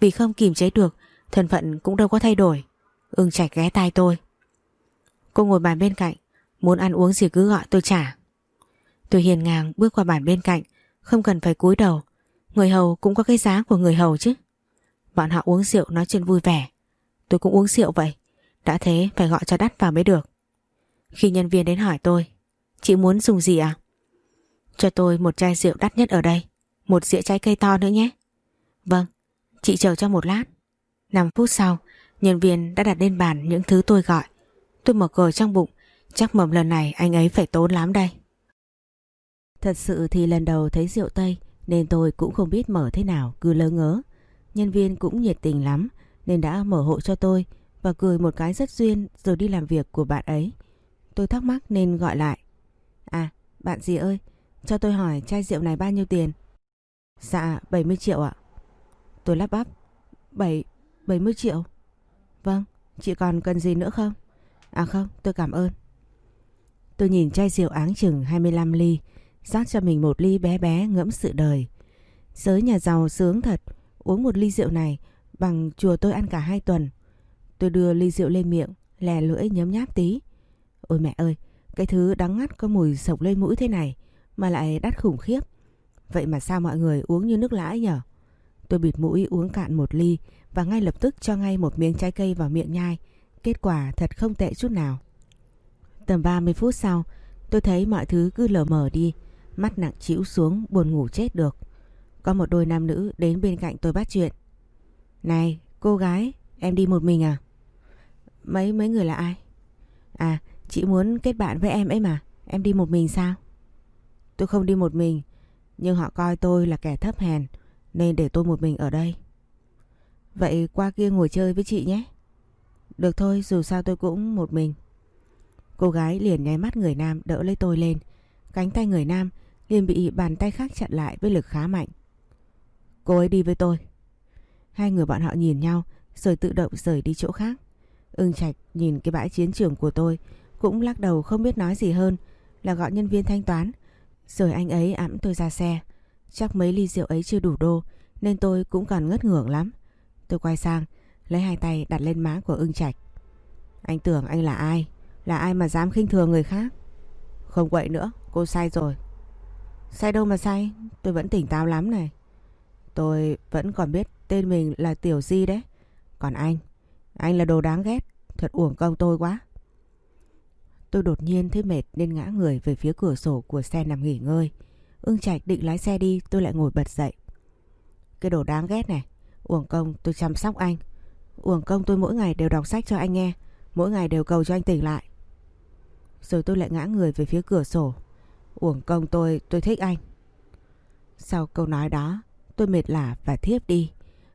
Vì không kiềm chế được, thân phận cũng đâu có thay đổi. Ưng chạch ghé tai tôi. Cô ngồi bàn bên cạnh, muốn ăn uống gì cứ gọi tôi trả. Tôi hiền ngang bước qua bàn bên cạnh, không cần phải cúi đầu. Người hầu cũng có cái giá của người hầu chứ. Bọn họ uống rượu nói chuyện vui vẻ. Tôi cũng uống rượu vậy. Đã thế phải gọi cho đắt vào mới được. Khi nhân viên đến hỏi tôi, chị muốn dùng gì à? Cho tôi một chai rượu đắt nhất ở đây, một dĩa trái cây to nữa nhé. Vâng, chị chờ cho một lát. 5 phút sau, nhân viên đã đặt lên bàn những thứ tôi gọi. Tôi mở cờ trong bụng, chắc mầm lần này anh ấy phải tốn lắm đây. Thật sự thì lần đầu thấy rượu Tây nên tôi cũng không biết mở thế nào, cứ lơ ngớ. Nhân viên cũng nhiệt tình lắm nên đã mở hộ cho tôi và cười một cái rất duyên rồi đi làm việc của bạn ấy. Tôi thắc mắc nên gọi lại. À, bạn gì ơi, cho tôi hỏi chai rượu này bao nhiêu tiền? Dạ, 70 triệu ạ. Tôi lắp bắp. 7, 70 triệu? Vâng, chị còn cần gì nữa không? À không, tôi cảm ơn. Tôi nhìn chai rượu áng chừng 25 ly, rót cho mình một ly bé bé ngẫm sự đời. Giới nhà giàu sướng thật, uống một ly rượu này bằng chùa tôi ăn cả hai tuần. Tôi đưa ly rượu lên miệng, lè lưỡi nhấm nháp tí. Ôi mẹ ơi, cái thứ đắng ngắt có mùi sộc lên mũi thế này mà lại đắt khủng khiếp. Vậy mà sao mọi người uống như nước lãi nhở? Tôi bịt mũi uống cạn một ly và ngay lập tức cho ngay một miếng trái cây vào miệng nhai. Kết quả thật không tệ chút nào. Tầm 30 phút sau, tôi thấy mọi thứ cứ lờ mờ đi, mắt nặng chịu xuống buồn ngủ chết được. Có một đôi nam nữ đến bên cạnh tôi bắt chuyện. Này, cô gái, em đi một mình à? Mấy mấy người là ai? À, chị muốn kết bạn với em ấy mà, em đi một mình sao? Tôi không đi một mình, nhưng họ coi tôi là kẻ thấp hèn, nên để tôi một mình ở đây. Vậy qua kia ngồi chơi với chị nhé. Được thôi, dù sao tôi cũng một mình. Cô gái liền nháy mắt người nam đỡ lấy tôi lên. Cánh tay người nam liền bị bàn tay khác chặn lại với lực khá mạnh. Cô ấy đi với tôi. Hai người bọn họ nhìn nhau rồi tự động rời đi chỗ khác. Ưng Trạch nhìn cái bãi chiến trường của tôi cũng lắc đầu không biết nói gì hơn là gọi nhân viên thanh toán. Rồi anh ấy ẵm tôi ra xe. Chắc mấy ly rượu ấy chưa đủ đô nên tôi cũng còn ngất ngưởng lắm. Tôi quay sang lấy hai tay đặt lên má của ưng Trạch. Anh tưởng anh là ai? Là ai mà dám khinh thường người khác? Không quậy nữa, cô sai rồi. Sai đâu mà sai, tôi vẫn tỉnh táo lắm này. Tôi vẫn còn biết tên mình là Tiểu Di đấy. Còn anh, anh là đồ đáng ghét, thật uổng công tôi quá. Tôi đột nhiên thấy mệt nên ngã người về phía cửa sổ của xe nằm nghỉ ngơi. Ưng Trạch định lái xe đi, tôi lại ngồi bật dậy. Cái đồ đáng ghét này, uổng công tôi chăm sóc anh. Uổng công tôi mỗi ngày đều đọc sách cho anh nghe, mỗi ngày đều cầu cho anh tỉnh lại. Rồi tôi lại ngã người về phía cửa sổ. Uổng công tôi, tôi thích anh. Sau câu nói đó, tôi mệt lả và thiếp đi.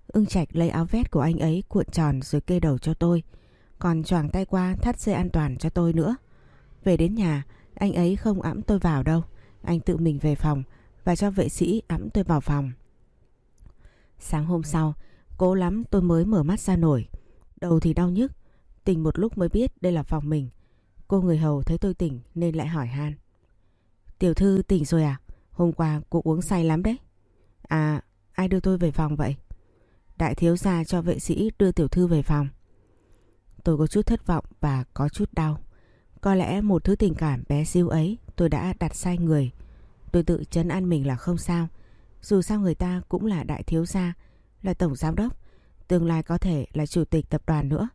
Ưng Trạch lấy áo vest của anh ấy cuộn tròn rồi kê đầu cho tôi. Còn choàng tay qua thắt dây an toàn cho tôi nữa. Về đến nhà, anh ấy không ẵm tôi vào đâu. Anh tự mình về phòng và cho vệ sĩ ẵm tôi vào phòng. Sáng hôm sau, cố lắm tôi mới mở mắt ra nổi. Đầu thì đau nhức, tỉnh một lúc mới biết đây là phòng mình. Cô người hầu thấy tôi tỉnh nên lại hỏi han. Tiểu thư tỉnh rồi à? Hôm qua cô uống say lắm đấy. À, ai đưa tôi về phòng vậy? Đại thiếu gia cho vệ sĩ đưa tiểu thư về phòng. Tôi có chút thất vọng và có chút đau. Có lẽ một thứ tình cảm bé xíu ấy tôi đã đặt sai người. Tôi tự chấn an mình là không sao. Dù sao người ta cũng là đại thiếu gia, là tổng giám đốc, tương lai có thể là chủ tịch tập đoàn nữa.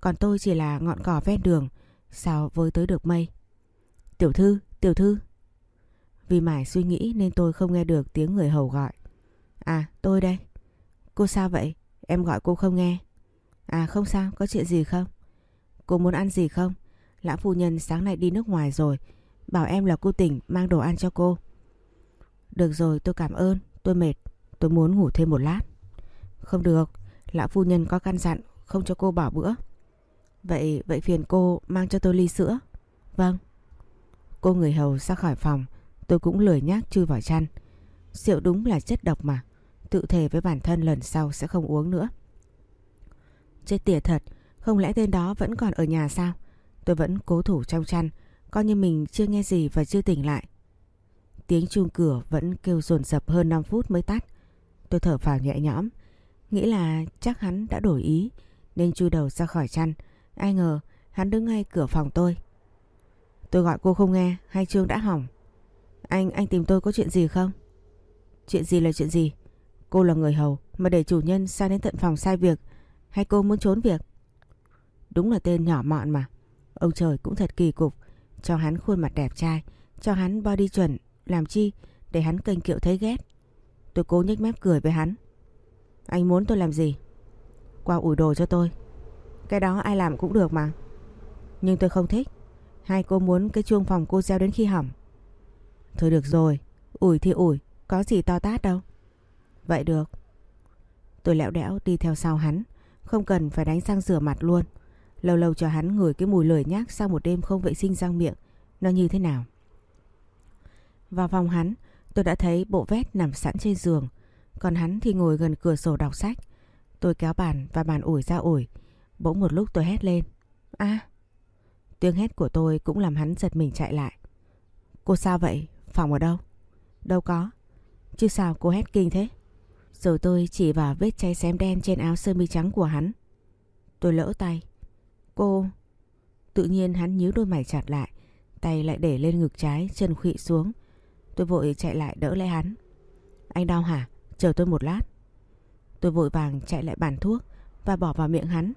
Còn tôi chỉ là ngọn cỏ ven đường, sao với tới được mây. Tiểu thư, tiểu thư. Vì mải suy nghĩ nên tôi không nghe được tiếng người hầu gọi. À, tôi đây. Cô sao vậy? Em gọi cô không nghe. À không sao, có chuyện gì không? Cô muốn ăn gì không? Lão phu nhân sáng nay đi nước ngoài rồi, Bảo em là cô tỉnh mang đồ ăn cho cô. Được rồi, tôi cảm ơn, Tôi mệt, Tôi muốn ngủ thêm một lát. Không được, Lão phu nhân có căn dặn, Không cho cô bỏ bữa. Vậy vậy phiền cô mang cho tôi ly sữa. Vâng. Cô người hầu ra khỏi phòng, Tôi cũng lười nhác chui vào chăn. Rượu đúng là chất độc mà, Tự thề với bản thân lần sau sẽ không uống nữa. Chết tiệt thật, Không lẽ tên đó vẫn còn ở nhà sao? Tôi vẫn cố thủ trong chăn Coi như mình chưa nghe gì và chưa tỉnh lại. Tiếng chuông cửa vẫn kêu dồn dập hơn 5 phút mới tắt. Tôi thở phào nhẹ nhõm Nghĩ là chắc hắn đã đổi ý Nên chui đầu ra khỏi chăn. Ai ngờ hắn đứng ngay cửa phòng tôi. Tôi gọi cô không nghe Hay chuông đã hỏng? Anh, anh tìm tôi có chuyện gì không? Chuyện gì là chuyện gì? Cô là người hầu Mà để chủ nhân sang đến tận phòng sai việc Hay cô muốn trốn việc? Đúng là tên nhỏ mọn mà. Ông trời cũng thật kỳ cục. Cho hắn khuôn mặt đẹp trai, Cho hắn body chuẩn, Làm chi để hắn kênh kiệu thấy ghét. Tôi cố nhếch mép cười với hắn. Anh muốn tôi làm gì? Qua ủi đồ cho tôi. Cái đó ai làm cũng được mà. Nhưng tôi không thích. Hai cô muốn cái chuông phòng cô gieo đến khi hỏng. Thôi được rồi, Ủi thì ủi, Có gì to tát đâu. Vậy được. Tôi lẹo đẽo đi theo sau hắn, Không cần phải đánh răng rửa mặt luôn. Lâu lâu cho hắn ngửi cái mùi lười nhác Sau một đêm không vệ sinh răng miệng. Nó như thế nào? Vào phòng hắn, Tôi đã thấy bộ vét nằm sẵn trên giường. Còn hắn thì ngồi gần cửa sổ đọc sách. Tôi kéo bàn và bàn ủi ra ủi. Bỗng một lúc tôi hét lên. A! Tiếng hét của tôi cũng làm hắn giật mình chạy lại. Cô sao vậy? Phòng ở đâu? Đâu có. Chứ sao cô hét kinh thế? Rồi tôi chỉ vào vết cháy xém đen trên áo sơ mi trắng của hắn. Tôi lỡ tay. Cô. Tự nhiên hắn nhíu đôi mày chặt lại, Tay lại để lên ngực trái, chân khụy xuống. Tôi vội chạy lại đỡ lấy hắn. Anh đau hả? Chờ tôi một lát. Tôi vội vàng chạy lại bàn thuốc Và bỏ vào miệng hắn.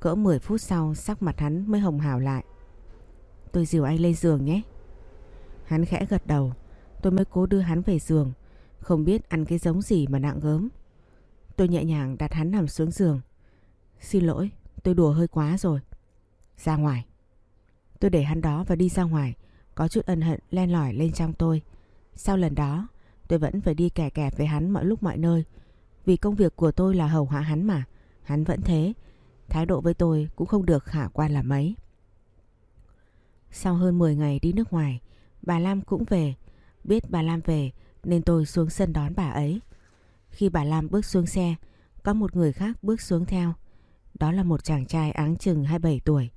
Cỡ 10 phút sau, sắc mặt hắn mới hồng hào lại. Tôi dìu anh lên giường nhé. Hắn khẽ gật đầu. Tôi mới cố đưa hắn về giường. Không biết ăn cái giống gì mà nặng gớm. Tôi nhẹ nhàng đặt hắn nằm xuống giường. Xin lỗi, Tôi đùa hơi quá rồi. Ra ngoài. Tôi để hắn đó và đi ra ngoài. Có chút ân hận len lỏi lên trong tôi. Sau lần đó, tôi vẫn phải đi kẻ kẹp với hắn mọi lúc mọi nơi. Vì công việc của tôi là hầu hạ hắn mà. Hắn vẫn thế. Thái độ với tôi cũng không được khả quan là mấy. Sau hơn 10 ngày đi nước ngoài, Bà Lam cũng về. Biết bà Lam về, Nên tôi xuống sân đón bà ấy. Khi bà Lam bước xuống xe, Có một người khác bước xuống theo. Đó là một chàng trai áng chừng 27 tuổi.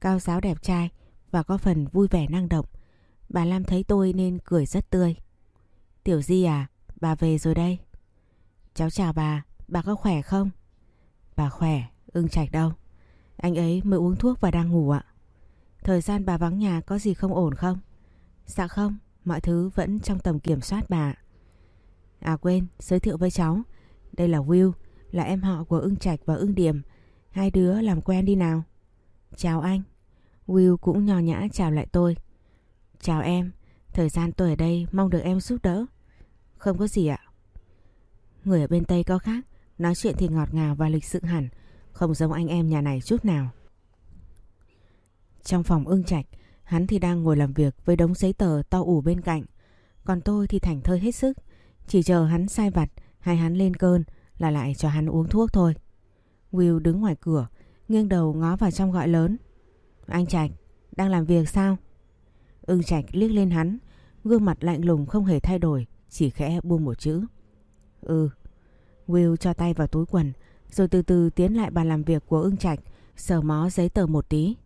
Cao giáo đẹp trai Và có phần vui vẻ năng động. Bà Lam thấy tôi nên cười rất tươi. Tiểu Di à Bà về rồi đây. Cháu chào bà Bà có khỏe không? Bà khỏe, Ưng Trạch đâu. Anh ấy mới uống thuốc và đang ngủ ạ. Thời gian bà vắng nhà có gì không ổn không? Dạ không, Mọi thứ vẫn trong tầm kiểm soát bà À quên, giới thiệu với cháu. Đây là Will, Là em họ của ưng Trạch và ưng Điểm Hai đứa làm quen đi nào. Chào anh. Will cũng nhỏ nhã chào lại tôi. Chào em, Thời gian tôi ở đây mong được em giúp đỡ. Không có gì ạ. Người ở bên Tây có khác, Nói chuyện thì ngọt ngào và lịch sự hẳn, Không giống anh em nhà này chút nào. Trong phòng ưng trạch, Hắn thì đang ngồi làm việc với đống giấy tờ to ủ bên cạnh. Còn tôi thì thảnh thơi hết sức, Chỉ chờ hắn sai vặt hay hắn lên cơn là lại cho hắn uống thuốc thôi. Will đứng ngoài cửa Nghiêng đầu ngó vào trong gọi lớn. Anh Trạch, Đang làm việc sao? Ưng Trạch liếc lên hắn, Gương mặt lạnh lùng không hề thay đổi, Chỉ khẽ buông một chữ. Ừ. Will cho tay vào túi quần, Rồi từ từ tiến lại bàn làm việc của ưng Trạch, Sờ mó giấy tờ một tí.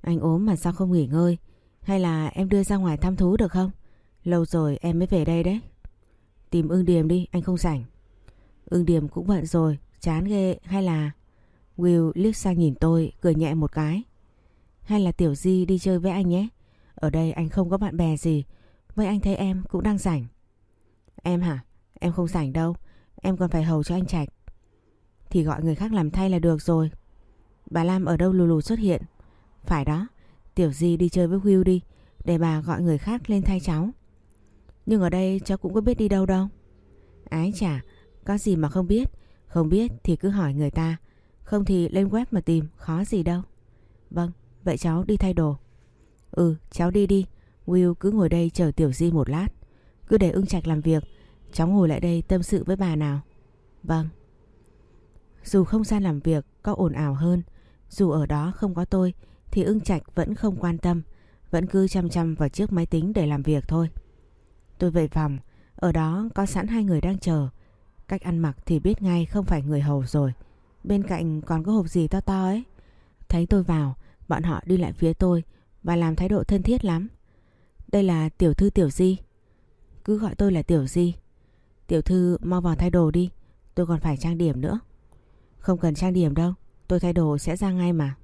Anh ốm mà sao không nghỉ ngơi? Hay là em đưa ra ngoài thăm thú được không? Lâu rồi em mới về đây đấy. Tìm ưng điềm đi, anh không rảnh. Ưng điềm cũng bận rồi, Chán ghê, hay là Will liếc sang nhìn tôi, cười nhẹ một cái. Hay là Tiểu Di đi chơi với anh nhé. Ở đây anh không có bạn bè gì Vậy anh thấy em cũng đang rảnh. Em hả? Em không rảnh đâu. Em còn phải hầu cho anh Trạch. Thì gọi người khác làm thay là được rồi. Bà Lam ở đâu lù lù xuất hiện? Phải đó, Tiểu Di đi chơi với Will đi, Để bà gọi người khác lên thay cháu. Nhưng ở đây cháu cũng có biết đi đâu đâu. Ái chả Có gì mà không biết? Không biết thì cứ hỏi người ta. Không thì lên web mà tìm, Khó gì đâu. Vâng vậy cháu đi thay đồ. Ừ cháu đi đi. Will cứ ngồi đây chờ Tiểu Di một lát. Cứ để ưng trạch làm việc. Cháu ngồi lại đây tâm sự với bà nào. Vâng. Dù không gian làm việc có ồn ào hơn, Dù ở đó không có tôi, Thì ưng trạch vẫn không quan tâm. Vẫn cứ chăm chăm vào chiếc máy tính để làm việc thôi. Tôi về phòng. Ở đó có sẵn hai người đang chờ. Cách ăn mặc thì biết ngay không phải người hầu rồi. Bên cạnh còn có hộp gì to to ấy. Thấy tôi vào, Bọn họ đi lại phía tôi Và làm thái độ thân thiết lắm. Đây là tiểu thư tiểu di. Cứ gọi tôi là tiểu di. Tiểu thư mau vào thay đồ đi, Tôi còn phải trang điểm nữa. Không cần trang điểm đâu, Tôi thay đồ sẽ ra ngay mà.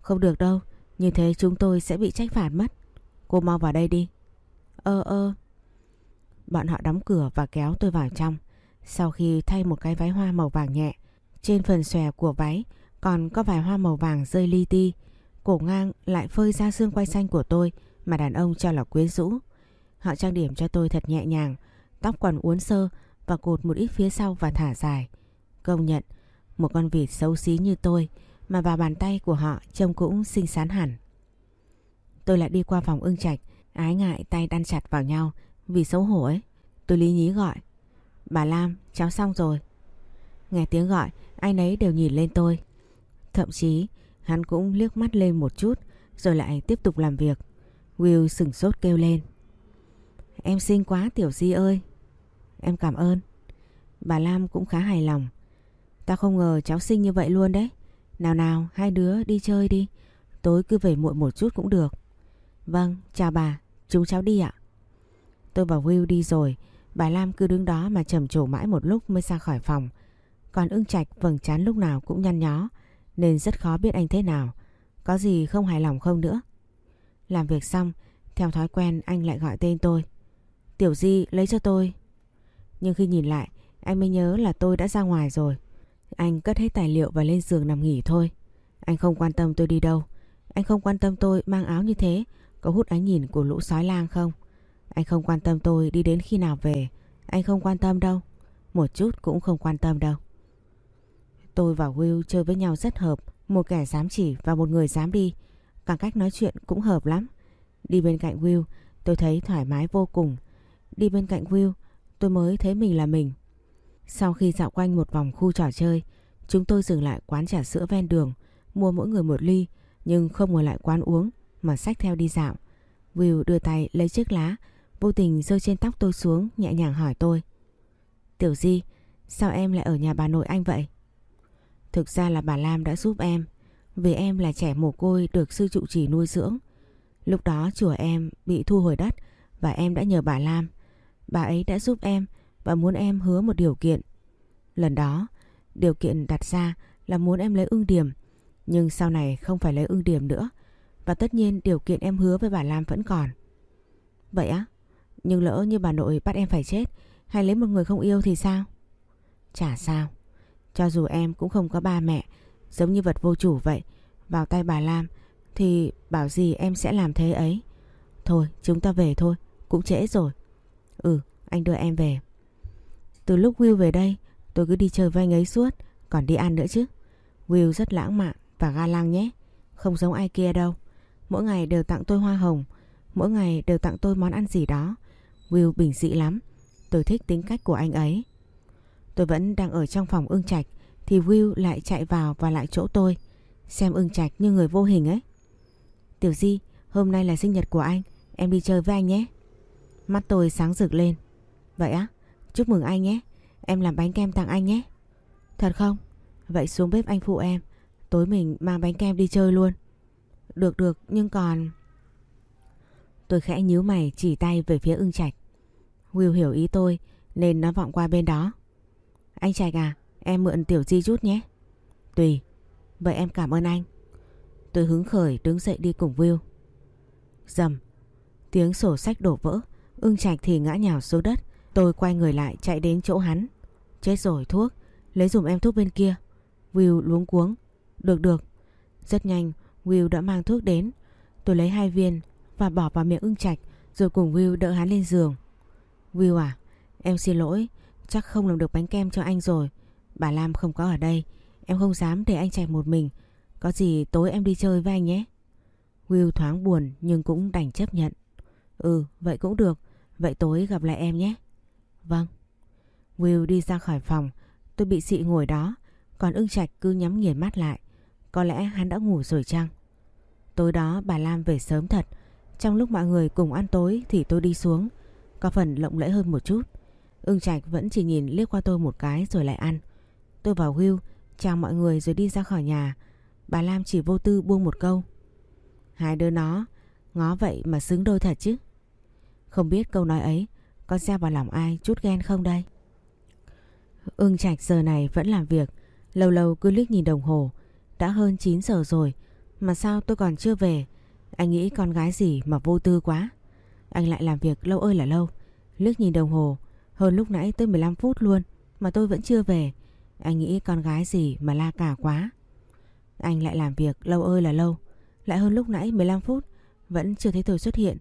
Không được đâu, Như thế chúng tôi sẽ bị trách phạt mất. Cô mau vào đây đi. Ơ ơ. Bọn họ đóng cửa và kéo tôi vào trong. Sau khi thay một cái váy hoa màu vàng nhẹ trên phần xòe của váy, Còn có vài hoa màu vàng rơi li ti. Cổ ngang lại phơi ra xương quay xanh của tôi Mà đàn ông cho là quyến rũ. Họ trang điểm cho tôi thật nhẹ nhàng, Tóc còn uốn sơ Và cột một ít phía sau và thả dài. Công nhận, Một con vịt xấu xí như tôi Mà vào bàn tay của họ trông cũng xinh xắn hẳn. Tôi lại đi qua phòng ưng trạch, Ái ngại tay đan chặt vào nhau Vì xấu hổ ấy. Tôi lý nhí gọi, Bà Lam, cháu xong rồi. Nghe tiếng gọi ai nấy đều nhìn lên tôi. Thậm chí, hắn cũng liếc mắt lên một chút, Rồi lại tiếp tục làm việc. Will sừng sốt kêu lên. Em xinh quá, Tiểu Di ơi. Em cảm ơn. Bà Lam cũng khá hài lòng. Ta không ngờ cháu xinh như vậy luôn đấy. Nào nào, hai đứa đi chơi đi. Tối cứ về muộn một chút cũng được. Vâng chào bà. Chúng cháu đi ạ. Tôi và Will đi rồi. Bà Lam cứ đứng đó mà trầm trồ mãi một lúc mới ra khỏi phòng. Còn ưng trạch vầng trán lúc nào cũng nhăn nhó, Nên rất khó biết anh thế nào. Có gì không hài lòng không nữa? Làm việc xong, Theo thói quen anh lại gọi tên tôi. Tiểu Di, lấy cho tôi. Nhưng khi nhìn lại, Anh mới nhớ là tôi đã ra ngoài rồi. Anh cất hết tài liệu và lên giường nằm nghỉ thôi. Anh không quan tâm tôi đi đâu. Anh không quan tâm tôi mang áo như thế, Có hút ánh nhìn của lũ sói lang không? Anh không quan tâm tôi đi đến khi nào về. Anh không quan tâm đâu. Một chút cũng không quan tâm đâu. Tôi và Will chơi với nhau rất hợp Một kẻ dám chỉ và một người dám đi Cả cách nói chuyện cũng hợp lắm Đi bên cạnh Will Tôi thấy thoải mái vô cùng Đi bên cạnh Will tôi mới thấy mình là mình. Sau khi dạo quanh một vòng khu trò chơi, chúng tôi dừng lại quán trà sữa ven đường, mua mỗi người một ly nhưng không ngồi lại quán uống mà xách theo đi dạo. Will đưa tay lấy chiếc lá, vô tình rơi trên tóc tôi xuống nhẹ nhàng hỏi tôi. Tiểu Di, sao em lại ở nhà bà nội anh vậy? Thực ra là bà Lam đã giúp em, vì em là trẻ mồ côi được sư trụ trì nuôi dưỡng. Lúc đó chùa em bị thu hồi đất và em đã nhờ bà Lam Bà ấy đã giúp em và muốn em hứa một điều kiện. Lần đó, điều kiện đặt ra là muốn em lấy ưng điểm. Nhưng sau này không phải lấy ưng điểm nữa. Và tất nhiên điều kiện em hứa với bà Lam vẫn còn. Vậy á? Nhưng lỡ như bà nội bắt em phải chết hay lấy một người không yêu thì sao? Chả sao. Cho dù em cũng không có ba mẹ giống như vật vô chủ vậy. Vào tay bà Lam thì bảo gì em sẽ làm thế ấy. Thôi chúng ta về thôi, cũng trễ rồi. Ừ anh đưa em về. Từ lúc Will về đây Tôi cứ đi chơi với anh ấy suốt Còn đi ăn nữa chứ. Will rất lãng mạn và ga lăng nhé Không giống ai kia đâu. Mỗi ngày đều tặng tôi hoa hồng Mỗi ngày đều tặng tôi món ăn gì đó. Will bình dị lắm Tôi thích tính cách của anh ấy. Tôi vẫn đang ở trong phòng ưng trạch, Thì Will lại chạy vào và lại chỗ tôi. Xem ưng trạch như người vô hình ấy. Tiểu Di, Hôm nay là sinh nhật của anh, Em đi chơi với anh nhé. Mắt tôi sáng rực lên. Vậy á, Chúc mừng anh nhé. Em làm bánh kem tặng anh nhé. Thật không? Vậy xuống bếp anh phụ em. Tối mình mang bánh kem đi chơi luôn. Được được, nhưng còn Tôi khẽ nhíu mày, chỉ tay về phía ưng trạch. Will hiểu ý tôi, Nên nó vọng qua bên đó. Anh Trạch à Em mượn tiểu di chút nhé. Tùy, Vậy em cảm ơn anh. Tôi hứng khởi đứng dậy đi cùng Will. Dầm, Tiếng sổ sách đổ vỡ. Ưng Trạch thì ngã nhào xuống đất. Tôi quay người lại chạy đến chỗ hắn. Chết rồi, thuốc. Lấy dùm em thuốc bên kia. Will luống cuống. Được được. Rất nhanh, Will đã mang thuốc đến. Tôi lấy hai viên Và bỏ vào miệng ưng Trạch, Rồi cùng Will đỡ hắn lên giường. Will à Em xin lỗi. Chắc không làm được bánh kem cho anh rồi Bà Lam không có ở đây Em không dám để anh Trạch một mình Có gì tối em đi chơi với anh nhé Will thoáng buồn nhưng cũng đành chấp nhận. Ừ, vậy cũng được. Vậy tối gặp lại em nhé. Vâng. Will đi ra khỏi phòng. Tôi bị xị ngồi đó. Còn ưng trạch cứ nhắm nghiền mắt lại. Có lẽ hắn đã ngủ rồi chăng? Tối đó bà Lam về sớm thật. Trong lúc mọi người cùng ăn tối thì tôi đi xuống. Có phần lộng lẫy hơn một chút. Ưng Trạch vẫn chỉ nhìn liếc qua tôi một cái rồi lại ăn. Tôi vào Will, chào mọi người rồi đi ra khỏi nhà. Bà Lam chỉ vô tư buông một câu. Hai đứa nó, ngó vậy mà xứng đôi thật chứ. Không biết câu nói ấy có gieo vào lòng ai chút ghen không đây? Ưng Trạch giờ này vẫn làm việc, lâu lâu cứ liếc nhìn đồng hồ. Đã hơn 9 giờ rồi, mà sao tôi còn chưa về? Anh nghĩ con gái gì mà vô tư quá. Anh lại làm việc lâu ơi là lâu. Liếc nhìn đồng hồ, hơn lúc nãy tới 15 phút luôn, mà tôi vẫn chưa về. Anh nghĩ con gái gì mà la cả quá. Anh lại làm việc, lâu ơi là lâu. Lại hơn lúc nãy 15 phút, vẫn chưa thấy tôi xuất hiện.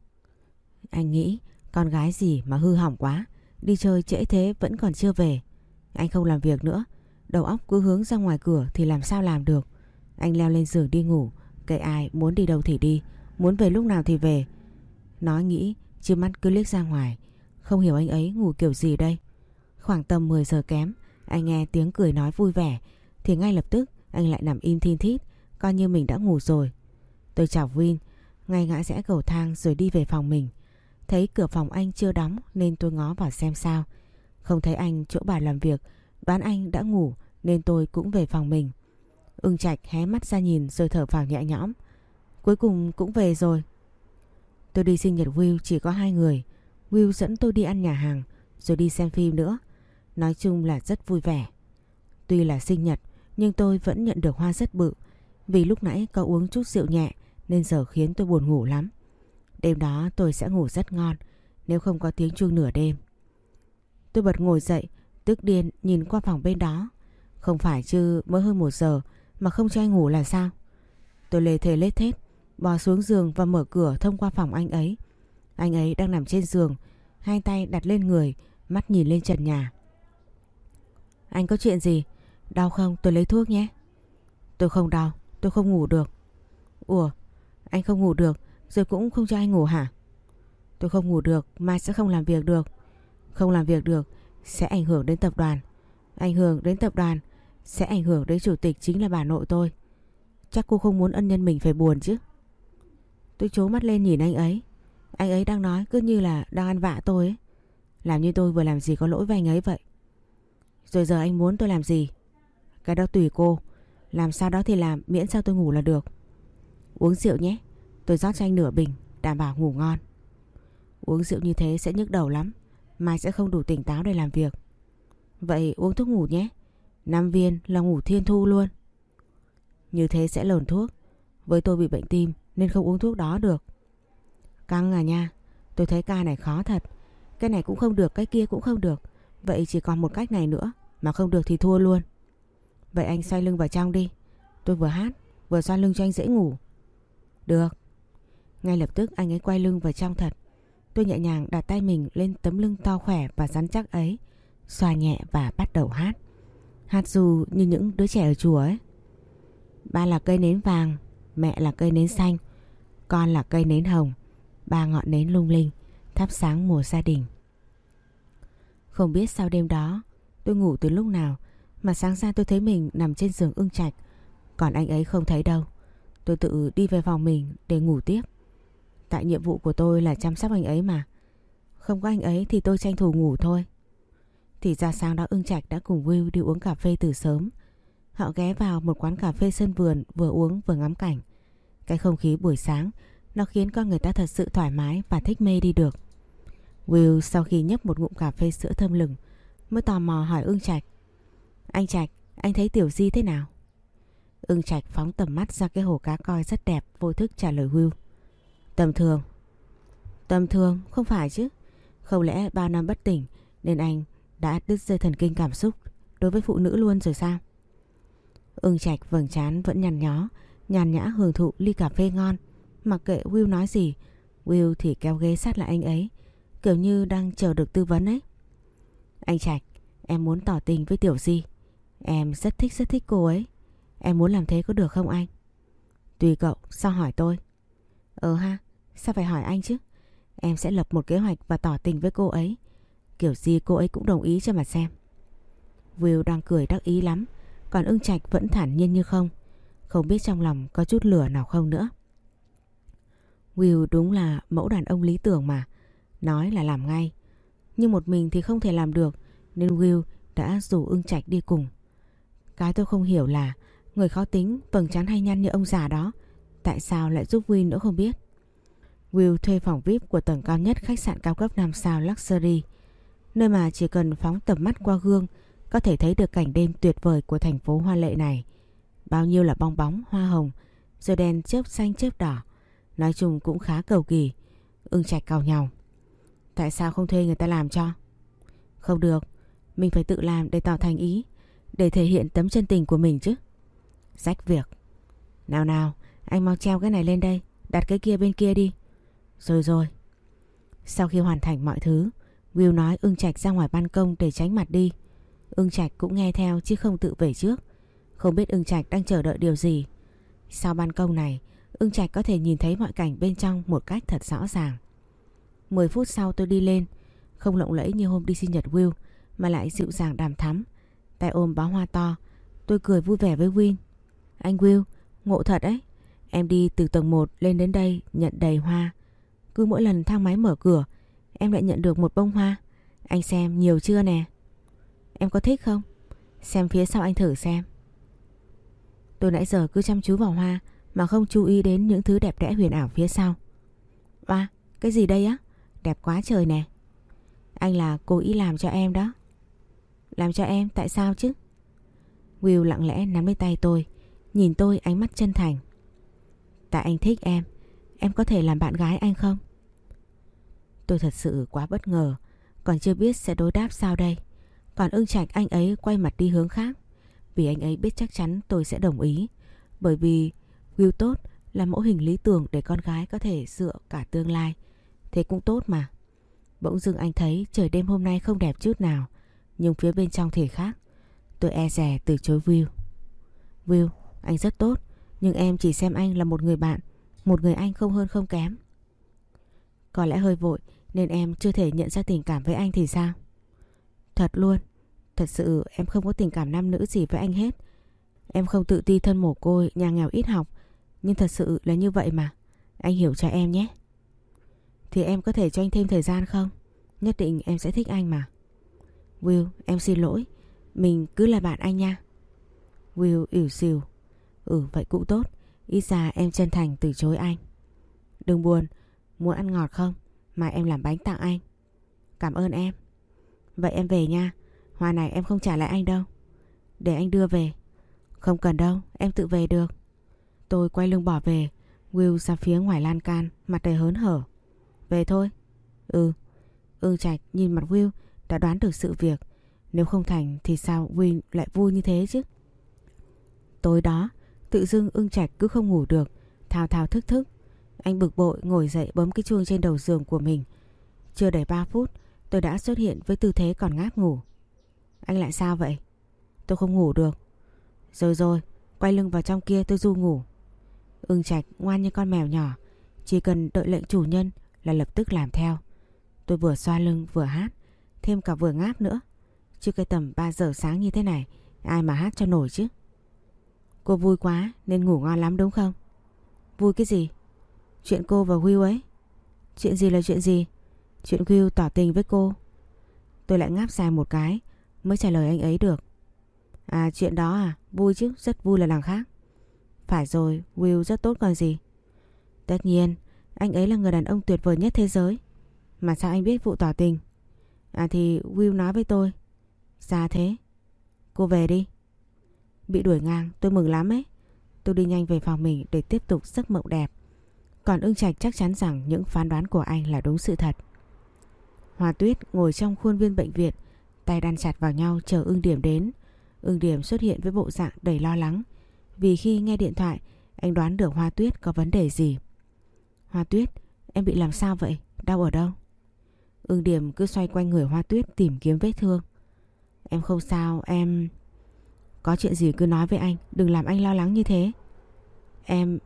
Anh nghĩ con gái gì mà hư hỏng quá. Đi chơi trễ thế vẫn còn chưa về. Anh không làm việc nữa. Đầu óc cứ hướng ra ngoài cửa thì làm sao làm được. Anh leo lên giường đi ngủ. Kệ ai muốn đi đâu thì đi. Muốn về lúc nào thì về. Nói nghĩ, chứ mắt cứ liếc ra ngoài. Không hiểu anh ấy ngủ kiểu gì đây. Khoảng tầm 10 giờ kém, anh nghe tiếng cười nói vui vẻ, thì ngay lập tức anh lại nằm im thiên thít, coi như mình đã ngủ rồi. Tôi chào Win, ngay ngã rẽ cầu thang rồi đi về phòng mình. Thấy cửa phòng anh chưa đóng nên tôi ngó vào xem sao. Không thấy anh chỗ bà làm việc, đoán anh đã ngủ nên tôi cũng về phòng mình. Ưng Trạch hé mắt ra nhìn rồi thở vào nhẹ nhõm. Cuối cùng cũng về rồi. Tôi đi sinh nhật Will chỉ có hai người. Will dẫn tôi đi ăn nhà hàng rồi đi xem phim nữa. Nói chung là rất vui vẻ. Tuy là sinh nhật nhưng tôi vẫn nhận được hoa rất bự vì lúc nãy có uống chút rượu nhẹ nên giờ khiến tôi buồn ngủ lắm. Đêm đó tôi sẽ ngủ rất ngon nếu không có tiếng chuông nửa đêm. Tôi bật ngồi dậy, tức điên nhìn qua phòng bên đó. Không phải chứ mới hơn một giờ mà không cho anh ngủ là sao? Tôi lê thề lết thết, bò xuống giường và mở cửa thông qua phòng anh ấy. Anh ấy đang nằm trên giường, hai tay đặt lên người, mắt nhìn lên trần nhà. Anh có chuyện gì? Đau không? Tôi lấy thuốc nhé. Tôi không đau, tôi không ngủ được. Ủa, anh không ngủ được, rồi cũng không cho anh ngủ hả? Tôi không ngủ được, mai sẽ không làm việc được. Không làm việc được, sẽ ảnh hưởng đến tập đoàn. Ảnh hưởng đến tập đoàn, sẽ ảnh hưởng đến chủ tịch chính là bà nội tôi. Chắc cô không muốn ân nhân mình phải buồn chứ. Tôi chố mắt lên nhìn anh ấy. Anh ấy đang nói, cứ như là đang ăn vạ tôi ấy. Làm như tôi vừa làm gì có lỗi với anh ấy vậy. Rồi giờ anh muốn tôi làm gì? Cái đó tùy cô. Làm sao đó thì làm, miễn sao tôi ngủ là được. Uống rượu nhé. Tôi rót cho anh nửa bình, đảm bảo ngủ ngon. Uống rượu như thế sẽ nhức đầu lắm. Mai sẽ không đủ tỉnh táo để làm việc. Vậy uống thuốc ngủ nhé. 5 viên là ngủ thiên thu luôn. Như thế sẽ lồn thuốc. Với tôi bị bệnh tim, nên không uống thuốc đó được. Căng à nha. Tôi thấy ca này khó thật. Cái này cũng không được, cái kia cũng không được. Vậy chỉ còn một cách này nữa. Mà không được thì thua luôn. Vậy anh xoay lưng vào trong đi. Tôi vừa hát, vừa xoay lưng cho anh dễ ngủ. Được. Ngay lập tức anh ấy quay lưng vào trong thật. Tôi nhẹ nhàng đặt tay mình lên tấm lưng to khỏe và rắn chắc ấy. Xoa nhẹ và bắt đầu hát. Hát dù như những đứa trẻ ở chùa ấy. Ba là cây nến vàng, mẹ là cây nến xanh, con là cây nến hồng, ba ngọn nến lung linh, thắp sáng mùa gia đình. Không biết sau đêm đó tôi ngủ từ lúc nào mà sáng ra tôi thấy mình nằm trên giường ưng trạch, còn anh ấy không thấy đâu. Tôi tự đi về phòng mình để ngủ tiếp. Tại nhiệm vụ của tôi là chăm sóc anh ấy mà. Không có anh ấy thì tôi tranh thủ ngủ thôi. Thì ra sáng đó ưng trạch đã cùng Will đi uống cà phê từ sớm. Họ ghé vào một quán cà phê sân vườn vừa uống vừa ngắm cảnh. Cái không khí buổi sáng nó khiến con người ta thật sự thoải mái và thích mê đi được. Will sau khi nhấp một ngụm cà phê sữa thơm lừng mới tò mò hỏi ưng trạch. Anh Trạch, anh thấy Tiểu Di thế nào? Ưng Trạch phóng tầm mắt ra cái hồ cá coi rất đẹp vô thức trả lời Will. Tầm thường. Tầm thường, không phải chứ. Không lẽ bao năm bất tỉnh nên anh đã đứt dây thần kinh cảm xúc đối với phụ nữ luôn rồi sao? Ưng Trạch vầng trán vẫn nhăn nhó, nhàn nhã hưởng thụ ly cà phê ngon. Mặc kệ Will nói gì, Will thì kéo ghế sát lại anh ấy, kiểu như đang chờ được tư vấn ấy. Anh Trạch, em muốn tỏ tình với Tiểu Di. Em rất thích rất thích cô ấy. Em muốn làm thế có được không anh? Tùy cậu, sao hỏi tôi? Ờ ha, sao phải hỏi anh chứ? Em sẽ lập một kế hoạch và tỏ tình với cô ấy. Kiểu gì cô ấy cũng đồng ý cho mà xem. Will đang cười đắc ý lắm, còn ưng trạch vẫn thản nhiên như không. Không biết trong lòng có chút lửa nào không nữa. Will đúng là mẫu đàn ông lý tưởng mà. Nói là làm ngay. Nhưng một mình thì không thể làm được nên Will đã rủ ưng trạch đi cùng. Cái tôi không hiểu là người khó tính, vầng trán hay nhăn như ông già đó tại sao lại giúp Will nữa không biết. Will thuê phòng VIP của tầng cao nhất khách sạn cao cấp 5 sao Luxury, nơi mà chỉ cần phóng tầm mắt qua gương có thể thấy được cảnh đêm tuyệt vời của thành phố hoa lệ này. Bao nhiêu là bong bóng, hoa hồng, rồi đèn chớp xanh chớp đỏ. Nói chung cũng khá cầu kỳ. Ưng trạch cào nhau. Tại sao không thuê người ta làm cho? Không được, mình phải tự làm để tỏ thành ý, để thể hiện tấm chân tình của mình chứ. Rách việc. Nào nào, anh mau treo cái này lên đây, đặt cái kia bên kia đi. Rồi rồi. Sau khi hoàn thành mọi thứ, Will nói ưng trạch ra ngoài ban công để tránh mặt đi. Ưng Trạch cũng nghe theo chứ không tự về trước. Không biết ưng Trạch đang chờ đợi điều gì. Sau ban công này, ưng Trạch có thể nhìn thấy mọi cảnh bên trong một cách thật rõ ràng. 10 phút sau tôi đi lên, không lộng lẫy như hôm đi sinh nhật Will, mà lại dịu dàng đàm thắm. Tay ôm bó hoa to, tôi cười vui vẻ với Win. Anh Will, ngộ thật ấy. Em đi từ tầng 1 lên đến đây nhận đầy hoa. Cứ mỗi lần thang máy mở cửa, em lại nhận được một bông hoa. Anh xem nhiều chưa nè? Em có thích không? Xem phía sau anh thử xem. Tôi nãy giờ cứ chăm chú vào hoa mà không chú ý đến những thứ đẹp đẽ huyền ảo phía sau. À, cái gì đây á? Đẹp quá trời nè. Anh là cố ý làm cho em đó. Làm cho em tại sao chứ? Will lặng lẽ nắm lấy tay tôi, nhìn tôi ánh mắt chân thành. Tại anh thích em, em có thể làm bạn gái anh không? Tôi thật sự quá bất ngờ, còn chưa biết sẽ đối đáp sao đây. Còn ưng trạch anh ấy quay mặt đi hướng khác Vì anh ấy biết chắc chắn tôi sẽ đồng ý Bởi vì Will tốt là mẫu hình lý tưởng để con gái có thể dựa cả tương lai. Thế cũng tốt mà. Bỗng dưng anh thấy trời đêm hôm nay không đẹp chút nào Nhưng phía bên trong thì khác. Tôi e rè từ chối Will. Will, anh rất tốt Nhưng em chỉ xem anh là một người bạn Một người anh không hơn không kém. Có lẽ hơi vội Nên em chưa thể nhận ra tình cảm với anh thì sao? Thật luôn Thật sự em không có tình cảm nam nữ gì với anh hết. Em không tự ti thân mồ côi Nhà nghèo ít học nhưng thật sự là như vậy mà. Anh hiểu cho em nhé. Thì em có thể cho anh thêm thời gian không? Nhất định em sẽ thích anh mà. Will, em xin lỗi. Mình cứ là bạn anh nha. Will ỉu xìu. Ừ vậy cũng tốt. Ít ra em chân thành từ chối anh. Đừng buồn. Muốn ăn ngọt không? Mà em làm bánh tặng anh. Cảm ơn em. Vậy em về nha. Hoa này em không trả lại anh đâu. Để anh đưa về. Không cần đâu. Em tự về được. Tôi quay lưng bỏ về. Will ra phía ngoài lan can, Mặt đầy hớn hở. Về thôi. Ừ. Ưng Trạch, nhìn mặt Will, đã đoán được sự việc. Nếu không thành thì sao Will lại vui như thế chứ? Tối đó, Tự dưng ưng Trạch cứ không ngủ được, Thao thao thức thức. Anh bực bội ngồi dậy bấm cái chuông trên đầu giường của mình. Chưa đầy 3 phút, Tôi đã xuất hiện với tư thế còn ngáp ngủ. Anh lại sao vậy? Tôi không ngủ được. Rồi rồi, Quay lưng vào trong kia tôi du ngủ. Ưng Trạch ngoan như con mèo nhỏ, Chỉ cần đợi lệnh chủ nhân là lập tức làm theo. Tôi vừa xoa lưng, vừa hát, Thêm cả vừa ngáp nữa. Chứ cái tầm 3 giờ sáng như thế này, Ai mà hát cho nổi chứ? Cô vui quá, nên ngủ ngon lắm đúng không? Vui cái gì? Chuyện cô và Will ấy. Chuyện gì là chuyện gì? Chuyện Will tỏ tình với cô. Tôi lại ngáp dài một cái, Mới trả lời anh ấy được. À chuyện đó à Vui chứ, rất vui là làng khác. Phải rồi Will rất tốt còn gì. Tất nhiên Anh ấy là người đàn ông tuyệt vời nhất thế giới. Mà sao anh biết vụ tỏ tình? À thì Will nói với tôi. Ra thế. Cô về đi. Bị đuổi ngang tôi mừng lắm ấy. Tôi đi nhanh về phòng mình để tiếp tục giấc mộng đẹp. Còn ưng trạch chắc chắn rằng những phán đoán của anh là đúng sự thật. Hoa Tuyết ngồi trong khuôn viên bệnh viện, tay đan chặt vào nhau chờ ưng điểm đến. Ưng điểm xuất hiện với bộ dạng đầy lo lắng, vì khi nghe điện thoại, anh đoán được Hoa Tuyết có vấn đề gì. Hoa Tuyết, em bị làm sao vậy? Đau ở đâu? Ưng điểm cứ xoay quanh người Hoa Tuyết tìm kiếm vết thương. Em không sao, em... Có chuyện gì cứ nói với anh, đừng làm anh lo lắng như thế. Em...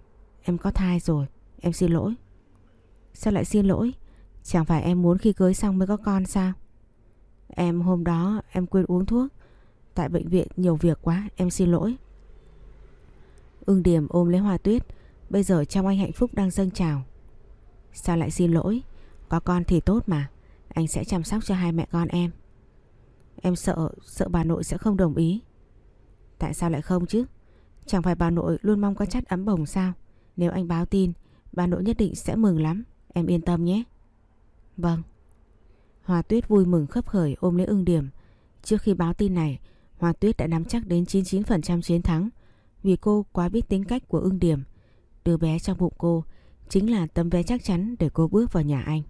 em có thai rồi, Em xin lỗi Sao lại xin lỗi Chẳng phải em muốn khi cưới xong mới có con sao Em hôm đó em quên uống thuốc Tại bệnh viện nhiều việc quá Em xin lỗi Ưng điểm ôm lấy hoa tuyết. Bây giờ trong anh hạnh phúc đang dâng trào. Sao lại xin lỗi? Có con thì tốt mà. Anh sẽ chăm sóc cho hai mẹ con em. Em sợ Sợ bà nội sẽ không đồng ý. Tại sao lại không chứ? Chẳng phải bà nội luôn mong có chắt ấm bồng sao? Nếu anh báo tin, Bà nội nhất định sẽ mừng lắm. Em yên tâm nhé. Vâng. Hoa Tuyết vui mừng khấp khởi ôm lấy ưng điểm Trước khi báo tin này, Hoa Tuyết đã nắm chắc đến 99% chiến thắng. Vì cô quá biết tính cách của ưng điểm. Đứa bé trong bụng cô Chính là tấm vé chắc chắn để cô bước vào nhà anh.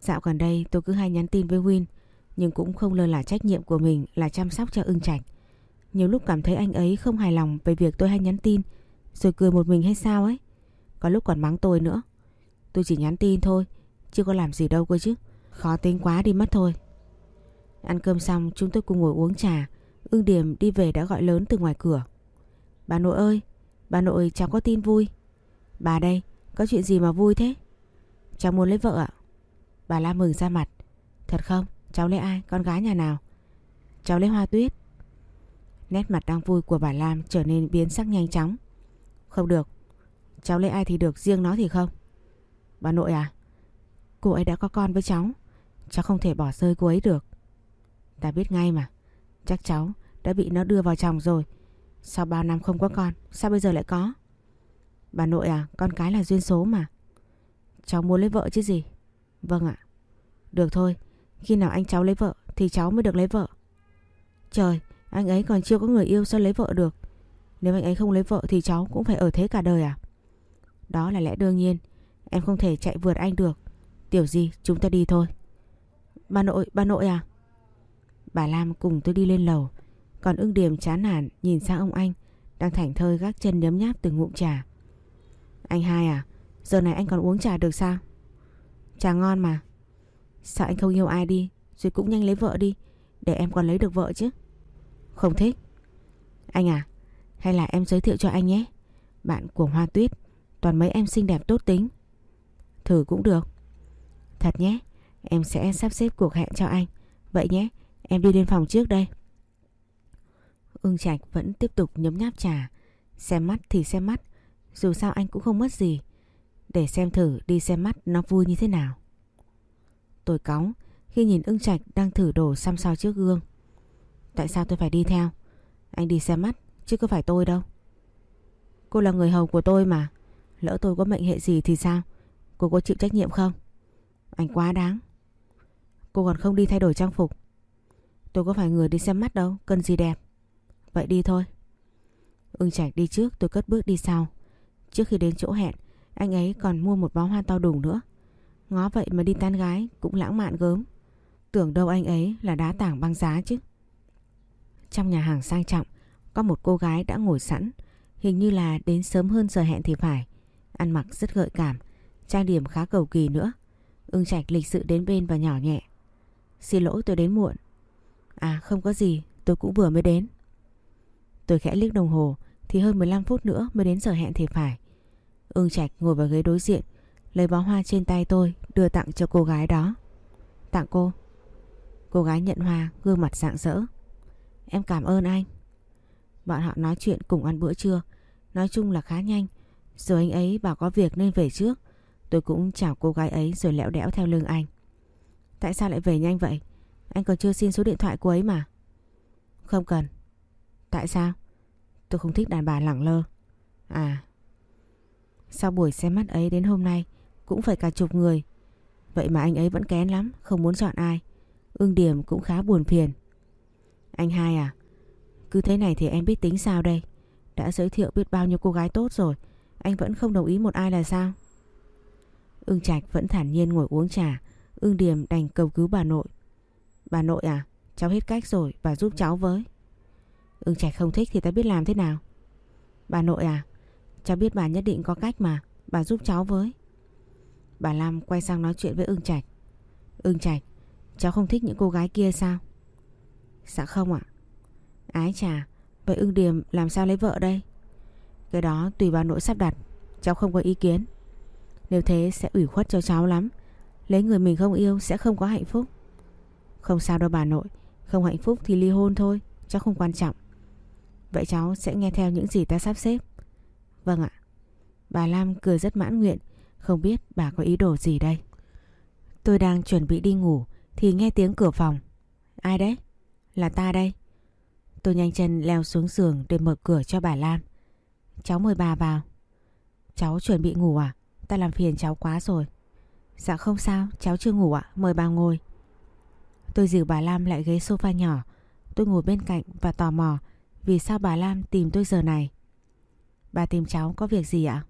Dạo gần đây tôi cứ hay nhắn tin với Win, Nhưng cũng không lơ là trách nhiệm của mình là chăm sóc cho ưng trạch Nhiều lúc cảm thấy anh ấy không hài lòng về việc tôi hay nhắn tin, Rồi cười một mình hay sao ấy. Có lúc còn mắng tôi nữa. Tôi chỉ nhắn tin thôi, Chứ có làm gì đâu cơ chứ. Khó tính quá đi mất thôi. Ăn cơm xong chúng tôi cùng ngồi uống trà. Ưng Điểm đi về đã gọi lớn từ ngoài cửa. Bà nội ơi, Bà nội cháu có tin vui. Bà đây, có chuyện gì mà vui thế? Cháu muốn lấy vợ ạ. Bà la mừng ra mặt. Thật không? Cháu lấy ai? Con gái nhà nào? Cháu lấy hoa tuyết. Nét mặt đang vui của bà Lam trở nên biến sắc nhanh chóng. Không được. Cháu lấy ai thì được, riêng nó thì không. Bà nội à Cô ấy đã có con với cháu. Cháu không thể bỏ rơi cô ấy được. Ta biết ngay mà. Chắc cháu đã bị nó đưa vào chồng rồi. Sau bao năm không có con Sao bây giờ lại có? Bà nội à con cái là duyên số mà. Cháu muốn lấy vợ chứ gì? Vâng ạ. Được thôi Khi nào anh cháu lấy vợ Thì cháu mới được lấy vợ. Trời anh ấy còn chưa có người yêu sao lấy vợ được? Nếu anh ấy không lấy vợ thì cháu cũng phải ở thế cả đời à? Đó là lẽ đương nhiên Em không thể chạy vượt anh được. Tiểu gì chúng ta đi thôi. Bà nội, bà nội à? Bà Lam cùng tôi đi lên lầu. Còn ưng điểm chán nản, nhìn sang ông anh, Đang thảnh thơi gác chân nhấm nháp từng ngụm trà. Anh hai à Giờ này anh còn uống trà được sao? Trà ngon mà. Sao anh không yêu ai đi, Rồi cũng nhanh lấy vợ đi, Để em còn lấy được vợ chứ? Không thích. Anh à Hay là em giới thiệu cho anh nhé. Bạn của Hoa Tuyết, Toàn mấy em xinh đẹp tốt tính. Thử cũng được. Thật nhé, Em sẽ sắp xếp cuộc hẹn cho anh. Vậy nhé, Em đi lên phòng trước đây. Ưng Trạch vẫn tiếp tục nhấm nháp trà. Xem mắt thì xem mắt, Dù sao anh cũng không mất gì. Để xem thử đi xem mắt nó vui như thế nào. Tôi cáu Khi nhìn ưng Trạch đang thử đổ xăm soi trước gương. Tại sao tôi phải đi theo? Anh đi xem mắt, Chứ có phải tôi đâu. Cô là người hầu của tôi mà. Lỡ tôi có mệnh hệ gì thì sao? Cô có chịu trách nhiệm không? Anh quá đáng. Cô còn không đi thay đổi trang phục. Tôi có phải người đi xem mắt đâu, Cần gì đẹp? Vậy đi thôi. Ưng Trạch đi trước, tôi cất bước đi sau. Trước khi đến chỗ hẹn, Anh ấy còn mua một bó hoa to đùng nữa. Ngó vậy mà đi tán gái, Cũng lãng mạn gớm. Tưởng đâu anh ấy là đá tảng băng giá chứ. Trong nhà hàng sang trọng, Có một cô gái đã ngồi sẵn. Hình như là đến sớm hơn giờ hẹn thì phải. Ăn mặc rất gợi cảm, Trang điểm khá cầu kỳ nữa. Ưng Trạch lịch sự đến bên và nhỏ nhẹ. Xin lỗi, tôi đến muộn. À không có gì, tôi cũng vừa mới đến. Tôi khẽ liếc đồng hồ, Thì hơn 15 phút nữa mới đến giờ hẹn thì phải. Ưng Trạch ngồi vào ghế đối diện, Lấy bó hoa trên tay tôi, Đưa tặng cho cô gái đó. Tặng cô. Cô gái nhận hoa, gương mặt rạng rỡ. Em cảm ơn anh. Bọn họ nói chuyện cùng ăn bữa trưa. Nói chung là khá nhanh. Rồi anh ấy bảo có việc nên về trước. Tôi cũng chào cô gái ấy rồi lẹo đẽo theo lưng anh. Tại sao lại về nhanh vậy? Anh còn chưa xin số điện thoại cô ấy mà. Không cần. Tại sao? Tôi không thích đàn bà lẳng lơ. À Sau buổi xem mắt ấy đến hôm nay, Cũng phải cả chục người. Vậy mà anh ấy vẫn kén lắm, Không muốn chọn ai. Ưng điểm cũng khá buồn phiền. Anh hai à Cứ thế này thì em biết tính sao đây? Đã giới thiệu biết bao nhiêu cô gái tốt rồi, Anh vẫn không đồng ý một ai là sao? Ưng Trạch vẫn thản nhiên ngồi uống trà, Ưng Điềm đành cầu cứu bà nội. Bà nội à Cháu hết cách rồi, bà giúp cháu với. Ừ, ưng Trạch không thích thì ta biết làm thế nào. Bà nội à Cháu biết bà nhất định có cách mà, Bà giúp cháu với. Bà Lam quay sang nói chuyện với ưng Trạch. Ưng Trạch, Cháu không thích những cô gái kia sao? Dạ không ạ. Ái chà, Vậy ưng Điềm làm sao lấy vợ đây? Cái đó tùy bà nội sắp đặt, Cháu không có ý kiến. Nếu thế sẽ ủy khuất cho cháu lắm, Lấy người mình không yêu sẽ không có hạnh phúc. Không sao đâu bà nội, Không hạnh phúc thì ly hôn thôi, Cháu không quan trọng. Vậy cháu sẽ nghe theo những gì ta sắp xếp. Vâng ạ. Bà Lam cười rất mãn nguyện. Không biết bà có ý đồ gì đây? Tôi đang chuẩn bị đi ngủ Thì nghe tiếng cửa phòng. Ai đấy? Là ta đây. Tôi nhanh chân leo xuống giường để mở cửa cho bà Lam. Cháu mời bà vào. Cháu chuẩn bị ngủ à? Ta làm phiền cháu quá rồi. Dạ không sao, cháu chưa ngủ ạ, mời bà ngồi. Tôi dìu bà Lam lại ghế sofa nhỏ. Tôi ngồi bên cạnh và tò mò. Vì sao bà Lam tìm tôi giờ này? Bà tìm cháu có việc gì ạ?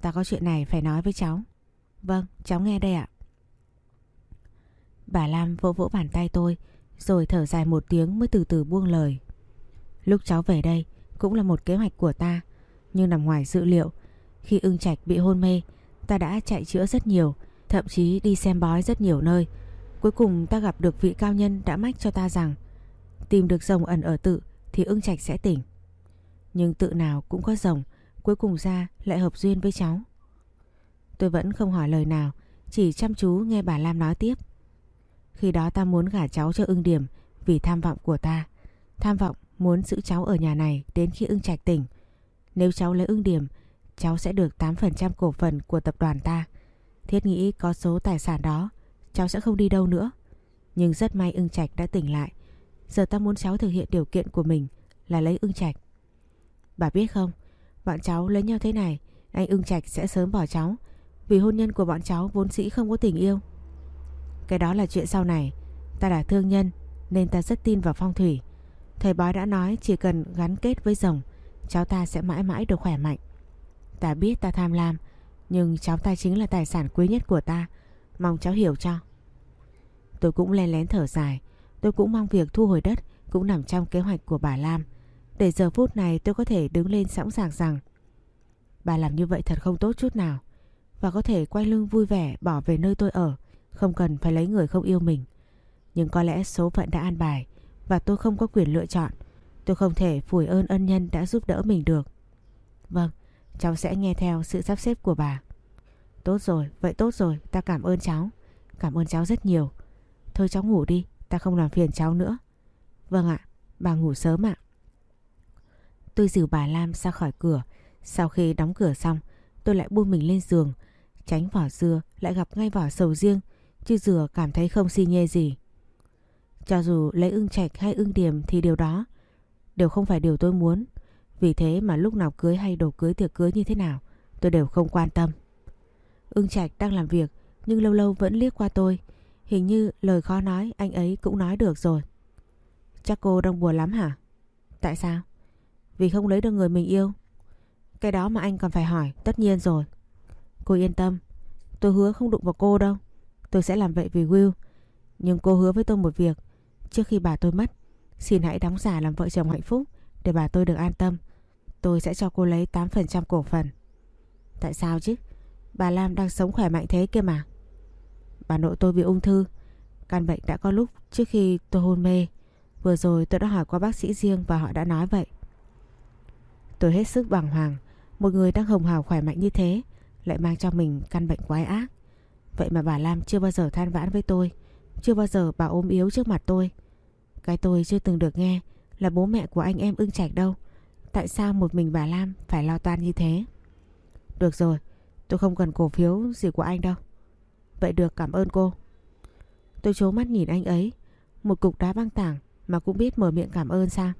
Ta có chuyện này phải nói với cháu. Vâng, cháu nghe đây ạ. Bà Lam vỗ vỗ bàn tay tôi Rồi thở dài một tiếng mới từ từ buông lời. Lúc cháu về đây Cũng là một kế hoạch của ta. Nhưng nằm ngoài dự liệu Khi ưng trạch bị hôn mê Ta đã chạy chữa rất nhiều Thậm chí đi xem bói rất nhiều nơi. Cuối cùng ta gặp được vị cao nhân đã mách cho ta rằng Tìm được rồng ẩn ở tự thì ưng trạch sẽ tỉnh. Nhưng tự nào cũng có rồng, Cuối cùng ra lại hợp duyên với cháu. Tôi vẫn không hỏi lời nào, Chỉ chăm chú nghe bà Lam nói tiếp. Khi đó ta muốn gả cháu cho ưng điểm Vì tham vọng của ta. Tham vọng muốn giữ cháu ở nhà này Đến khi ưng trạch tỉnh. Nếu cháu lấy ưng điểm, Cháu sẽ được 8% cổ phần của tập đoàn ta. Thiết nghĩ có số tài sản đó, Cháu sẽ không đi đâu nữa. Nhưng rất may ưng trạch đã tỉnh lại Giờ ta muốn cháu thực hiện điều kiện của mình Là lấy ưng trạch. Bà biết không, Bọn cháu lấy nhau thế này, Anh ưng trạch sẽ sớm bỏ cháu, Vì hôn nhân của bọn cháu vốn dĩ không có tình yêu. Cái đó là chuyện sau này, Ta là thương nhân Nên ta rất tin vào phong thủy. Thầy bói đã nói chỉ cần gắn kết với rồng, Cháu ta sẽ mãi mãi được khỏe mạnh. Ta biết ta tham lam, Nhưng cháu ta chính là tài sản quý nhất của ta, Mong cháu hiểu cho. Tôi cũng len lén thở dài Tôi cũng mong việc thu hồi đất Cũng nằm trong kế hoạch của bà Lam. Để giờ phút này tôi có thể đứng lên sẵn sàng rằng Bà làm như vậy thật không tốt chút nào. Và có thể quay lưng vui vẻ Bỏ về nơi tôi ở Không cần phải lấy người không yêu mình. Nhưng có lẽ số phận đã an bài Và tôi không có quyền lựa chọn. Tôi không thể phủi ơn ân nhân đã giúp đỡ mình được. Vâng Cháu sẽ nghe theo sự sắp xếp của bà. Tốt rồi, vậy tốt rồi, ta cảm ơn cháu. Cảm ơn cháu rất nhiều. Thôi cháu ngủ đi, ta không làm phiền cháu nữa. Vâng ạ, bà ngủ sớm ạ. Tôi dìu bà Lam ra khỏi cửa. Sau khi đóng cửa xong Tôi lại buông mình lên giường. Tránh vỏ dưa lại gặp ngay vỏ sầu riêng Chứ dừa cảm thấy không si nhê gì. Cho dù lấy ưng trạch hay ưng điểm Thì điều đó Đều không phải điều tôi muốn. Vì thế mà lúc nào cưới hay đồ cưới tiệc cưới như thế nào tôi đều không quan tâm. Ưng Trạch đang làm việc nhưng lâu lâu vẫn liếc qua tôi. Hình như lời khó nói anh ấy cũng nói được rồi. Chắc cô đang buồn lắm hả? Tại sao? Vì không lấy được người mình yêu. Cái đó mà anh còn phải hỏi, tất nhiên rồi. Cô yên tâm, tôi hứa không đụng vào cô đâu. Tôi sẽ làm vậy vì Will. Nhưng cô hứa với tôi một việc. Trước khi bà tôi mất, xin hãy đóng giả làm vợ chồng hạnh phúc để bà tôi được an tâm. Tôi sẽ cho cô lấy 8% cổ phần Tại sao chứ Bà Lam đang sống khỏe mạnh thế kia mà Bà nội tôi bị ung thư. Căn bệnh đã có lúc trước khi tôi hôn mê. Vừa rồi tôi đã hỏi qua bác sĩ riêng Và họ đã nói vậy. Tôi hết sức bàng hoàng, Một người đang hồng hào khỏe mạnh như thế Lại mang cho mình căn bệnh quái ác. Vậy mà bà Lam chưa bao giờ than vãn với tôi, Chưa bao giờ bà ôm yếu trước mặt tôi. Cái tôi chưa từng được nghe Là bố mẹ của anh em ưng trạch đâu. Tại sao một mình bà Lam phải lo toan như thế? Được rồi, Tôi không cần cổ phiếu gì của anh đâu. Vậy được, cảm ơn cô. Tôi chố mắt nhìn anh ấy. Một cục đá băng tảng Mà cũng biết mở miệng cảm ơn sao?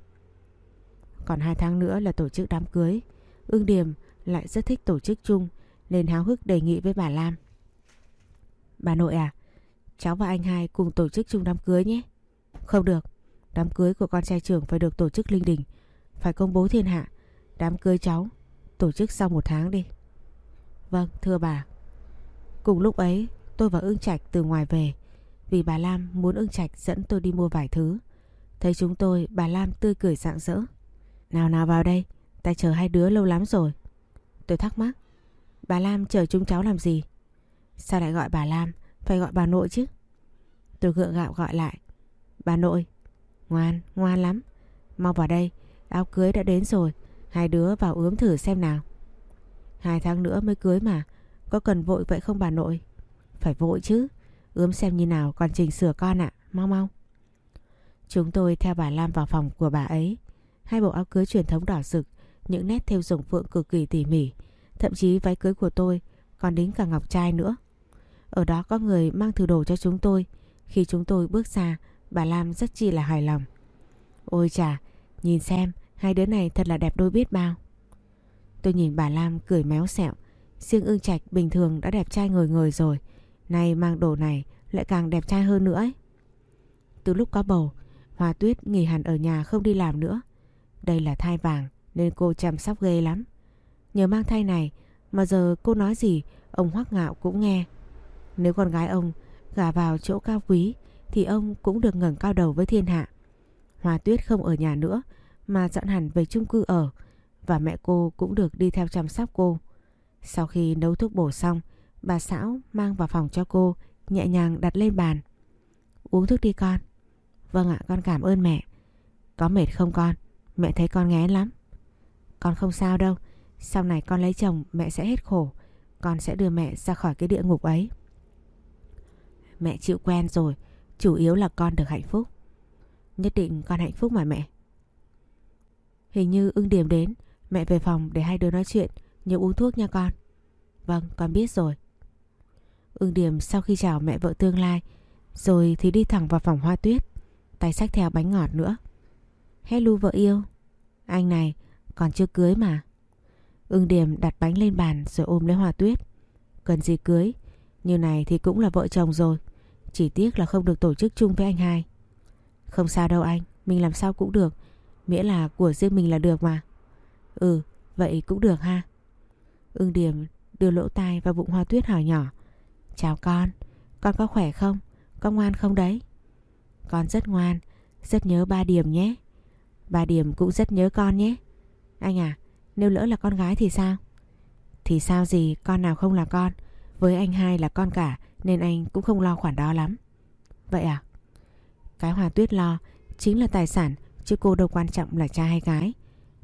Còn hai tháng nữa là tổ chức đám cưới. Ưng Điềm lại rất thích tổ chức chung, Nên háo hức đề nghị với bà Lam. Bà nội à Cháu và anh hai cùng tổ chức chung đám cưới nhé. Không được, Đám cưới của con trai trưởng phải được tổ chức linh đình. Phải công bố thiên hạ, Đám cưới cháu Tổ chức sau một tháng đi. Vâng thưa bà. Cùng lúc ấy tôi và ưng trạch từ ngoài về. Vì bà Lam muốn ưng trạch dẫn tôi đi mua vài thứ. Thấy chúng tôi, bà Lam tươi cười rạng rỡ. Nào nào vào đây, Ta chờ hai đứa lâu lắm rồi. Tôi thắc mắc. Bà Lam chờ chúng cháu làm gì? Sao lại gọi bà Lam? Phải gọi bà nội chứ. Tôi gượng gạo gọi lại. Bà nội. Ngoan ngoan lắm. Mau vào đây, Áo cưới đã đến rồi. Hai đứa vào ướm thử xem nào. Hai tháng nữa mới cưới mà. Có cần vội vậy không bà nội? Phải vội chứ. Ướm xem như nào còn chỉnh sửa con ạ. Mau mau. Chúng tôi theo bà Lam vào phòng của bà ấy. Hai bộ áo cưới truyền thống đỏ rực, những nét thêu rồng phượng cực kỳ tỉ mỉ. Thậm chí váy cưới của tôi còn đính cả ngọc trai nữa. Ở đó có người mang thử đồ cho chúng tôi. Khi chúng tôi bước ra, bà Lam rất chi là hài lòng. Ôi chà, nhìn xem, hai đứa này thật là đẹp đôi biết bao. Tôi nhìn bà Lam cười méo xẹo. Riêng ương trạch bình thường đã đẹp trai ngời ngời rồi. Nay mang đồ này lại càng đẹp trai hơn nữa ấy. Từ lúc có bầu, Hoa Tuyết nghỉ hẳn ở nhà không đi làm nữa. Đây là thai vàng nên cô chăm sóc ghê lắm. Nhờ mang thai này mà giờ cô nói gì ông Hoắc Ngạo cũng nghe. Nếu con gái ông gả vào chỗ cao quý thì ông cũng được ngẩng cao đầu với thiên hạ. Hoa Tuyết không ở nhà nữa mà dọn hẳn về chung cư ở và mẹ cô cũng được đi theo chăm sóc cô. Sau khi nấu thuốc bổ xong, bà São mang vào phòng cho cô, nhẹ nhàng đặt lên bàn. Uống thuốc đi con. Vâng ạ, con cảm ơn mẹ. Có mệt không con? Mẹ thấy con ngén lắm. Con không sao đâu. Sau này con lấy chồng mẹ sẽ hết khổ. Con sẽ đưa mẹ ra khỏi cái địa ngục ấy. Mẹ chịu quen rồi. Chủ yếu là con được hạnh phúc. Nhất định con hạnh phúc mà mẹ. Hình như ưng điểm đến. Mẹ về phòng để hai đứa nói chuyện. Nhớ uống thuốc nha con. Vâng, con biết rồi. Ưng điểm sau khi chào mẹ vợ tương lai, rồi thì đi thẳng vào phòng hoa tuyết, Tay sách theo bánh ngọt nữa. Hello vợ yêu. Anh này, còn chưa cưới mà. Ưng điểm đặt bánh lên bàn rồi ôm lấy hoa tuyết. Cần gì cưới? Như này thì cũng là vợ chồng rồi. Chỉ tiếc là không được tổ chức chung với anh hai. Không sao đâu anh, Mình làm sao cũng được. Miễn là của riêng mình là được mà. Ừ vậy cũng được ha. Ưng điểm đưa lỗ tai vào bụng hoa tuyết hỏi nhỏ. Chào con Con có khỏe không Con ngoan không đấy con rất ngoan, rất nhớ ba điểm nhé. Ba điểm cũng rất nhớ con nhé. Anh à, nếu lỡ là con gái thì sao? Thì sao gì, con nào không là con. Với anh hai là con cả nên anh cũng không lo khoản đó lắm. Vậy à? Cái Hòa Tuyết lo chính là tài sản chứ cô đâu quan trọng là trai hay gái.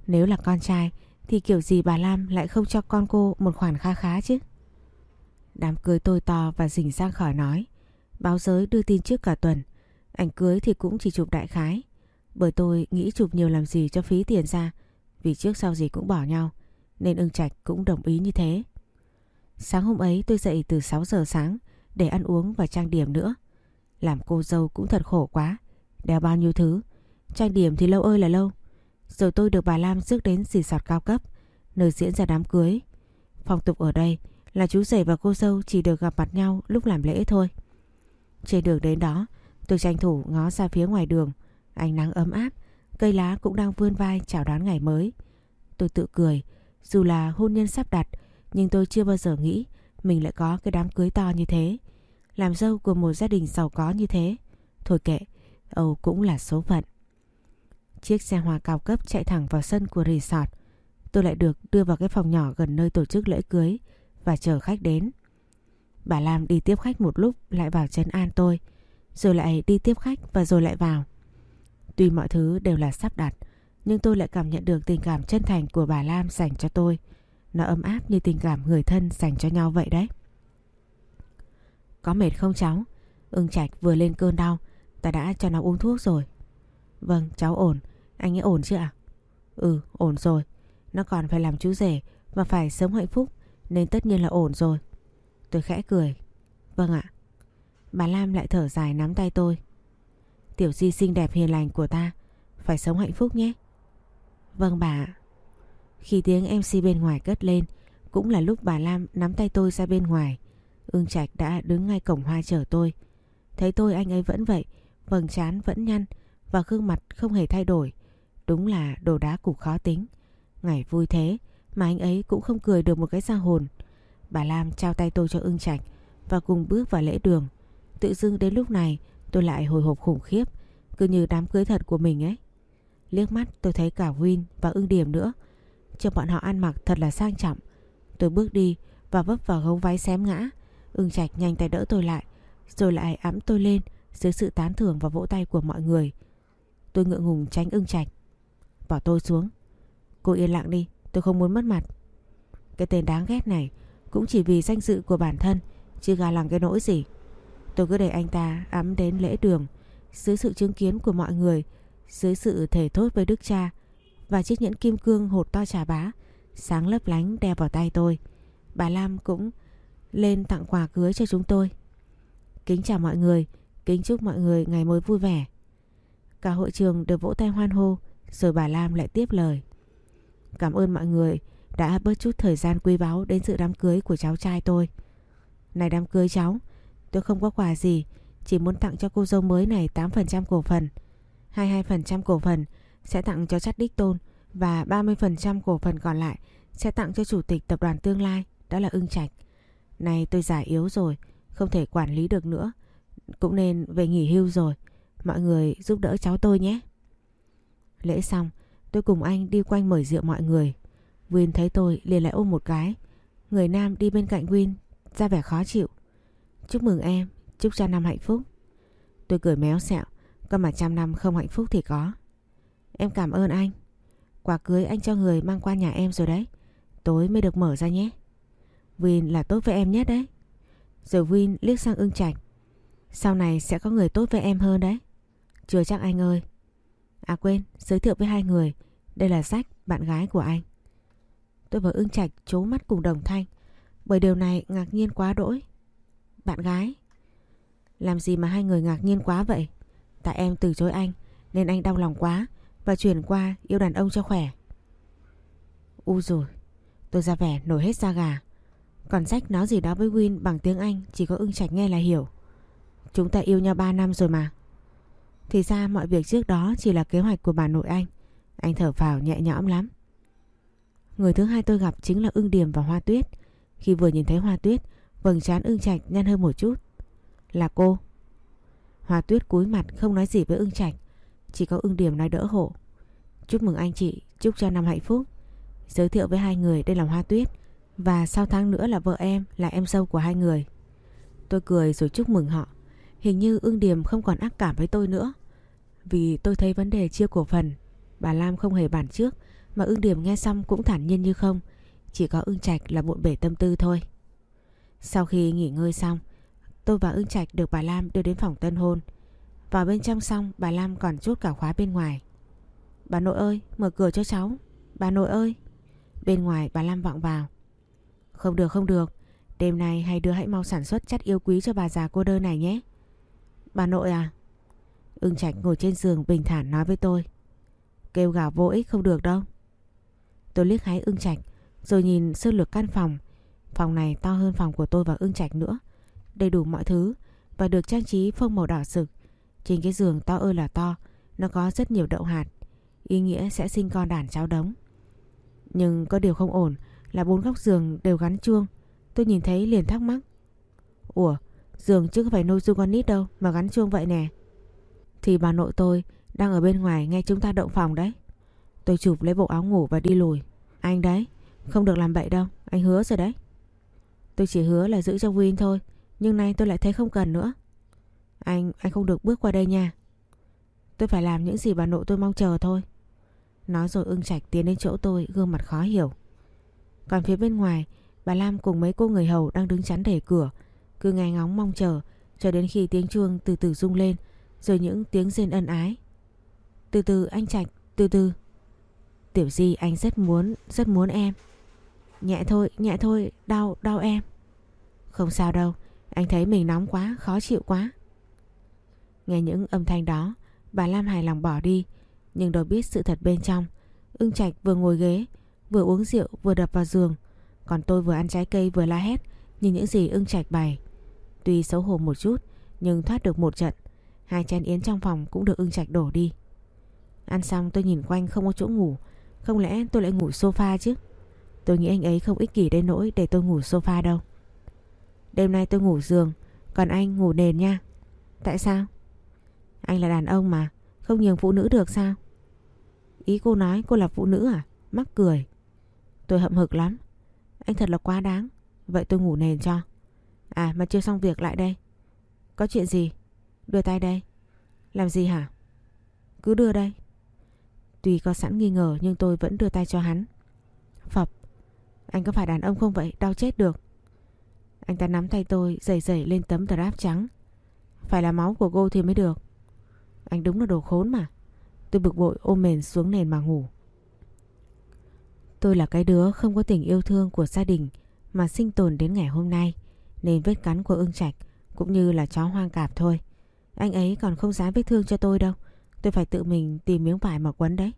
Nếu là con trai thì kiểu gì bà Lam lại không cho con cô một khoản kha khá chứ? Đám cưới tôi to và rình sang khỏi nói. Báo giới đưa tin trước cả tuần. Ảnh cưới thì cũng chỉ chụp đại khái. Bởi tôi nghĩ chụp nhiều làm gì cho phí tiền ra, Vì trước sau gì cũng bỏ nhau, Nên ưng trạch cũng đồng ý như thế. Sáng hôm ấy tôi dậy từ 6 giờ sáng Để ăn uống và trang điểm nữa. Làm cô dâu cũng thật khổ quá, Đeo bao nhiêu thứ. Trang điểm thì lâu ơi là lâu. Rồi tôi được bà Lam rước đến dì sọt cao cấp, Nơi diễn ra đám cưới. Phong tục ở đây là chú rể và cô dâu chỉ được gặp mặt nhau lúc làm lễ thôi. Trên đường đến đó, Tôi tranh thủ ngó ra phía ngoài đường. Ánh nắng ấm áp, Cây lá cũng đang vươn vai chào đón ngày mới. Tôi tự cười, Dù là hôn nhân sắp đặt, Nhưng tôi chưa bao giờ nghĩ Mình lại có cái đám cưới to như thế. Làm dâu của một gia đình giàu có như thế. Thôi kệ, Âu cũng là số phận. Chiếc xe hoa cao cấp chạy thẳng vào sân của resort. Tôi lại được đưa vào cái phòng nhỏ gần nơi tổ chức lễ cưới. Và chờ khách đến Bà Lam đi tiếp khách một lúc lại vào chân an tôi rồi lại đi tiếp khách và rồi lại vào. Tuy mọi thứ đều là sắp đặt, nhưng tôi lại cảm nhận được tình cảm chân thành của bà Lam dành cho tôi. Nó ấm áp như tình cảm người thân dành cho nhau vậy đấy. Có mệt không cháu? Ưng Trạch vừa lên cơn đau, ta đã cho nó uống thuốc rồi. Vâng, cháu ổn. Anh ấy ổn chứ ạ? Ừ, ổn rồi. Nó còn phải làm chú rể và phải sống hạnh phúc nên tất nhiên là ổn rồi. Tôi khẽ cười. Vâng ạ. Bà Lam lại thở dài nắm tay tôi. Tiểu Di xinh đẹp hiền lành của ta, Phải sống hạnh phúc nhé. Vâng bà Khi tiếng MC bên ngoài cất lên, Cũng là lúc bà Lam nắm tay tôi ra bên ngoài. Ưng Trạch đã đứng ngay cổng hoa chờ tôi. Thấy tôi anh ấy vẫn vậy, Vầng trán vẫn nhăn Và gương mặt không hề thay đổi. Đúng là đồ đá cục khó tính. Ngày vui thế mà anh ấy cũng không cười được một cái ra hồn. Bà Lam trao tay tôi cho ưng Trạch Và cùng bước vào lễ đường. Tự dưng đến lúc này, tôi lại hồi hộp khủng khiếp, Cứ như đám cưới thật của mình ấy. Liếc mắt, tôi thấy cả Win và ưng điểm nữa. Trông bọn họ ăn mặc thật là sang trọng. Tôi bước đi và vấp vào gấu váy xém ngã. Ưng Trạch nhanh tay đỡ tôi lại, Rồi lại ấm tôi lên Dưới sự tán thưởng và vỗ tay của mọi người. Tôi ngượng ngùng tránh ưng Trạch. Bỏ tôi xuống. Cô yên lặng đi tôi không muốn mất mặt Cái tên đáng ghét này cũng chỉ vì danh dự của bản thân, chứ gà lằng cái nỗi gì. Tôi cứ để anh ta ấm đến lễ đường, dưới sự chứng kiến của mọi người, dưới sự thể thốt với đức cha và chiếc nhẫn kim cương hột to trà bá, sáng lấp lánh đeo vào tay tôi. Bà Lam cũng lên tặng quà cưới cho chúng tôi. Kính chào mọi người, kính chúc mọi người ngày mới vui vẻ. Cả hội trường đều vỗ tay hoan hô, rồi bà Lam lại tiếp lời. Cảm ơn mọi người đã bớt chút thời gian quý báu đến dự đám cưới của cháu trai tôi. Này đám cưới cháu, tôi không có quà gì, chỉ muốn tặng cho cô dâu mới này 8% cổ phần. 22% cổ phần sẽ tặng cho chắt đích tôn và 30% cổ phần còn lại sẽ tặng cho chủ tịch tập đoàn tương lai, đó là ưng trạch. Này tôi già yếu rồi, không thể quản lý được nữa, cũng nên về nghỉ hưu rồi. Mọi người giúp đỡ cháu tôi nhé. Lễ xong, tôi cùng anh đi quanh mời rượu mọi người. Win thấy tôi liền lại ôm một cái. Người nam đi bên cạnh Win ra vẻ khó chịu. Chúc mừng em, chúc cho năm hạnh phúc. Tôi cười méo xẹo, có mà trăm năm không hạnh phúc thì có. Em cảm ơn anh. Quà cưới anh cho người mang qua nhà em rồi đấy. Tối mới được mở ra nhé. Win là tốt với em nhất đấy. Rồi Win liếc sang ưng trạch. Sau này sẽ có người tốt với em hơn đấy. Chưa chắc anh ơi. À quên, giới thiệu với hai người. Đây là Sách, bạn gái của anh. Tôi và ưng trạch chố mắt cùng đồng thanh. Bởi điều này ngạc nhiên quá đỗi. Bạn gái? Làm gì mà hai người ngạc nhiên quá vậy? Tại em từ chối anh nên anh đau lòng quá và chuyển qua yêu đàn ông cho khỏe. U rồi, tôi ra vẻ nổi hết da gà. Còn sách nói gì đó với Win bằng tiếng Anh chỉ có ưng trạch nghe là hiểu. Chúng ta yêu nhau 3 năm rồi mà. Thì ra mọi việc trước đó chỉ là kế hoạch của bà nội anh. Anh thở phào nhẹ nhõm lắm. Người thứ hai tôi gặp chính là ưng điểm và hoa tuyết. Khi vừa nhìn thấy hoa tuyết, vầng trán ưng trạch nhăn hơn một chút. Là cô. Hoa tuyết cúi mặt không nói gì với ưng trạch. Chỉ có ưng điểm nói đỡ hộ. Chúc mừng anh chị, chúc cho năm hạnh phúc. Giới thiệu với hai người đây là Hoa Tuyết và sau tháng nữa là vợ em, là em dâu của hai người. Tôi cười rồi chúc mừng họ. Hình như ưng điểm không còn ác cảm với tôi nữa. Vì tôi thấy vấn đề chia cổ phần, bà Lam không hề bản trước mà ưng điểm nghe xong cũng thản nhiên như không. Chỉ có ưng trạch là bộn bể tâm tư thôi. Sau khi nghỉ ngơi xong, tôi và ưng trạch được bà Lam đưa đến phòng tân hôn. Vào bên trong xong bà Lam còn chốt cả khóa bên ngoài. Bà nội ơi, mở cửa cho cháu. Bà nội ơi. Bên ngoài bà Lam vọng vào. Không được không được, đêm nay hai đứa hãy mau sản xuất chất yêu quý cho bà già cô đơn này nhé. Bà nội à? Ưng Trạch ngồi trên giường bình thản nói với tôi. Kêu gào vô ích không được đâu. Tôi liếc hái ưng Trạch rồi nhìn sơ lược căn phòng. Phòng này to hơn phòng của tôi và ưng Trạch nữa. Đầy đủ mọi thứ và được trang trí phông màu đỏ sực. Trên cái giường to ơi là to, nó có rất nhiều đậu hạt. Ý nghĩa sẽ sinh con đàn cháu đống. Nhưng có điều không ổn là bốn góc giường đều gắn chuông. Tôi nhìn thấy liền thắc mắc. Ủa, giường chứ không phải nôi dung con nít đâu mà gắn chuông vậy nè. Thì bà nội tôi đang ở bên ngoài nghe chúng ta động phòng đấy. Tôi chụp lấy bộ áo ngủ và đi lùi. Anh đấy, không được làm bậy đâu, anh hứa rồi đấy. Tôi chỉ hứa là giữ cho Win thôi, nhưng nay tôi lại thấy không cần nữa. Anh, anh không được bước qua đây nha. Tôi phải làm những gì bà nội tôi mong chờ thôi. Nói rồi ưng trạch tiến đến chỗ tôi gương mặt khó hiểu. Còn phía bên ngoài, bà Lam cùng mấy cô người hầu đang đứng chắn để cửa, cứ nghe ngóng mong chờ cho đến khi tiếng chuông từ từ rung lên, rồi những tiếng rên ân ái. Từ từ anh Trạch, từ từ. Tiểu Di anh rất muốn, rất muốn em. Nhẹ thôi, nhẹ thôi, đau, đau em. Không sao đâu, anh thấy mình nóng quá, khó chịu quá. Nghe những âm thanh đó, bà Lam hài lòng bỏ đi, nhưng đâu biết sự thật bên trong. Ưng Trạch vừa ngồi ghế, vừa uống rượu vừa đập vào giường, còn tôi vừa ăn trái cây vừa la hét như những gì Ưng Trạch bày. Tuy xấu hổ một chút, nhưng thoát được một trận, hai chén yến trong phòng cũng được Ưng Trạch đổ đi. Ăn xong tôi nhìn quanh không có chỗ ngủ, không lẽ tôi lại ngủ sofa chứ? Tôi nghĩ anh ấy không ích kỷ đến nỗi để tôi ngủ sofa đâu. Đêm nay tôi ngủ giường, còn anh ngủ nền nha. Tại sao? Anh là đàn ông mà, không nhường phụ nữ được sao? Ý cô nói cô là phụ nữ à? Mắc cười. Tôi hậm hực lắm. Anh thật là quá đáng. Vậy tôi ngủ nền cho. À mà chưa xong việc lại đây. Có chuyện gì? Đưa tay đây. Làm gì hả? Cứ đưa đây. Tuy có sẵn nghi ngờ, nhưng tôi vẫn đưa tay cho hắn. Phập. Anh có phải đàn ông không vậy? Đau chết được. Anh ta nắm tay tôi dày dày lên tấm tờ trắng. Phải là máu của cô thì mới được. Anh đúng là đồ khốn mà. Tôi bực bội ôm mền xuống nền mà ngủ. Tôi là cái đứa không có tình yêu thương của gia đình mà sinh tồn đến ngày hôm nay. Nên vết cắn của ưng trạch cũng như là chó hoang cạp thôi. Anh ấy còn không dám vết thương cho tôi đâu. Tôi phải tự mình tìm miếng vải mà quấn đấy.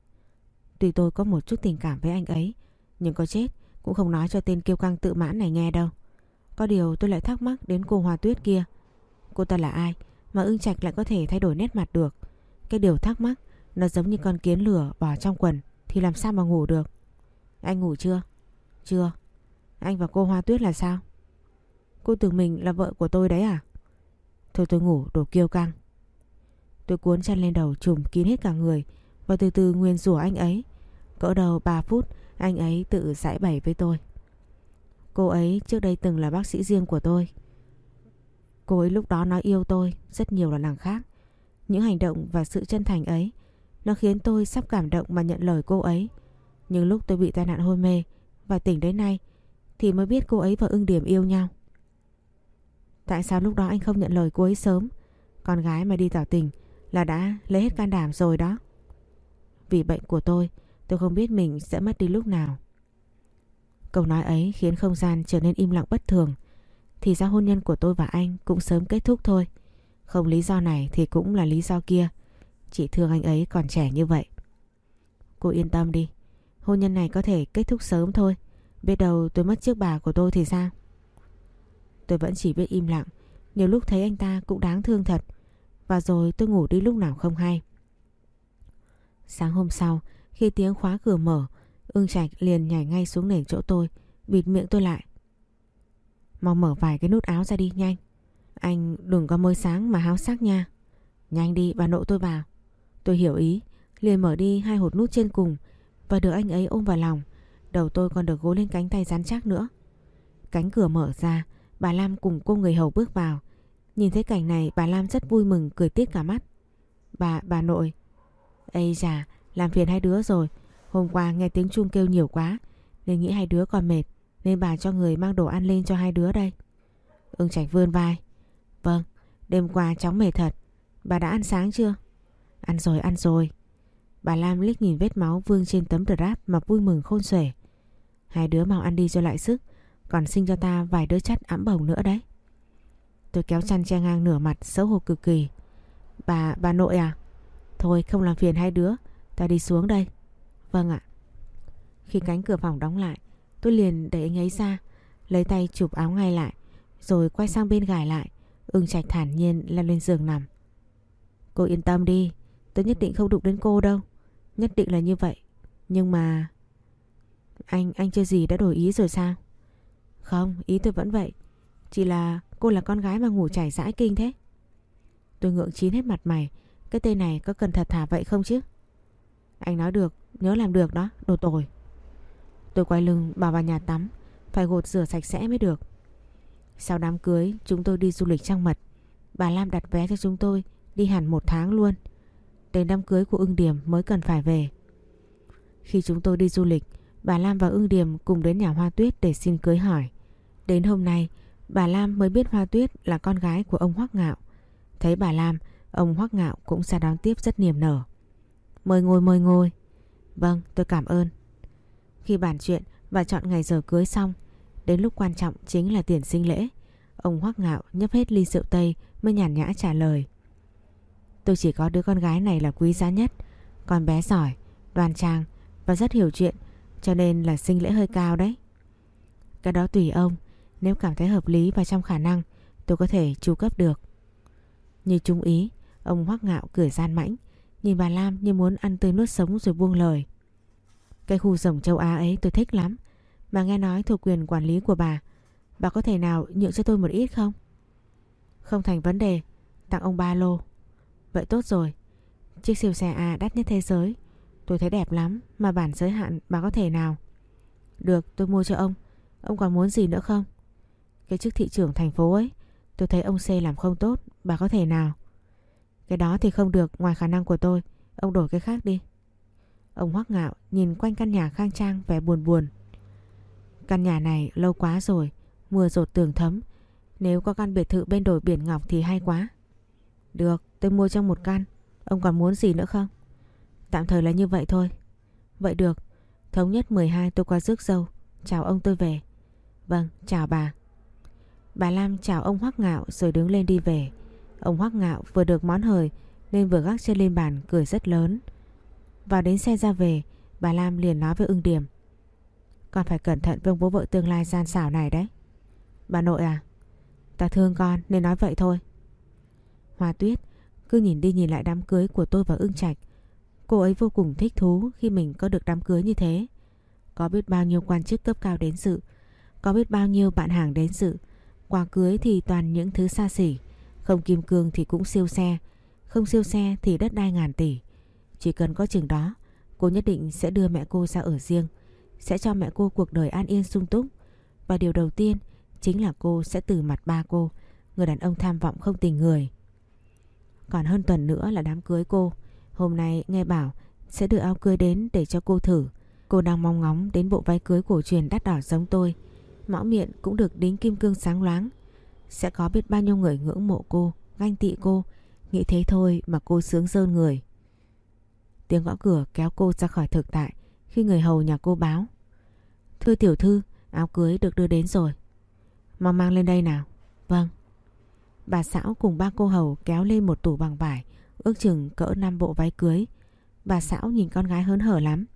Tuy tôi có một chút tình cảm với anh ấy, nhưng có chết cũng không nói cho tên kiêu căng tự mãn này nghe đâu. Có điều tôi lại thắc mắc đến cô Hoa Tuyết kia. Cô ta là ai mà ưng trạch lại có thể thay đổi nét mặt được? Cái điều thắc mắc nó giống như con kiến lửa bỏ trong quần thì làm sao mà ngủ được? Anh ngủ chưa? Chưa. Anh và cô Hoa Tuyết là sao? Cô tưởng mình là vợ của tôi đấy à? Thôi tôi ngủ, đồ kiêu căng. Tôi cuốn chăn lên đầu trùm kín hết cả người và từ từ nguyên rủa anh ấy. Cỡ đầu 3 phút, anh ấy tự giải bày với tôi. Cô ấy trước đây từng là bác sĩ riêng của tôi. Cô ấy lúc đó nói yêu tôi rất nhiều là nàng khác. Những hành động và sự chân thành ấy, nó khiến tôi sắp cảm động mà nhận lời cô ấy. Nhưng lúc tôi bị tai nạn hôn mê và tỉnh đến nay, thì mới biết cô ấy và ưng điểm yêu nhau. Tại sao lúc đó anh không nhận lời cô ấy sớm? Con gái mà đi tỏ tình là đã lấy hết can đảm rồi đó. Vì bệnh của tôi, tôi không biết mình sẽ mất đi lúc nào. Câu nói ấy khiến không gian trở nên im lặng bất thường. Thì ra hôn nhân của tôi và anh cũng sớm kết thúc thôi. Không lý do này thì cũng là lý do kia. Chỉ thương anh ấy còn trẻ như vậy. Cô yên tâm đi. Hôn nhân này có thể kết thúc sớm thôi. Biết đâu tôi mất chiếc bà của tôi thì sao? Tôi vẫn chỉ biết im lặng. Nhiều lúc thấy anh ta cũng đáng thương thật. Và rồi tôi ngủ đi lúc nào không hay. Sáng hôm sau, khi tiếng khóa cửa mở, ưng trạch liền nhảy ngay xuống nền chỗ tôi, bịt miệng tôi lại. Mau mở vài cái nút áo ra đi nhanh. Anh đừng có môi sáng mà háo sắc nha. Nhanh đi bà nội tôi vào. Tôi hiểu ý, liền mở đi hai hột nút trên cùng và được anh ấy ôm vào lòng. Đầu tôi còn được gối lên cánh tay rắn chắc nữa. Cánh cửa mở ra, bà Lam cùng cô người hầu bước vào. Nhìn thấy cảnh này bà Lam rất vui mừng cười tít cả mắt. Bà, bà nội. Ây già, làm phiền hai đứa rồi. Hôm qua nghe tiếng chuông kêu nhiều quá nên nghĩ hai đứa còn mệt nên bà cho người mang đồ ăn lên cho hai đứa đây. Ưng Trạch vươn vai. Vâng, đêm qua cháu mệt thật. Bà đã ăn sáng chưa? Ăn rồi, ăn rồi. Bà Lam liếc nhìn vết máu vương trên tấm drap mà vui mừng khôn xuể. Hai đứa mau ăn đi cho lại sức, còn sinh cho ta vài đứa chắt ẵm bồng nữa đấy. Tôi kéo chăn che ngang nửa mặt xấu hổ cực kỳ. Bà, bà nội à? Thôi không làm phiền hai đứa, ta đi xuống đây. Vâng ạ. Khi cánh cửa phòng đóng lại, tôi liền đẩy anh ấy ra, lấy tay chụp áo ngay lại, rồi quay sang bên gài lại. Ưng Trạch thản nhiên leo lên giường nằm. Cô yên tâm đi, tôi nhất định không đụng đến cô đâu. Nhất định là như vậy. Nhưng mà... Anh, anh chưa gì đã đổi ý rồi sao? Không, ý tôi vẫn vậy. Chỉ là cô là con gái mà ngủ chảy rãi kinh thế. Tôi ngượng chín hết mặt mày. Cái tên này có cần thật thà vậy không chứ? Anh nói được, nhớ làm được đó, đồ tồi. Tôi quay lưng bảo vào nhà tắm, phải gột rửa sạch sẽ mới được. Sau đám cưới, chúng tôi đi du lịch trăng mật. Bà Lam đặt vé cho chúng tôi đi hẳn một tháng luôn. Đến đám cưới của ưng điểm mới cần phải về. Khi chúng tôi đi du lịch, bà Lam và ưng điểm cùng đến nhà Hoa Tuyết để xin cưới hỏi. Đến hôm nay, bà Lam mới biết Hoa Tuyết là con gái của ông Hoắc Ngạo. Thấy bà Lam, ông Hoắc Ngạo cũng ra đón tiếp rất niềm nở. Mời ngồi mời ngồi. Vâng, tôi cảm ơn. Khi bàn chuyện và chọn ngày giờ cưới xong, đến lúc quan trọng chính là tiền sinh lễ. Ông Hoắc Ngạo nhấp hết ly rượu tây mới nhàn nhã trả lời. Tôi chỉ có đứa con gái này là quý giá nhất, con bé giỏi, đoan trang và rất hiểu chuyện, cho nên là sinh lễ hơi cao đấy. Cái đó tùy ông, nếu cảm thấy hợp lý và trong khả năng, tôi có thể chu cấp được. Như trung ý, ông Hoắc Ngạo cười gian mãnh, Nhìn bà Lam như muốn ăn tươi nuốt sống rồi buông lời. Cái khu rồng châu Á ấy tôi thích lắm. Mà nghe nói thuộc quyền quản lý của bà. Bà có thể nào nhượng cho tôi một ít không? Không thành vấn đề Tặng ông ba lô. Vậy tốt rồi. Chiếc siêu xe A đắt nhất thế giới. Tôi thấy đẹp lắm Mà bản giới hạn bà có thể nào? Được tôi mua cho ông. Ông còn muốn gì nữa không? Cái chức thị trưởng thành phố ấy Tôi thấy ông C làm không tốt Bà có thể nào cái đó thì không được ngoài khả năng của tôi Ông đổi cái khác đi Ông hoắc ngạo nhìn quanh căn nhà khang trang vẻ buồn buồn Căn nhà này lâu quá rồi Mưa rột tường thấm Nếu có căn biệt thự bên đồi biển Ngọc thì hay quá. Được, tôi mua trong một căn. Ông còn muốn gì nữa không? Tạm thời là như vậy thôi. Vậy được, thống nhất 12 tôi qua rước dâu. Chào ông tôi về. Vâng, chào bà. Bà Lam chào ông Hoắc Ngạo rồi đứng lên đi về. Ông Hoắc Ngạo vừa được món hời nên vừa gác chân lên bàn cười rất lớn. Vào đến xe ra về, bà Lam liền nói với ưng điểm. Con phải cẩn thận với ông bố vợ tương lai gian xảo này đấy. Bà nội à, ta thương con nên nói vậy thôi. Hoa Tuyết cứ nhìn đi nhìn lại đám cưới của tôi và ưng trạch. Cô ấy vô cùng thích thú khi mình có được đám cưới như thế. Có biết bao nhiêu quan chức cấp cao đến dự, có biết bao nhiêu bạn hàng đến dự. Quà cưới thì toàn những thứ xa xỉ, không kim cương thì cũng siêu xe, không siêu xe thì đất đai ngàn tỷ. Chỉ cần có chừng đó, cô nhất định sẽ đưa mẹ cô ra ở riêng, sẽ cho mẹ cô cuộc đời an yên sung túc. Và điều đầu tiên chính là cô sẽ từ mặt ba cô, người đàn ông tham vọng không tình người. Còn hơn tuần nữa là đám cưới cô. Hôm nay nghe bảo sẽ đưa áo cưới đến để cho cô thử. Cô đang mong ngóng đến bộ váy cưới cổ truyền đắt đỏ giống tôi. Mõ miệng cũng được đính kim cương sáng loáng. Sẽ có biết bao nhiêu người ngưỡng mộ cô, ganh tị cô. Nghĩ thế thôi mà cô sướng rơn người. Tiếng gõ cửa kéo cô ra khỏi thực tại khi người hầu nhà cô báo. Thưa tiểu thư, áo cưới được đưa đến rồi. Mau mang lên đây nào. Vâng. Bà São cùng ba cô hầu kéo lên một tủ bằng vải, ước chừng cỡ năm bộ váy cưới. Bà São nhìn con gái hớn hở lắm.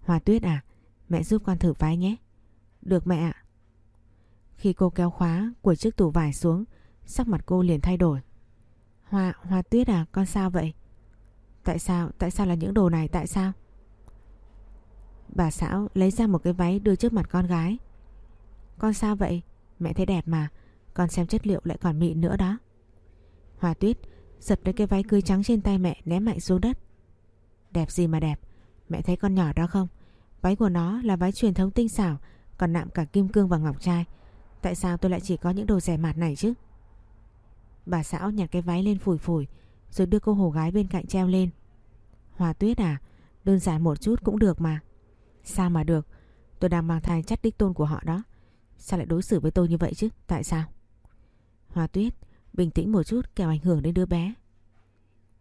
Hòa Tuyết à, mẹ giúp con thử váy nhé. Được mẹ ạ. Khi cô kéo khóa của chiếc tủ vải xuống, sắc mặt cô liền thay đổi. Hoa, Hoa Tuyết à, con sao vậy? Tại sao, tại sao là những đồ này, tại sao? Bà São lấy ra một cái váy đưa trước mặt con gái. Con sao vậy? Mẹ thấy đẹp mà, con xem chất liệu lại còn mịn nữa đó. Hoa Tuyết giật lấy cái váy cưới trắng trên tay mẹ ném mạnh xuống đất. Đẹp gì mà đẹp, mẹ thấy con nhỏ đó không? Váy của nó là váy truyền thống tinh xảo, còn nạm cả kim cương và ngọc trai. Tại sao tôi lại chỉ có những đồ rẻ mạt này chứ? Bà xã nhặt cái váy lên phủi phủi, rồi đưa cô hồ gái bên cạnh treo lên. hòa Tuyết à, đơn giản một chút cũng được mà. Sao mà được, tôi đang mang thai chắc đích tôn của họ đó. Sao lại đối xử với tôi như vậy chứ? Tại sao? hòa Tuyết, bình tĩnh một chút kẻo ảnh hưởng đến đứa bé.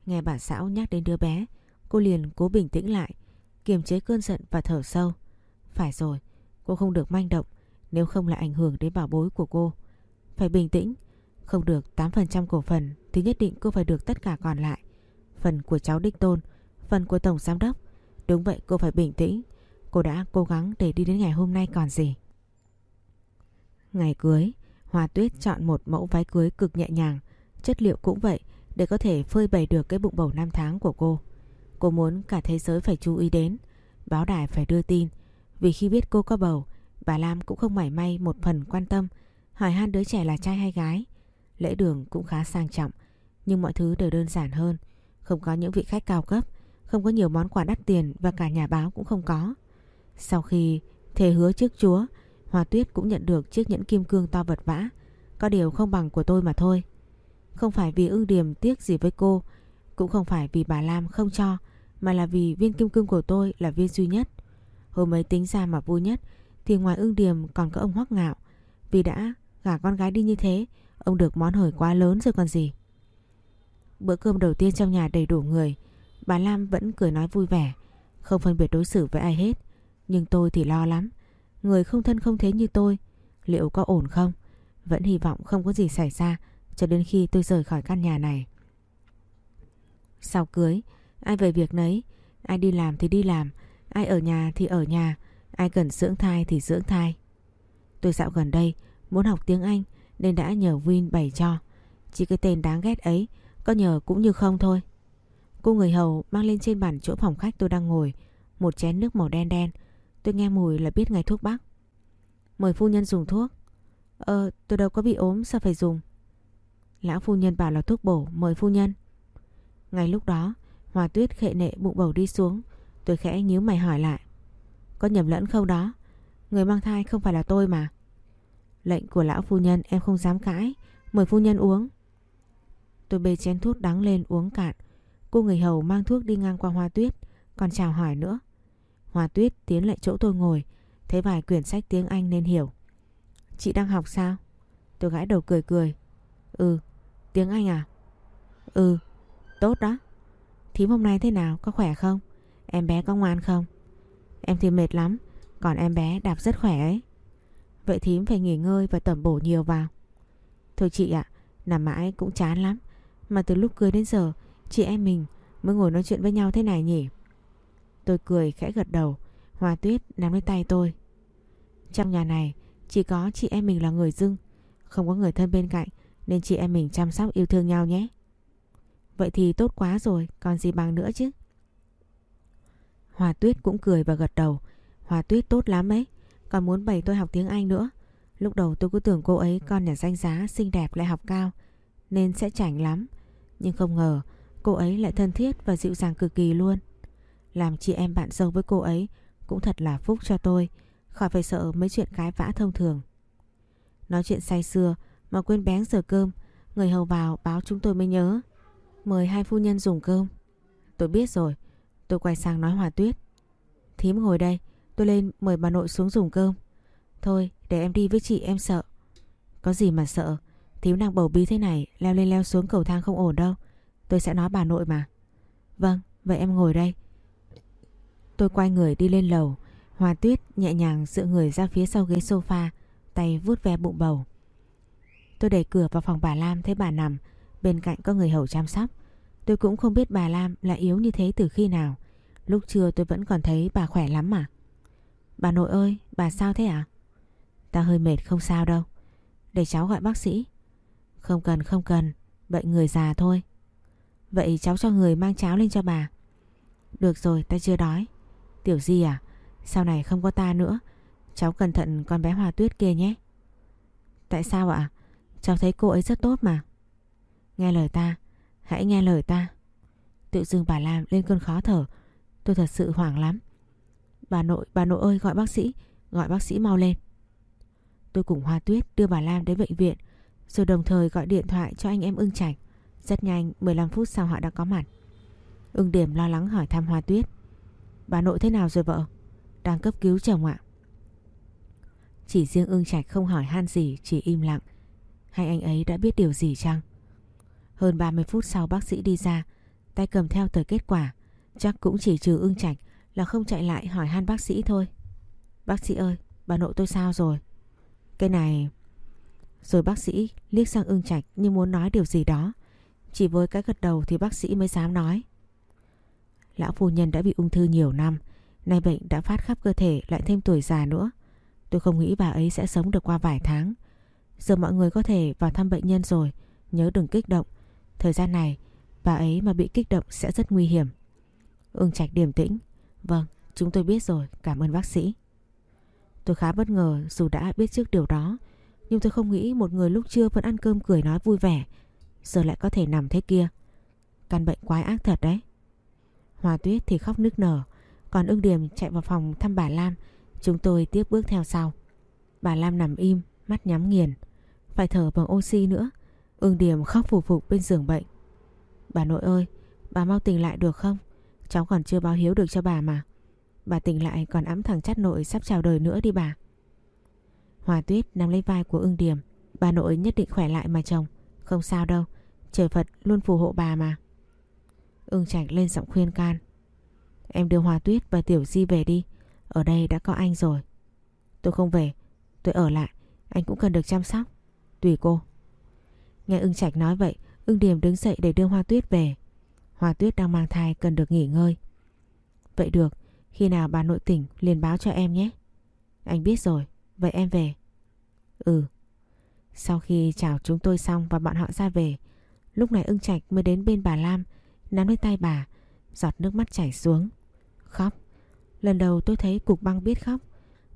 Nghe bà xã nhắc đến đứa bé, cô liền cố bình tĩnh lại, kiềm chế cơn giận và thở sâu. Phải rồi, cô không được manh động, nếu không lại ảnh hưởng đến bảo bối của cô. Phải bình tĩnh, không được 8% cổ phần thì nhất định cô phải được tất cả còn lại. Phần của cháu Đích Tôn, phần của Tổng Giám Đốc. Đúng vậy cô phải bình tĩnh. Cô đã cố gắng để đi đến ngày hôm nay còn gì. Ngày cưới, Hoa Tuyết chọn một mẫu váy cưới cực nhẹ nhàng. Chất liệu cũng vậy để có thể phơi bày được cái bụng bầu năm tháng của cô. Cô muốn cả thế giới phải chú ý đến. Báo đài phải đưa tin. Vì khi biết cô có bầu, bà Lam cũng không mảy may một phần quan tâm hỏi han đứa trẻ là trai hay gái. Lễ đường cũng khá sang trọng, nhưng mọi thứ đều đơn giản hơn. Không có những vị khách cao cấp, không có nhiều món quà đắt tiền và cả nhà báo cũng không có. Sau khi thề hứa trước Chúa, Hoa Tuyết cũng nhận được chiếc nhẫn kim cương to vật vã. Có điều không bằng của tôi mà thôi. Không phải vì ưng điểm tiếc gì với cô, cũng không phải vì bà Lam không cho, mà là vì viên kim cương của tôi là viên duy nhất. Hôm ấy tính ra mà vui nhất thì ngoài ưng điềm còn có ông Hoắc Ngạo. Vì đã gả con gái đi như thế, ông được món hời quá lớn rồi còn gì. Bữa cơm đầu tiên trong nhà đầy đủ người, bà Lam vẫn cười nói vui vẻ, không phân biệt đối xử với ai hết. Nhưng tôi thì lo lắm, người không thân không thế như tôi, liệu có ổn không? Vẫn hy vọng không có gì xảy ra cho đến khi tôi rời khỏi căn nhà này. Sau cưới, ai về việc nấy, ai đi làm thì đi làm, ai ở nhà thì ở nhà, ai cần dưỡng thai thì dưỡng thai. Tôi dạo gần đây muốn học tiếng Anh nên đã nhờ Win bày cho. Chỉ cái tên đáng ghét ấy có nhờ cũng như không thôi. Cô người hầu mang lên trên bàn chỗ phòng khách tôi đang ngồi một chén nước màu đen đen. Tôi nghe mùi là biết ngay thuốc bắc. Mời phu nhân dùng thuốc. Ờ, tôi đâu có bị ốm sao phải dùng. Lão phu nhân bảo là thuốc bổ, mời phu nhân. Ngay lúc đó, Hòa Tuyết khệ nệ bụng bầu đi xuống. Tôi khẽ nhíu mày hỏi lại. Có nhầm lẫn không đó? Người mang thai không phải là tôi mà. Lệnh của lão phu nhân em không dám cãi. Mời phu nhân uống. Tôi bê chén thuốc đắng lên uống cạn. Cô người hầu mang thuốc đi ngang qua Hoa Tuyết. Còn chào hỏi nữa. Hoa Tuyết tiến lại chỗ tôi ngồi. Thấy vài quyển sách tiếng Anh nên hiểu. Chị đang học sao? Tôi gãi đầu cười cười. Ừ, tiếng Anh à? Ừ, tốt đó. Thím hôm nay thế nào, có khỏe không? Em bé có ngoan không? Em thì mệt lắm, còn em bé đạp rất khỏe ấy. Vậy thím phải nghỉ ngơi và tẩm bổ nhiều vào. Thôi chị ạ, nằm mãi cũng chán lắm. Mà từ lúc cưới đến giờ, chị em mình mới ngồi nói chuyện với nhau thế này nhỉ? Tôi cười khẽ gật đầu, Hoa Tuyết nắm lấy tay tôi. Trong nhà này, chỉ có chị em mình là người dưng, không có người thân bên cạnh, nên chị em mình chăm sóc yêu thương nhau nhé. Vậy thì tốt quá rồi, còn gì bằng nữa chứ? Hòa Tuyết cũng cười và gật đầu. Hòa Tuyết tốt lắm ấy, còn muốn bày tôi học tiếng Anh nữa. Lúc đầu tôi cứ tưởng cô ấy con nhà danh giá, xinh đẹp lại học cao, nên sẽ chảnh lắm. Nhưng không ngờ cô ấy lại thân thiết và dịu dàng cực kỳ luôn. Làm chị em bạn dâu với cô ấy cũng thật là phúc cho tôi, khỏi phải sợ mấy chuyện cái vã thông thường. Nói chuyện say xưa mà quên bén giờ cơm, người hầu vào báo chúng tôi mới nhớ. Mời hai phu nhân dùng cơm. Tôi biết rồi, tôi quay sang nói Hòa Tuyết. Thím ngồi đây, tôi lên mời bà nội xuống dùng cơm. Thôi, để em đi với chị em sợ. Có gì mà sợ, thím đang bầu bí thế này, leo lên leo xuống cầu thang không ổn đâu. Tôi sẽ nói bà nội mà. Vâng, vậy em ngồi đây. Tôi quay người đi lên lầu, Hòa Tuyết nhẹ nhàng dựa người ra phía sau ghế sofa, tay vuốt ve bụng bầu. Tôi đẩy cửa vào phòng bà Lam thấy bà nằm, bên cạnh có người hầu chăm sóc. Tôi cũng không biết bà Lam lại yếu như thế từ khi nào. Lúc trưa tôi vẫn còn thấy bà khỏe lắm mà. Bà nội ơi, bà sao thế ạ? À? Ta hơi mệt không sao đâu. Để cháu gọi bác sĩ. Không cần không cần, bệnh người già thôi. Vậy cháu cho người mang cháo lên cho bà. Được rồi, ta chưa đói. Tiểu Di à, sau này không có ta nữa. Cháu cẩn thận con bé Hòa Tuyết kia nhé. Tại sao ạ? Cháu thấy cô ấy rất tốt mà. Nghe lời ta, hãy nghe lời ta. Tự dưng bà Lam lên cơn khó thở. Tôi thật sự hoảng lắm. Bà nội, bà nội ơi gọi bác sĩ, gọi bác sĩ mau lên. Tôi cùng Hoa Tuyết đưa bà Lam đến bệnh viện, rồi đồng thời gọi điện thoại cho anh em ưng Trạch. Rất nhanh, 15 phút sau họ đã có mặt. Ưng Điểm lo lắng hỏi thăm Hoa Tuyết. Bà nội thế nào rồi vợ? Đang cấp cứu chồng ạ. Chỉ riêng ưng Trạch không hỏi han gì, chỉ im lặng. Hay anh ấy đã biết điều gì chăng? Hơn 30 phút sau bác sĩ đi ra, tay cầm theo tờ kết quả. Chắc cũng chỉ trừ ưng Trạch là không chạy lại hỏi han bác sĩ thôi. Bác sĩ ơi, bà nội tôi sao rồi? Cái này... Rồi bác sĩ liếc sang ưng Trạch như muốn nói điều gì đó. Chỉ với cái gật đầu thì bác sĩ mới dám nói. Lão phu nhân đã bị ung thư nhiều năm, nay bệnh đã phát khắp cơ thể lại thêm tuổi già nữa. Tôi không nghĩ bà ấy sẽ sống được qua vài tháng. Giờ mọi người có thể vào thăm bệnh nhân rồi, nhớ đừng kích động. Thời gian này, bà ấy mà bị kích động sẽ rất nguy hiểm. Ưng Trạch điềm tĩnh. Vâng, chúng tôi biết rồi, cảm ơn bác sĩ. Tôi khá bất ngờ dù đã biết trước điều đó, nhưng tôi không nghĩ một người lúc trưa vẫn ăn cơm cười nói vui vẻ, giờ lại có thể nằm thế kia. Căn bệnh quái ác thật đấy. Hòa Tuyết thì khóc nức nở, còn ưng Điềm chạy vào phòng thăm bà Lam, chúng tôi tiếp bước theo sau. Bà Lam nằm im, mắt nhắm nghiền, phải thở bằng oxy nữa. Ưng điểm khóc phù phục bên giường bệnh. Bà nội ơi, bà mau tỉnh lại được không? Cháu còn chưa báo hiếu được cho bà mà. Bà tỉnh lại còn ấm thằng chắt nội sắp chào đời nữa đi bà. Hòa Tuyết nắm lấy vai của ưng điểm. Bà nội nhất định khỏe lại mà chồng. Không sao đâu, trời Phật luôn phù hộ bà mà. Ưng Trạch lên giọng khuyên can. Em đưa Hòa Tuyết và Tiểu Di về đi. Ở đây đã có anh rồi. Tôi không về, tôi ở lại. Anh cũng cần được chăm sóc. Tùy cô. Nghe ưng Trạch nói vậy, ưng điểm đứng dậy để đưa Hoa Tuyết về. Hoa Tuyết đang mang thai cần được nghỉ ngơi. Vậy được, khi nào bà nội tỉnh liền báo cho em nhé. Anh biết rồi, vậy em về. Ừ. Sau khi chào chúng tôi xong và bọn họ ra về, lúc này ưng Trạch mới đến bên bà Lam nắm lấy tay bà, giọt nước mắt chảy xuống. Khóc. Lần đầu tôi thấy cục băng biết khóc.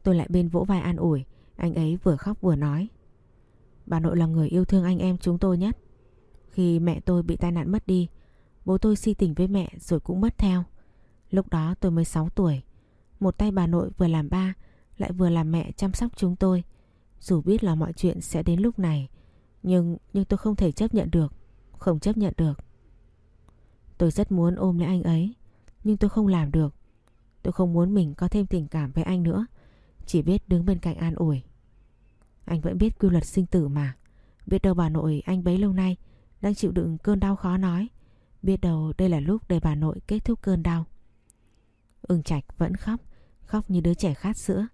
Tôi lại bên vỗ vai an ủi, anh ấy vừa khóc vừa nói. Bà nội là người yêu thương anh em chúng tôi nhất. Khi mẹ tôi bị tai nạn mất đi, bố tôi si tình với mẹ rồi cũng mất theo. Lúc đó tôi mới 6 tuổi. Một tay bà nội vừa làm ba, lại vừa làm mẹ chăm sóc chúng tôi. Dù biết là mọi chuyện sẽ đến lúc này, nhưng nhưng tôi không thể chấp nhận được, không chấp nhận được. Tôi rất muốn ôm lấy anh ấy Nhưng tôi không làm được Tôi không muốn mình có thêm tình cảm với anh nữa Chỉ biết đứng bên cạnh an ủi anh vẫn biết quy luật sinh tử mà Biết đâu bà nội anh bấy lâu nay đang chịu đựng cơn đau khó nói. Biết đâu đây là lúc để bà nội kết thúc cơn đau. Ưng Trạch vẫn khóc, khóc như đứa trẻ khát sữa.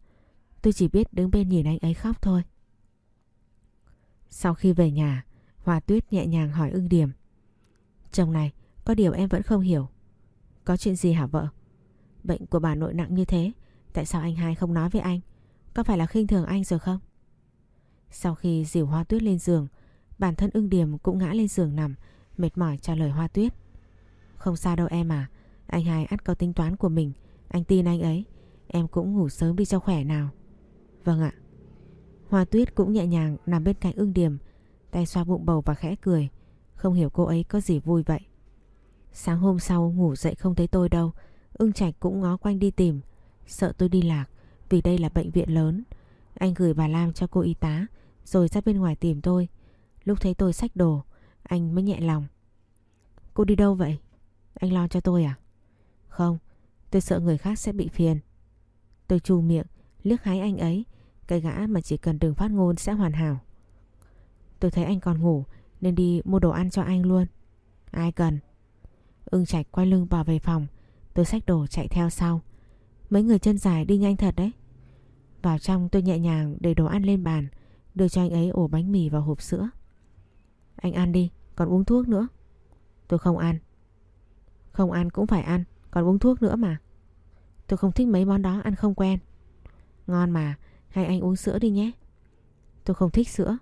Tôi chỉ biết đứng bên nhìn anh ấy khóc thôi. Sau khi về nhà, Hòa Tuyết nhẹ nhàng hỏi ưng điểm. Chồng này, có điều em vẫn không hiểu. Có chuyện gì hả vợ? Bệnh của bà nội nặng như thế, tại sao anh hai không nói với anh? Có phải là khinh thường anh rồi không? Sau khi dìu Hoa Tuyết lên giường, bản thân ưng điểm cũng ngã lên giường nằm, mệt mỏi trả lời Hoa Tuyết. Không sao đâu em à, anh hai ắt có tính toán của mình, anh tin anh ấy. Em cũng ngủ sớm đi cho khỏe nào. Vâng ạ. Hoa Tuyết cũng nhẹ nhàng nằm bên cạnh ưng điểm, tay xoa bụng bầu và khẽ cười. Không hiểu cô ấy có gì vui vậy. Sáng hôm sau ngủ dậy không thấy tôi đâu, ưng trạch cũng ngó quanh đi tìm. Sợ tôi đi lạc, vì đây là bệnh viện lớn. Anh gửi bà Lam cho cô y tá, rồi ra bên ngoài tìm tôi. Lúc thấy tôi xách đồ, anh mới nhẹ lòng. Cô đi đâu vậy? Anh lo cho tôi à? Không, tôi sợ người khác sẽ bị phiền. Tôi chu miệng, liếc hái anh ấy, cái gã mà chỉ cần đừng phát ngôn sẽ hoàn hảo. Tôi thấy anh còn ngủ nên đi mua đồ ăn cho anh luôn. Ai cần? Ưng Trạch quay lưng bỏ về phòng, tôi xách đồ chạy theo sau. Mấy người chân dài đi nhanh thật đấy. Vào trong tôi nhẹ nhàng để đồ ăn lên bàn, đưa cho anh ấy ổ bánh mì và hộp sữa. Anh ăn đi, còn uống thuốc nữa. Tôi không ăn. Không ăn cũng phải ăn, còn uống thuốc nữa mà. Tôi không thích mấy món đó ăn không quen. Ngon mà, hay anh uống sữa đi nhé. Tôi không thích sữa.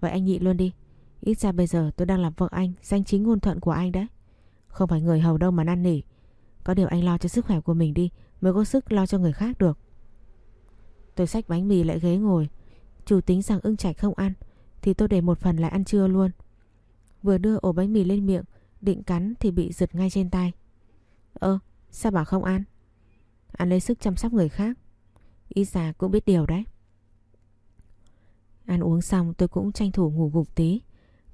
Vậy anh nhịn luôn đi. Ít ra bây giờ tôi đang làm vợ anh, danh chính ngôn thuận của anh đấy. Không phải người hầu đâu mà năn nỉ. Có điều anh lo cho sức khỏe của mình đi, mới có sức lo cho người khác được. Tôi xách bánh mì lại ghế ngồi. Chủ tính rằng ưng trạch không ăn, thì tôi để một phần lại ăn trưa luôn. Vừa đưa ổ bánh mì lên miệng, định cắn thì bị giật ngay trên tay. Ơ, sao bảo không ăn? Ăn lấy sức chăm sóc người khác. Ý già cũng biết điều đấy. Ăn uống xong tôi cũng tranh thủ ngủ gục tí.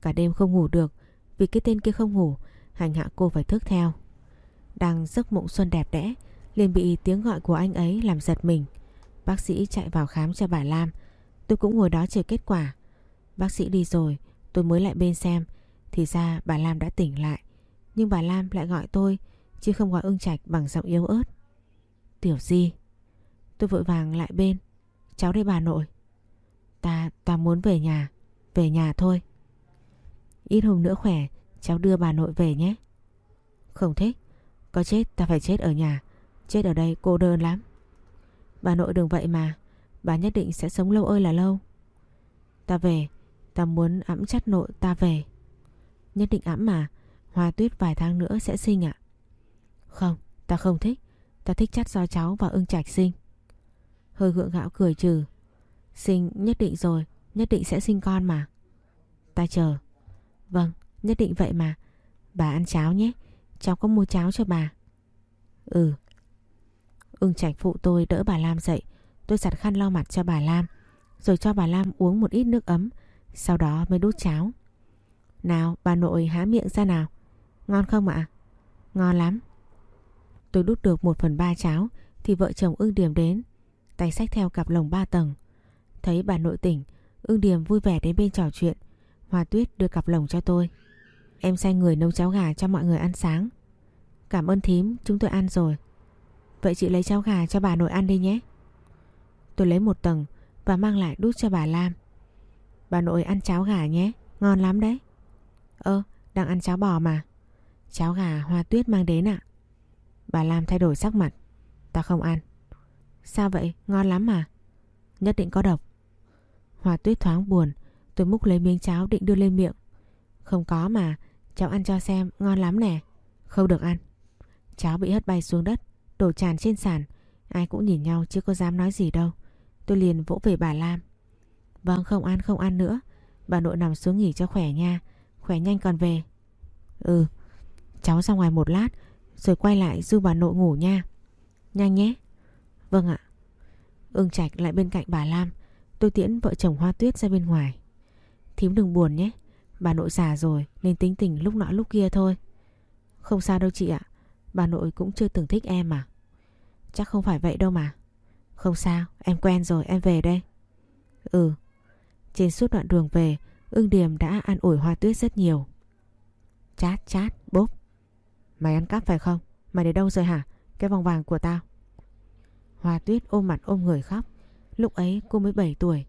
Cả đêm không ngủ được vì cái tên kia không ngủ, hành hạ cô phải thức theo. Đang giấc mộng xuân đẹp đẽ, liền bị tiếng gọi của anh ấy làm giật mình. Bác sĩ chạy vào khám cho bà Lam. Tôi cũng ngồi đó chờ kết quả. Bác sĩ đi rồi, tôi mới lại bên xem. Thì ra bà Lam đã tỉnh lại. Nhưng bà Lam lại gọi tôi, chứ không gọi ưng trạch bằng giọng yếu ớt. Tiểu Di. Tôi vội vàng lại bên. Cháu đây bà nội. Ta, ta muốn về nhà. Về nhà thôi. Ít hôm nữa khỏe, cháu đưa bà nội về nhé. Không thích. Có chết ta phải chết ở nhà. Chết ở đây cô đơn lắm. Bà nội đừng vậy mà. Bà nhất định sẽ sống lâu ơi là lâu. Ta về. Ta muốn ẵm chắt nội ta về. Nhất định ẵm mà. Hoa tuyết vài tháng nữa sẽ sinh ạ. Không, ta không thích. Ta thích chắt do cháu và ưng trạch sinh. Hơi gượng gạo cười trừ. Sinh nhất định rồi, nhất định sẽ sinh con mà. Ta chờ. Vâng, nhất định vậy mà. Bà ăn cháo nhé, cháu có mua cháo cho bà. Ừ. Ưng trạch phụ tôi đỡ bà Lam dậy. Tôi giặt khăn lau mặt cho bà Lam. Rồi cho bà Lam uống một ít nước ấm. Sau đó mới đút cháo. Nào, bà nội há miệng ra nào. Ngon không ạ? Ngon lắm. Tôi đút được một phần ba cháo thì vợ chồng ưng điểm đến. Tay sách theo cặp lồng ba tầng. Thấy bà nội tỉnh, ưng điểm vui vẻ đến bên trò chuyện. Hoa tuyết đưa cặp lồng cho tôi. Em sai người nấu cháo gà cho mọi người ăn sáng. Cảm ơn thím, chúng tôi ăn rồi. Vậy chị lấy cháo gà cho bà nội ăn đi nhé. Tôi lấy một tầng và mang lại đút cho bà Lam. Bà nội ăn cháo gà nhé, ngon lắm đấy. Ơ, đang ăn cháo bò mà. Cháo gà hoa tuyết mang đến ạ. Bà Lam thay đổi sắc mặt. Ta không ăn. Sao vậy? Ngon lắm mà. Nhất định có độc. Hoa tuyết thoáng buồn. Tôi múc lấy miếng cháo định đưa lên miệng. Không có mà. Cháu ăn cho xem. Ngon lắm nè. Không được ăn. Cháo bị hất bay xuống đất. Đổ tràn trên sàn. Ai cũng nhìn nhau chứ có dám nói gì đâu. Tôi liền vỗ về bà Lam. Vâng không ăn không ăn nữa. Bà nội nằm xuống nghỉ cho khỏe nha. Khỏe nhanh còn về. Ừ. Cháu ra ngoài một lát, rồi quay lại du bà nội ngủ nha Nhanh nhé Vâng ạ Ưng Trạch lại bên cạnh bà Lam Tôi tiễn vợ chồng Hoa Tuyết ra bên ngoài Thím đừng buồn nhé Bà nội già rồi, nên tính tình lúc nọ lúc kia thôi Không sao đâu chị ạ Bà nội cũng chưa từng thích em mà Chắc không phải vậy đâu mà không sao em quen rồi em về đây Ừ Trên suốt đoạn đường về Ưng Điềm đã ăn ủi Hoa Tuyết rất nhiều. Chát chát bốp. Mày ăn cắp phải không? Mày để đâu rồi hả? Cái vòng vàng của tao. Hoa Tuyết ôm mặt ôm người khóc. Lúc ấy cô mới 7 tuổi.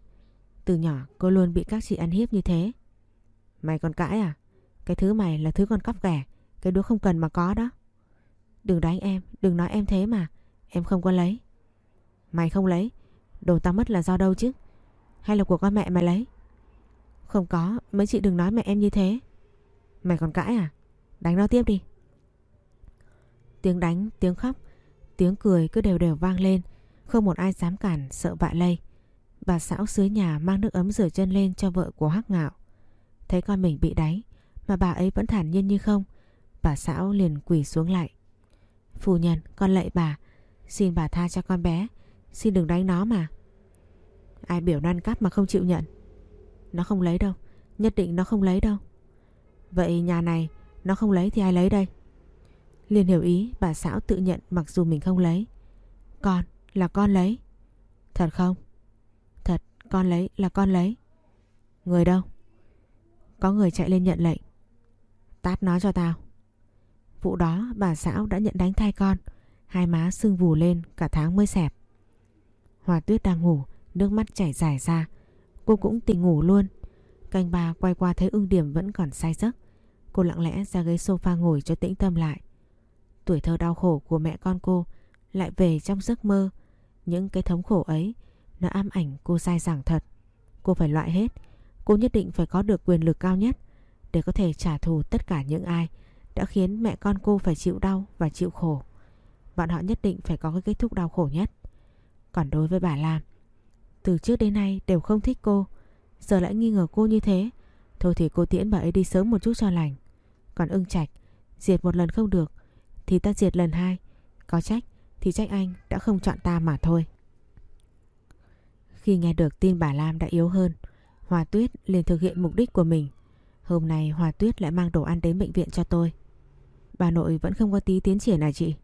Từ nhỏ cô luôn bị các chị ăn hiếp như thế. Mày còn cãi à? Cái thứ mày là thứ con cắp ghẻ. Cái đứa không cần mà có đó. Đừng đánh em, đừng nói em thế mà. Em không có lấy. Mày không lấy. Đồ tao mất là do đâu chứ? Hay là của con mẹ mày lấy? Không có, mấy chị đừng nói mẹ em như thế. Mày còn cãi à? Đánh nó tiếp đi. Tiếng đánh, tiếng khóc, tiếng cười cứ đều đều vang lên. Không một ai dám cản, sợ vạ lây. Bà xã dưới nhà mang nước ấm rửa chân lên cho vợ của Hắc Ngạo. Thấy con mình bị đánh, mà bà ấy vẫn thản nhiên như không. Bà xã liền quỳ xuống lại. Phu nhân, con lạy bà, xin bà tha cho con bé, xin đừng đánh nó mà. Ai biểu nan cắp mà không chịu nhận. Nó không lấy đâu, nhất định nó không lấy đâu. Vậy nhà này nó không lấy thì ai lấy đây? Liên hiểu ý bà xã tự nhận mặc dù mình không lấy. Con, là con lấy. Thật không? Thật, con lấy là con lấy. Người đâu? Có người chạy lên nhận lệnh. Tát nó cho tao. Vụ đó bà São đã nhận đánh thai con. Hai má sưng vù lên cả tháng mới xẹp. Hòa tuyết đang ngủ, nước mắt chảy dài ra. Cô cũng tỉnh ngủ luôn. Canh bà quay qua thấy ưng điểm vẫn còn say giấc. Cô lặng lẽ ra ghế sofa ngồi cho tĩnh tâm lại. Tuổi thơ đau khổ của mẹ con cô lại về trong giấc mơ. Những cái thống khổ ấy nó ám ảnh cô dai dẳng thật. Cô phải loại hết. Cô nhất định phải có được quyền lực cao nhất để có thể trả thù tất cả những ai đã khiến mẹ con cô phải chịu đau và chịu khổ. Bọn họ nhất định phải có cái kết thúc đau khổ nhất. Còn đối với bà Lam, từ trước đến nay đều không thích cô, giờ lại nghi ngờ cô như thế. Thôi thì cô tiễn bà ấy đi sớm một chút cho lành. Còn ưng trạch, diệt một lần không được, thì ta diệt lần hai. Có trách thì trách anh đã không chọn ta mà thôi. Khi nghe được tin bà Lam đã yếu hơn, Hòa Tuyết liền thực hiện mục đích của mình. Hôm nay Hòa Tuyết lại mang đồ ăn đến bệnh viện cho tôi. Bà nội vẫn không có tí tiến triển à chị?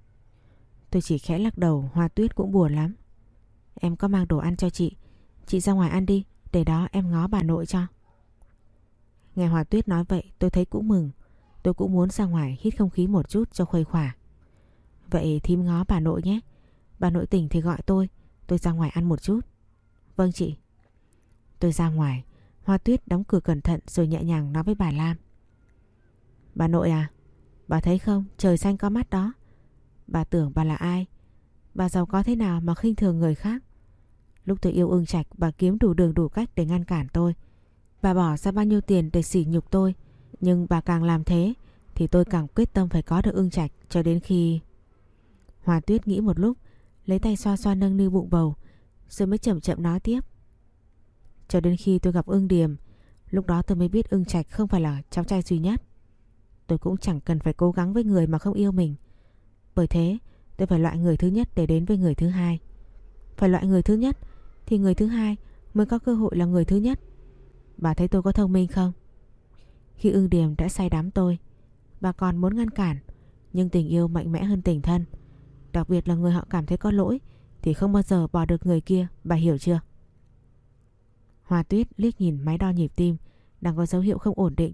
Tôi chỉ khẽ lắc đầu, Hòa Tuyết cũng buồn lắm. Em có mang đồ ăn cho chị, chị ra ngoài ăn đi, để đó em ngó bà nội cho. Nghe Hòa Tuyết nói vậy tôi thấy cũng mừng. Tôi cũng muốn ra ngoài hít không khí một chút cho khuây khỏa. Vậy thím ngó bà nội nhé. Bà nội tỉnh thì gọi tôi, tôi ra ngoài ăn một chút. Vâng chị. Tôi ra ngoài, Hoa Tuyết đóng cửa cẩn thận rồi nhẹ nhàng nói với bà Lam. Bà nội à, bà thấy không, trời xanh có mắt đó. Bà tưởng bà là ai? Bà giàu có thế nào mà khinh thường người khác? Lúc tôi yêu ưng trạch bà kiếm đủ đường đủ cách để ngăn cản tôi. Bà bỏ ra bao nhiêu tiền để sỉ nhục tôi. Nhưng bà càng làm thế thì tôi càng quyết tâm phải có được ưng trạch cho đến khi... Hòa Tuyết nghĩ một lúc, lấy tay xoa xoa nâng niu bụng bầu, rồi mới chậm chậm nói tiếp. Cho đến khi tôi gặp ưng điềm, lúc đó tôi mới biết ưng trạch không phải là cháu trai duy nhất. Tôi cũng chẳng cần phải cố gắng với người mà không yêu mình. Bởi thế, tôi phải loại người thứ nhất để đến với người thứ hai. Phải loại người thứ nhất thì người thứ hai mới có cơ hội là người thứ nhất. Bà thấy tôi có thông minh không? Khi ưng điểm đã say đắm tôi, bà còn muốn ngăn cản, nhưng tình yêu mạnh mẽ hơn tình thân. Đặc biệt là người họ cảm thấy có lỗi thì không bao giờ bỏ được người kia, bà hiểu chưa? hòa Tuyết liếc nhìn máy đo nhịp tim đang có dấu hiệu không ổn định,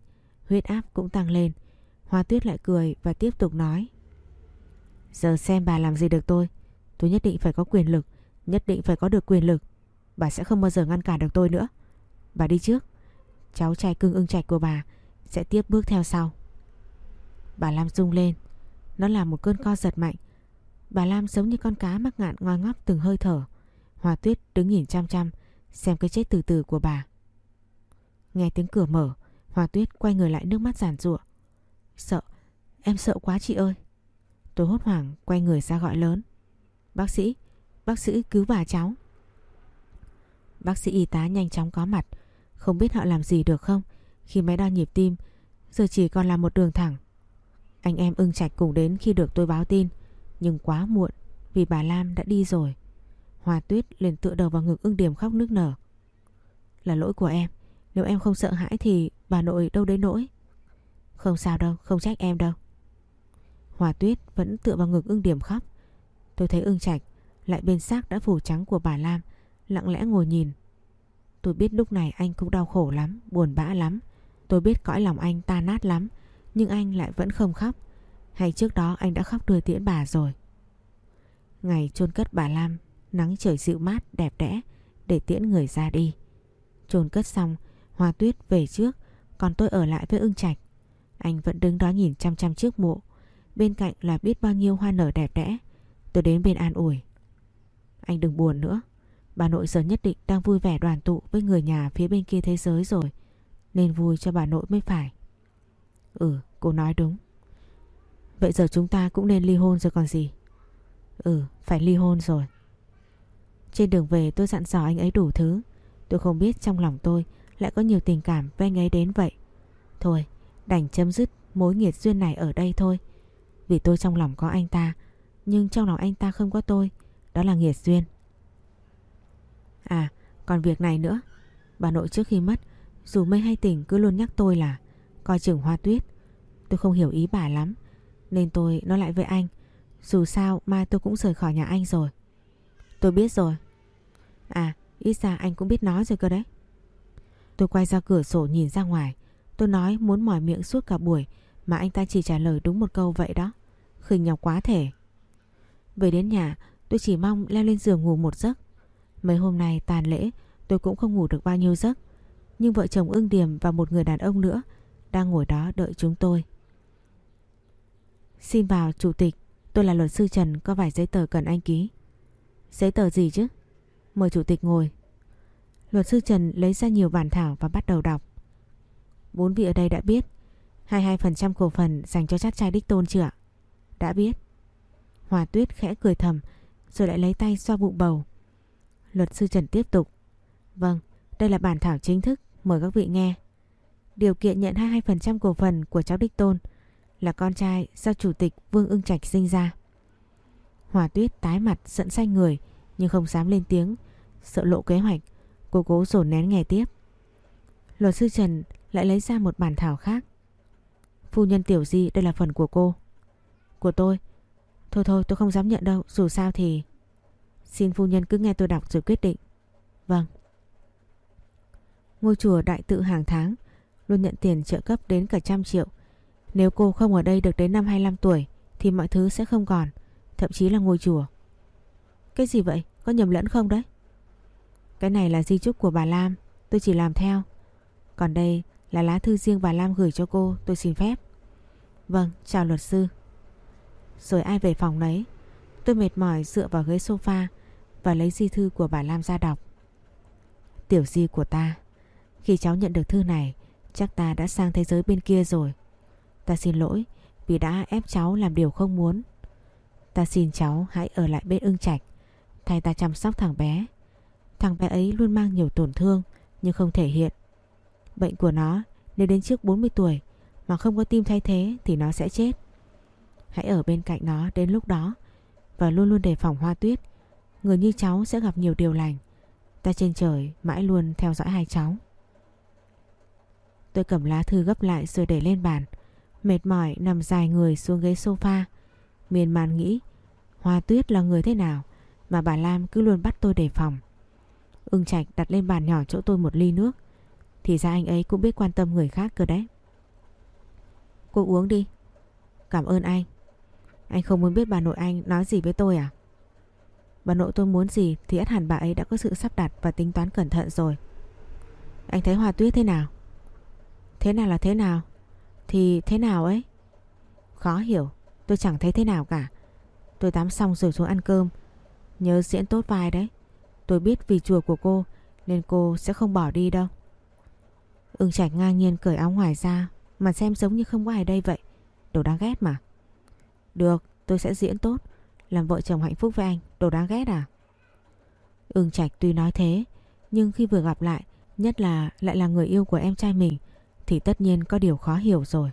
huyết áp cũng tăng lên. Hoa Tuyết lại cười và tiếp tục nói. Giờ xem bà làm gì được tôi, tôi nhất định phải có quyền lực, nhất định phải có được quyền lực. Bà sẽ không bao giờ ngăn cản được tôi nữa. Bà đi trước, cháu trai cưng ưng trạch của bà sẽ tiếp bước theo sau. Bà Lam rung lên, nó là một cơn co giật mạnh. Bà Lam giống như con cá mắc ngạn ngoi ngóc từng hơi thở. hòa Tuyết đứng nhìn chăm chăm, xem cái chết từ từ của bà. Nghe tiếng cửa mở, hòa Tuyết quay người lại nước mắt giàn giụa. Sợ, em sợ quá chị ơi. Tôi hốt hoảng quay người ra gọi lớn. Bác sĩ, bác sĩ cứu bà cháu. Bác sĩ y tá nhanh chóng có mặt, không biết họ làm gì được không khi máy đo nhịp tim, giờ chỉ còn là một đường thẳng. Anh em ưng trạch cùng đến khi được tôi báo tin, nhưng quá muộn vì bà Lam đã đi rồi. hòa Tuyết liền tựa đầu vào ngực ưng điểm khóc nức nở. Là lỗi của em, nếu em không sợ hãi thì bà nội đâu đến nỗi. Không sao đâu, không trách em đâu. Hòa Tuyết vẫn tựa vào ngực ưng điểm khóc. Tôi thấy ưng trạch lại bên xác đã phủ trắng của bà Lam lặng lẽ ngồi nhìn. Tôi biết lúc này anh cũng đau khổ lắm, buồn bã lắm. Tôi biết cõi lòng anh ta nát lắm, nhưng anh lại vẫn không khóc. Hay trước đó anh đã khóc đưa tiễn bà rồi. Ngày chôn cất bà Lam, nắng trời dịu mát đẹp đẽ để tiễn người ra đi. Chôn cất xong, Hoa Tuyết về trước, còn tôi ở lại với ưng trạch. Anh vẫn đứng đó nhìn chăm chăm trước mộ. Bên cạnh là biết bao nhiêu hoa nở đẹp đẽ. Tôi đến bên an ủi. Anh đừng buồn nữa. Bà nội giờ nhất định đang vui vẻ đoàn tụ với người nhà phía bên kia thế giới rồi. Nên vui cho bà nội mới phải. Ừ, cô nói đúng. Vậy giờ chúng ta cũng nên ly hôn rồi còn gì. Ừ, phải ly hôn rồi. Trên đường về tôi dặn dò anh ấy đủ thứ. Tôi không biết trong lòng tôi lại có nhiều tình cảm với anh ấy đến vậy. Thôi, đành chấm dứt mối nghiệt duyên này ở đây thôi. Vì tôi trong lòng có anh ta, nhưng trong lòng anh ta không có tôi. Đó là nghiệt duyên. À, còn việc này nữa. Bà nội trước khi mất, dù mây hay tỉnh cứ luôn nhắc tôi là coi chừng hoa tuyết. Tôi không hiểu ý bà lắm, nên tôi nói lại với anh. Dù sao mai tôi cũng rời khỏi nhà anh rồi. Tôi biết rồi. À, ít ra anh cũng biết nói rồi cơ đấy. Tôi quay ra cửa sổ nhìn ra ngoài. Tôi nói muốn mỏi miệng suốt cả buổi mà anh ta chỉ trả lời đúng một câu vậy đó. Khinh nhọc quá thể. Về đến nhà tôi chỉ mong leo lên giường ngủ một giấc. Mấy hôm nay tàn lễ tôi cũng không ngủ được bao nhiêu giấc. Nhưng vợ chồng ưng điểm và một người đàn ông nữa đang ngồi đó đợi chúng tôi. Xin vào chủ tịch, tôi là luật sư Trần có vài giấy tờ cần anh ký. Giấy tờ gì chứ? Mời chủ tịch ngồi. Luật sư Trần lấy ra nhiều bản thảo và bắt đầu đọc. Bốn vị ở đây đã biết 22% cổ phần dành cho chát trai đích tôn chưa ạ? Đã biết. Hòa tuyết khẽ cười thầm rồi lại lấy tay xoa bụng bầu. Luật sư Trần tiếp tục. Vâng, đây là bản thảo chính thức, mời các vị nghe. Điều kiện nhận 22% cổ phần của cháu Đích Tôn là con trai do Chủ tịch Vương Ưng Trạch sinh ra. Hòa Tuyết tái mặt giận xanh người nhưng không dám lên tiếng, sợ lộ kế hoạch, cô cố dồn nén nghe tiếp. Luật sư Trần lại lấy ra một bản thảo khác. Phu nhân Tiểu Di đây là phần của cô. Của tôi. Thôi thôi tôi không dám nhận đâu, dù sao thì... Xin phu nhân cứ nghe tôi đọc rồi quyết định. Vâng. Ngôi chùa đại tự hàng tháng luôn nhận tiền trợ cấp đến cả trăm triệu. Nếu cô không ở đây được đến năm 25 tuổi thì mọi thứ sẽ không còn, thậm chí là ngôi chùa. Cái gì vậy? Có nhầm lẫn không đấy? Cái này là di chúc của bà Lam, tôi chỉ làm theo. Còn đây là lá thư riêng bà Lam gửi cho cô, tôi xin phép. Vâng, chào luật sư. Rồi ai về phòng lấy Tôi mệt mỏi dựa vào ghế sofa và lấy di thư của bà Lam ra đọc. Tiểu di của ta, khi cháu nhận được thư này, chắc ta đã sang thế giới bên kia rồi. Ta xin lỗi vì đã ép cháu làm điều không muốn. Ta xin cháu hãy ở lại bên ưng trạch, thay ta chăm sóc thằng bé. Thằng bé ấy luôn mang nhiều tổn thương nhưng không thể hiện. Bệnh của nó nếu đến trước 40 tuổi mà không có tim thay thế thì nó sẽ chết. Hãy ở bên cạnh nó đến lúc đó và luôn luôn đề phòng hoa tuyết. Người như cháu sẽ gặp nhiều điều lành. Ta trên trời mãi luôn theo dõi hai cháu. Tôi cầm lá thư gấp lại rồi để lên bàn. Mệt mỏi nằm dài người xuống ghế sofa. Miền man nghĩ, Hoa tuyết là người thế nào mà bà Lam cứ luôn bắt tôi đề phòng. Ưng Trạch đặt lên bàn nhỏ chỗ tôi một ly nước. Thì ra anh ấy cũng biết quan tâm người khác cơ đấy. Cô uống đi. Cảm ơn anh. Anh không muốn biết bà nội anh nói gì với tôi à? Bà nội tôi muốn gì thì ắt hẳn bà ấy đã có sự sắp đặt và tính toán cẩn thận rồi. Anh thấy hòa Tuyết thế nào? Thế nào là thế nào? Thì thế nào ấy? Khó hiểu, tôi chẳng thấy thế nào cả. Tôi tắm xong rồi xuống ăn cơm. Nhớ diễn tốt vai đấy. Tôi biết vì chùa của cô nên cô sẽ không bỏ đi đâu. Ưng Trạch ngang nhiên cởi áo ngoài ra mà xem giống như không có ai đây vậy. Đồ đáng ghét mà. Được, tôi sẽ diễn tốt. Làm vợ chồng hạnh phúc với anh. Đồ đáng ghét à? Ưng Trạch tuy nói thế nhưng khi vừa gặp lại nhất là lại là người yêu của em trai mình thì tất nhiên có điều khó hiểu rồi.